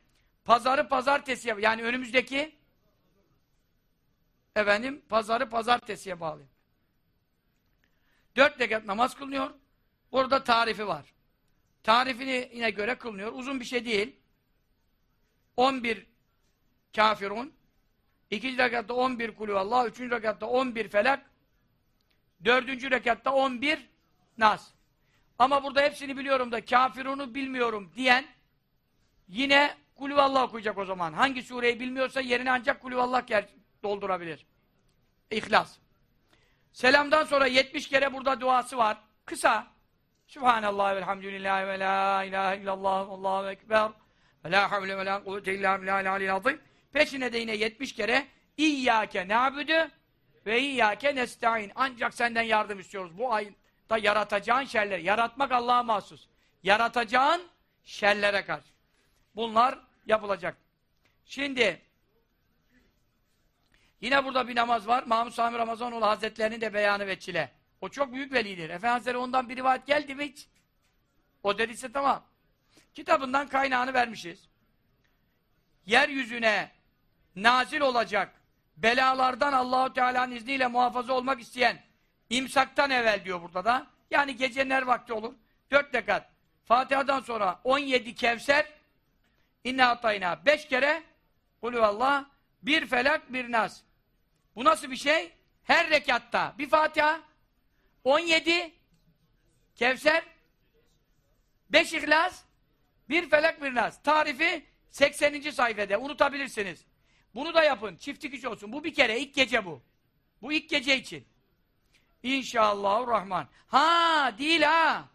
pazarı pazartesiye yani önümüzdeki efendim pazarı pazartesiye bağlı. Dört rekat namaz kılınıyor. Burada tarifi var. Tarifini yine göre kılınıyor. Uzun bir şey değil. 11 kafirun. İkinci rekatta 11 kulü Allah. Üçüncü rekatta 11 felak. Dördüncü rekatta 11 nas. Ama burada hepsini biliyorum da kafirunu bilmiyorum diyen yine kulüvallah okuyacak o zaman. Hangi sureyi bilmiyorsa yerine ancak kulüvallah doldurabilir. İhlas. Selamdan sonra 70 kere burada duası var. Kısa. Subhanallah ve elhamdülillah ve la ilahe illallah allahu ekber ve la havle ve la kuvvete illa billahil aliyyil azim. Peşine de yine 70 kere İyyâke na'budu ve İyyâke nesta'in. Ancak senden yardım istiyoruz. Bu ayda yaratacağın şerler. Yaratmak Allah'a mahsus. Yaratacağın şerlere karşı. Bunlar yapılacak. Şimdi yine burada bir namaz var. Mahmud Sami Ramazanoğlu Hazretlerinin de beyanı ve çile. O çok büyük velidir. Efendimiz ondan bir rivayet geldi mi hiç? O dediyse tamam. Kitabından kaynağını vermişiz. Yeryüzüne nazil olacak belalardan Allahu Teala'nın izniyle muhafaza olmak isteyen imsaktan evvel diyor burada da. Yani gecenin her vakti olur. Dört rekat. Fatiha'dan sonra 17 Kevser İnne atayna. Beş kere Allah bir felak bir nas. Bu nasıl bir şey? Her rekatta bir Fatiha 17 Kevser 5 İhlas bir felak bir nas. Tarifi 80. sayfada. Unutabilirsiniz. Bunu da yapın. Çiftlik iş olsun. Bu bir kere. ilk gece bu. Bu ilk gece için. İnşallahü Rahman. Ha değil ha.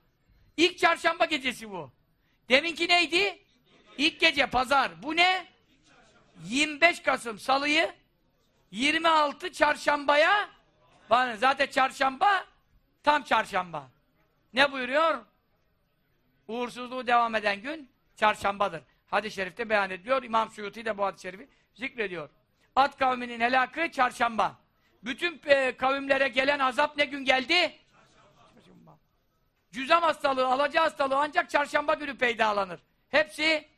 İlk çarşamba gecesi bu. Deminki neydi? İlk gece pazar. Bu ne? 25 Kasım salıyı 26 çarşambaya zaten çarşamba tam çarşamba. Ne buyuruyor? Uğursuzluğu devam eden gün çarşambadır. Hadis-i şerifte beyan ediliyor. İmam Suyuti de bu hadis-i şerifi zikrediyor. At kavminin helakı çarşamba. Bütün e, kavimlere gelen azap ne gün geldi? Çarşamba. Cüzam hastalığı, alaca hastalığı ancak çarşamba günü peydalanır. Hepsi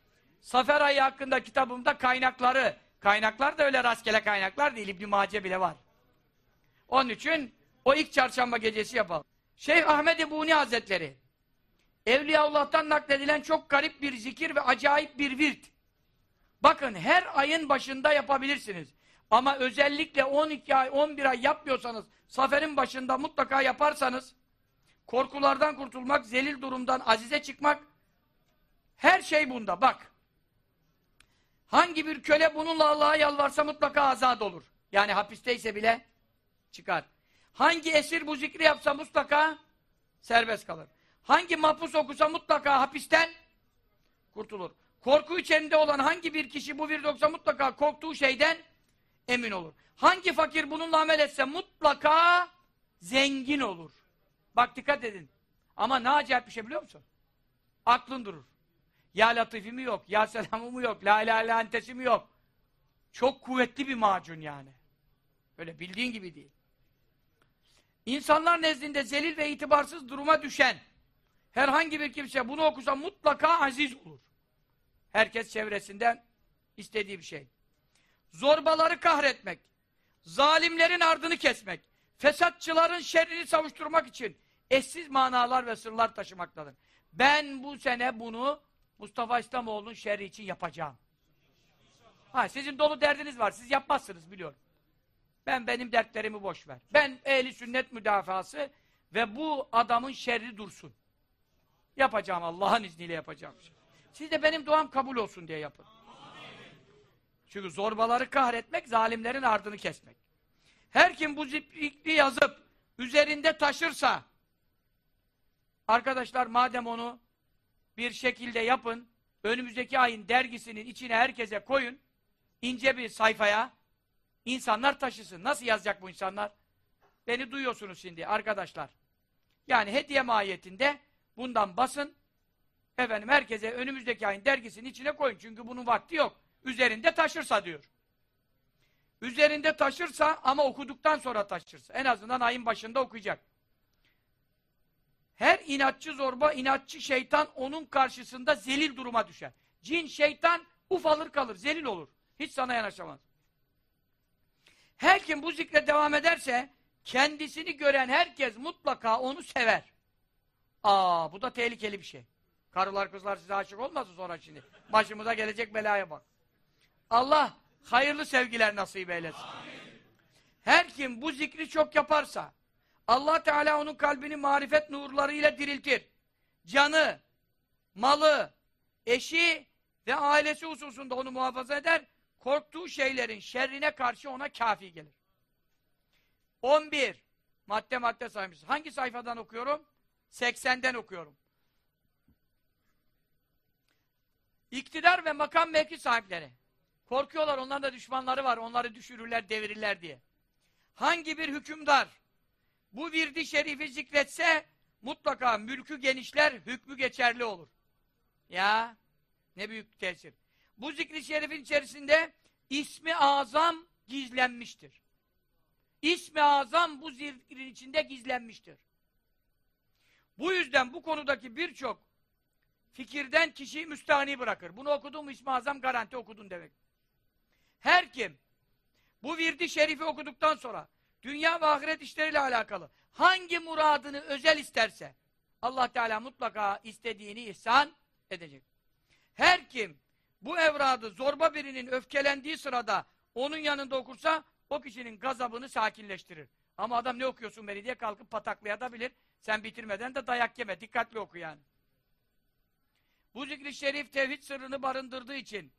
Safer ayı hakkında kitabımda kaynakları. Kaynaklar da öyle rastgele kaynaklar değil. İbn-i Mace bile var. Onun için o ilk çarşamba gecesi yapalım. Şeyh Ahmed Ebuni Hazretleri Evliyaullah'tan nakledilen çok garip bir zikir ve acayip bir virt. Bakın her ayın başında yapabilirsiniz. Ama özellikle 12 ay, 11 ay yapmıyorsanız, saferin başında mutlaka yaparsanız, korkulardan kurtulmak, zelil durumdan azize çıkmak, her şey bunda. Bak, hangi bir köle bununla Allah'a yalvarsa mutlaka azat olur. Yani hapisteyse bile çıkar. Hangi esir bu zikri yapsa mutlaka serbest kalır. Hangi mahpus okusa mutlaka hapisten kurtulur. Korku içerisinde olan hangi bir kişi bu virdi okusa mutlaka korktuğu şeyden emin olur. Hangi fakir bununla amel etse mutlaka zengin olur. Bak dikkat edin. Ama ne acayip bir şey biliyor musun? Aklın durur. Ya latifi mi yok, ya selamı mı yok, la ilahe antesi mi yok. Çok kuvvetli bir macun yani. Öyle bildiğin gibi değil. İnsanlar nezdinde zelil ve itibarsız duruma düşen herhangi bir kimse bunu okusa mutlaka aziz olur. Herkes çevresinden istediği bir şey. Zorbaları kahretmek, zalimlerin ardını kesmek, fesatçıların şerrini savuşturmak için eşsiz manalar ve sırlar taşımaktadır. Ben bu sene bunu Mustafa İslamoğlu'nun şerri için yapacağım. Ha, sizin dolu derdiniz var, siz yapmazsınız biliyorum. Ben benim dertlerimi boş ver. Ben ehli sünnet müdafası ve bu adamın şerri dursun. Yapacağım Allah'ın izniyle yapacağım. Siz de benim duam kabul olsun diye yapın. Çünkü zorbaları kahretmek, zalimlerin ardını kesmek. Her kim bu zikri yazıp üzerinde taşırsa arkadaşlar madem onu bir şekilde yapın, önümüzdeki ayın dergisinin içine herkese koyun, ince bir sayfaya insanlar taşısın. Nasıl yazacak bu insanlar? Beni duyuyorsunuz şimdi arkadaşlar. Yani hediye mahiyetinde bundan basın, efendim herkese önümüzdeki ayın dergisinin içine koyun. Çünkü bunun vakti yok. Üzerinde taşırsa diyor. Üzerinde taşırsa ama okuduktan sonra taşırsa. En azından ayın başında okuyacak. Her inatçı zorba, inatçı şeytan onun karşısında zelil duruma düşer. Cin, şeytan ufalır kalır, zelil olur. Hiç sana yanaşamaz. Her kim bu zikre devam ederse kendisini gören herkes mutlaka onu sever. Aa bu da tehlikeli bir şey. Karılar kızlar size aşık olmasın sonra şimdi. Başımıza gelecek belaya bak. Allah hayırlı sevgiler nasip eylesin. Amin. Her kim bu zikri çok yaparsa Allah Teala onun kalbini marifet nurlarıyla diriltir. Canı, malı, eşi ve ailesi hususunda onu muhafaza eder. Korktuğu şeylerin şerrine karşı ona kafi gelir. 11. Madde madde saymışız. Hangi sayfadan okuyorum? 80'den okuyorum. İktidar ve makam mevki sahipleri. Korkuyorlar, onların da düşmanları var, onları düşürürler, devirirler diye. Hangi bir hükümdar bu virdi şerifi zikretse mutlaka mülkü genişler, hükmü geçerli olur. Ya ne büyük tesir. Bu zikri şerifin içerisinde ismi azam gizlenmiştir. İsmi azam bu zikrin içinde gizlenmiştir. Bu yüzden bu konudaki birçok fikirden kişiyi müstahni bırakır. Bunu okudun mu ismi azam garanti okudun demek. Her kim bu virdi şerifi okuduktan sonra dünya ve ahiret işleriyle alakalı hangi muradını özel isterse Allah Teala mutlaka istediğini ihsan edecek. Her kim bu evradı zorba birinin öfkelendiği sırada onun yanında okursa o kişinin gazabını sakinleştirir. Ama adam ne okuyorsun beni diye kalkıp pataklayabilir. Sen bitirmeden de dayak yeme. Dikkatli oku yani. Bu zikri şerif tevhid sırrını barındırdığı için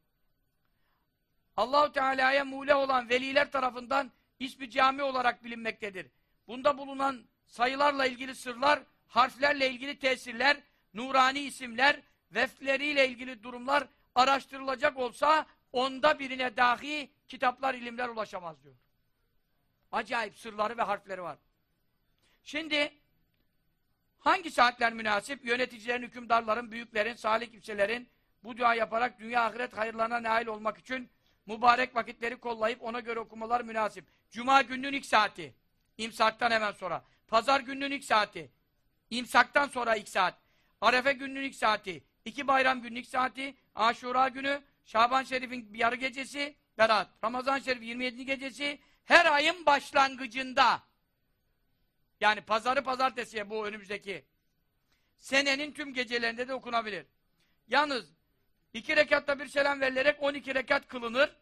Allahu Teala'ya mule olan veliler tarafından ismi cami olarak bilinmektedir. Bunda bulunan sayılarla ilgili sırlar, harflerle ilgili tesirler, nurani isimler, vefleriyle ilgili durumlar araştırılacak olsa onda birine dahi kitaplar, ilimler ulaşamaz diyor. Acayip sırları ve harfleri var. Şimdi hangi saatler münasip? Yöneticilerin, hükümdarların, büyüklerin, salih kimselerin bu dua yaparak dünya ahiret hayırlarına nail olmak için mübarek vakitleri kollayıp ona göre okumalar münasip. Cuma gününün ilk saati. İmsaktan hemen sonra. Pazar gününün ilk saati. İmsaktan sonra ilk saat. Arefe gününün ilk saati. iki bayram günün ilk saati. Aşura günü. Şaban Şerif'in yarı gecesi. Berat. Ramazan Şerif 27. gecesi. Her ayın başlangıcında. Yani pazarı pazartesiye bu önümüzdeki. Senenin tüm gecelerinde de okunabilir. Yalnız iki rekatta bir selam verilerek 12 rekat kılınır.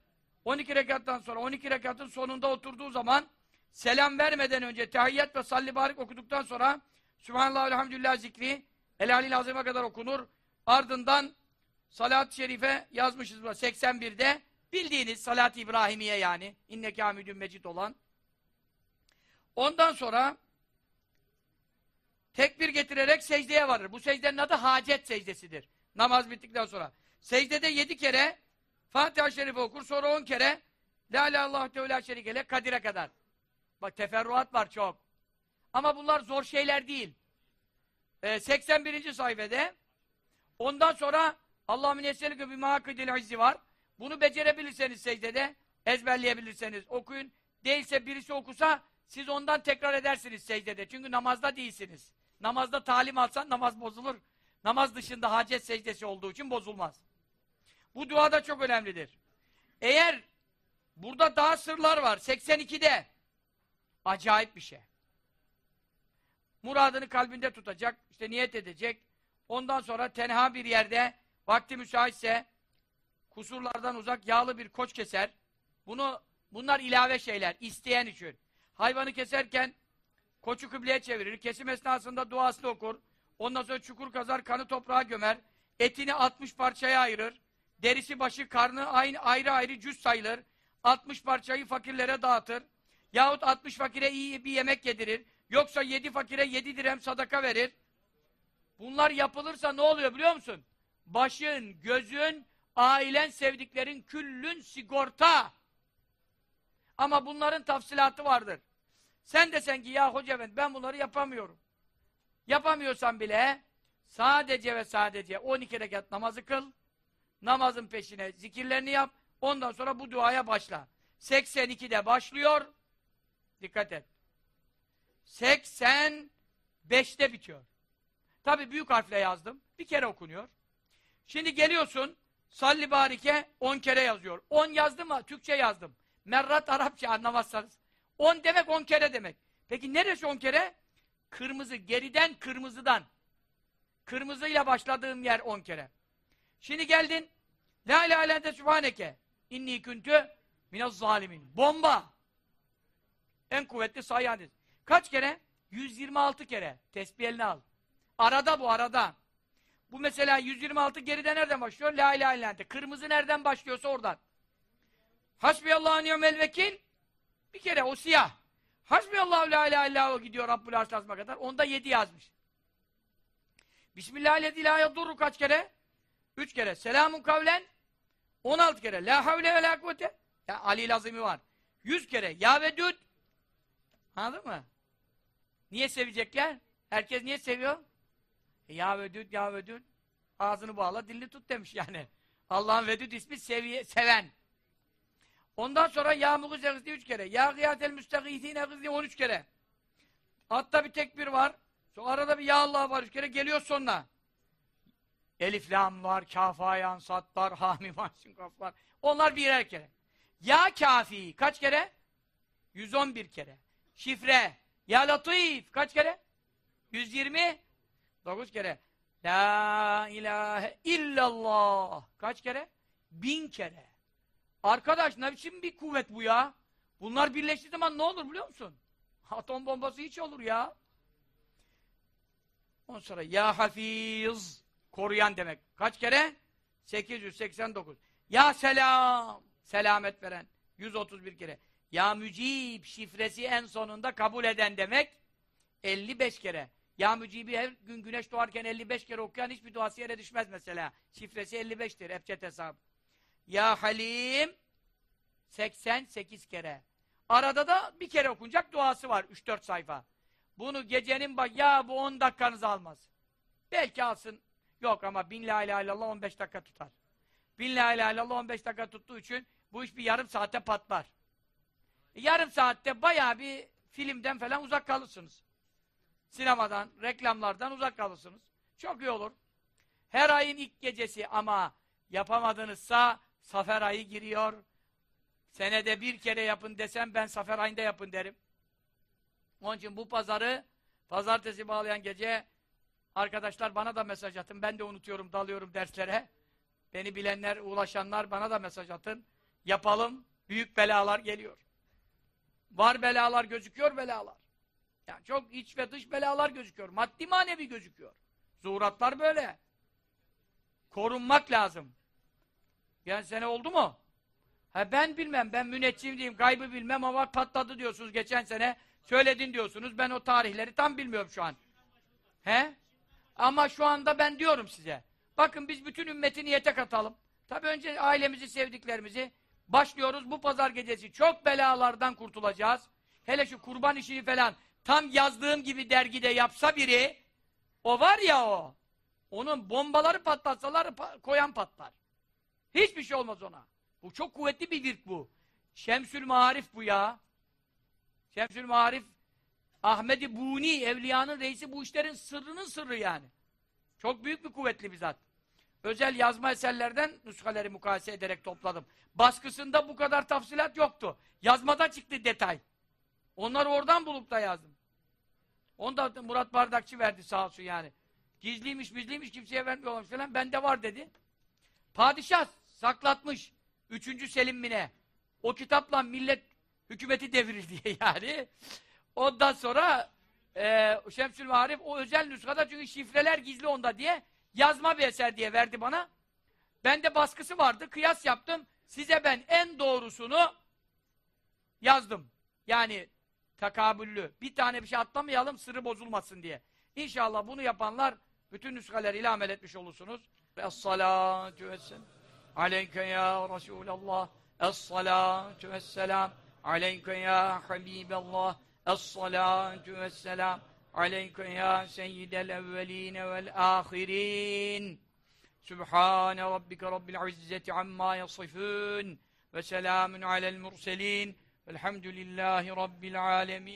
12 rekattan sonra 12 rekatın sonunda oturduğu zaman selam vermeden önce tehiyyat ve salli barik okuduktan sonra Sübhanallah elhamdülillah zikri El Halil Azim'e kadar okunur. Ardından salat-ı şerife yazmışız burada 81'de. Bildiğiniz salat-ı İbrahimiye yani. İnneke hamidün mecid olan. Ondan sonra tekbir getirerek secdeye varır. Bu secdenin adı hacet secdesidir. Namaz bittikten sonra. Secdede yedi kere Fatiha-i okur. Sonra on kere La ilahe illallah teala şerikele Kadir'e kadar. Bak teferruat var çok. Ama bunlar zor şeyler değil. Ee, 81. sayfede ondan sonra Allah münesselikü bimâkıdil izzi var. Bunu becerebilirseniz secdede ezberleyebilirseniz okuyun. Değilse birisi okusa siz ondan tekrar edersiniz secdede. Çünkü namazda değilsiniz. Namazda talim alsan namaz bozulur. Namaz dışında hacet secdesi olduğu için bozulmaz. Bu dua da çok önemlidir. Eğer burada daha sırlar var 82'de acayip bir şey. Muradını kalbinde tutacak, işte niyet edecek. Ondan sonra tenha bir yerde vakti müsaitse kusurlardan uzak yağlı bir koç keser. Bunu bunlar ilave şeyler isteyen için. Hayvanı keserken koçu kıbleye çevirir. Kesim esnasında duasını okur. Ondan sonra çukur kazar, kanı toprağa gömer. Etini 60 parçaya ayırır. Derisi, başı, karnı aynı ayrı ayrı cüz sayılır. 60 parçayı fakirlere dağıtır. Yahut 60 fakire iyi bir yemek yedirir. Yoksa 7 fakire 7 dirhem sadaka verir. Bunlar yapılırsa ne oluyor biliyor musun? Başın, gözün, ailen, sevdiklerin küllün sigorta. Ama bunların tafsilatı vardır. Sen desen ki ya hoca ben, ben bunları yapamıyorum. Yapamıyorsan bile sadece ve sadece 12 rekat namazı kıl. Namazın peşine zikirlerini yap. Ondan sonra bu duaya başla. 82'de başlıyor. Dikkat et. 85'te bitiyor. Tabi büyük harfle yazdım. Bir kere okunuyor. Şimdi geliyorsun Salli Barike 10 kere yazıyor. 10 yazdım mı? Türkçe yazdım. Merrat Arapça anlamazsanız. 10 demek 10 kere demek. Peki neresi 10 kere? Kırmızı. Geriden kırmızıdan. Kırmızıyla başladığım yer 10 kere. Şimdi geldin. La ilahe illallah sübhaneke. İnni küntü minaz zalimin. Bomba. En kuvvetli sayı. Kaç kere? 126 kere. Tesbih al. Arada bu arada. Bu mesela 126 geride nereden başlıyor? La ilahe illallah. Kırmızı nereden başlıyorsa oradan. Hasbiyallahu ni'mel vekil. Bir kere o siyah. Hasbiyallahu la ilahe illallah gidiyor Rabbül Arş kadar. Onda 7 yazmış. Bismillahirrahmanirrahim. Duru kaç kere? 3 kere. Selamun kavlen 16 kere. La havle ve la kuvvete. Ya Ali lazimi var. 100 kere. Ya vedud. Anladın mı? Niye sevecekler? Herkes niye seviyor? E, ya vedud, ya vedud. Ağzını bağla, dilini tut demiş yani. Allah'ın vedud ismi seviye, seven. Ondan sonra ya muğize hızlı üç kere. Ya gıyatel müstakîsîne hızlı on üç kere. Hatta bir tekbir var. Sonra arada bir ya Allah var üç kere. Geliyor sonra. Elif, lam var, kafayan, sattar, hamim, hasin, kaflar. Onlar birer kere. Ya kafi kaç kere? 111 kere. Şifre. Ya latif kaç kere? 120 9 kere. La ilahe illallah kaç kere? Bin kere. Arkadaş ne biçim bir kuvvet bu ya? Bunlar birleştiği zaman ne olur biliyor musun? Atom bombası hiç olur ya. Ondan sonra ya hafiz koruyan demek. Kaç kere? 889. Ya selam selamet veren. 131 kere. Ya mücib şifresi en sonunda kabul eden demek 55 kere. Ya mücibi her gün güneş doğarken 55 kere okuyan hiçbir duası yere düşmez mesela. Şifresi 55'tir Ebced hesabı. Ya Halim 88 kere. Arada da bir kere okunacak duası var 3-4 sayfa. Bunu gecenin bak ya bu 10 dakikanızı almaz. Belki alsın. Yok ama bin la ilahe illallah 15 dakika tutar. Bin la ilahe illallah 15 dakika tuttuğu için bu iş bir yarım saate patlar. Yarım saatte bayağı bir filmden falan uzak kalırsınız. Sinemadan, reklamlardan uzak kalırsınız. Çok iyi olur. Her ayın ilk gecesi ama yapamadınızsa Safer ayı giriyor. Senede bir kere yapın desem ben Safer ayında yapın derim. Onun için bu pazarı pazartesi bağlayan gece arkadaşlar bana da mesaj atın. Ben de unutuyorum, dalıyorum derslere. Beni bilenler, ulaşanlar bana da mesaj atın. Yapalım. Büyük belalar geliyor. Var belalar gözüküyor belalar. Yani çok iç ve dış belalar gözüküyor. Maddi manevi gözüküyor. Zuhuratlar böyle. Korunmak lazım. Yani sene oldu mu? Ha ben bilmem, ben müneccim diyeyim, kaybı bilmem ama patladı diyorsunuz geçen sene. Söyledin diyorsunuz, ben o tarihleri tam bilmiyorum şu an. He? Ama şu anda ben diyorum size. Bakın biz bütün ümmeti niyete katalım. Tabi önce ailemizi, sevdiklerimizi başlıyoruz bu pazar gecesi. Çok belalardan kurtulacağız. Hele şu kurban işini falan tam yazdığım gibi dergide yapsa biri o var ya o. Onun bombaları patlatsalar pa- koyan patlar. Hiçbir şey olmaz ona. Bu çok kuvvetli bir virk bu. Şemsül Marif bu ya. Şemsül Marif Ahmedi Buni, evliyanın reisi bu işlerin sırrının sırrı yani. Çok büyük bir kuvvetli bir zat. Özel yazma eserlerden nuskaları mukayese ederek topladım. Baskısında bu kadar tafsilat yoktu. Yazmada çıktı detay. Onları oradan bulup da yazdım. Onu da Murat Bardakçı verdi sağ olsun yani. Gizliymiş, bizliymiş, kimseye vermiyorlarmış falan. Bende var dedi. Padişah saklatmış. Üçüncü Selim mi ne? O kitapla millet hükümeti devirir diye yani. Ondan sonra e, Şemsül Marif o özel nüshada çünkü şifreler gizli onda diye yazma bir eser diye verdi bana. Ben de baskısı vardı. Kıyas yaptım. Size ben en doğrusunu yazdım. Yani takabüllü. Bir tane bir şey atlamayalım sırrı bozulmasın diye. İnşallah bunu yapanlar bütün nüshaleriyle amel etmiş olursunuz. Es-salatu vesselam. Aleyke ya Resulallah. Es-salatu vesselam. Aleyke ya Habiballah. Es-salatu vesselam. Aleyke ya seyyidel evveline vel ahirin. Sübhane rabbike rabbil izzeti amma yasifun. Ve selamun alel murselin. Velhamdülillahi rabbil alemin.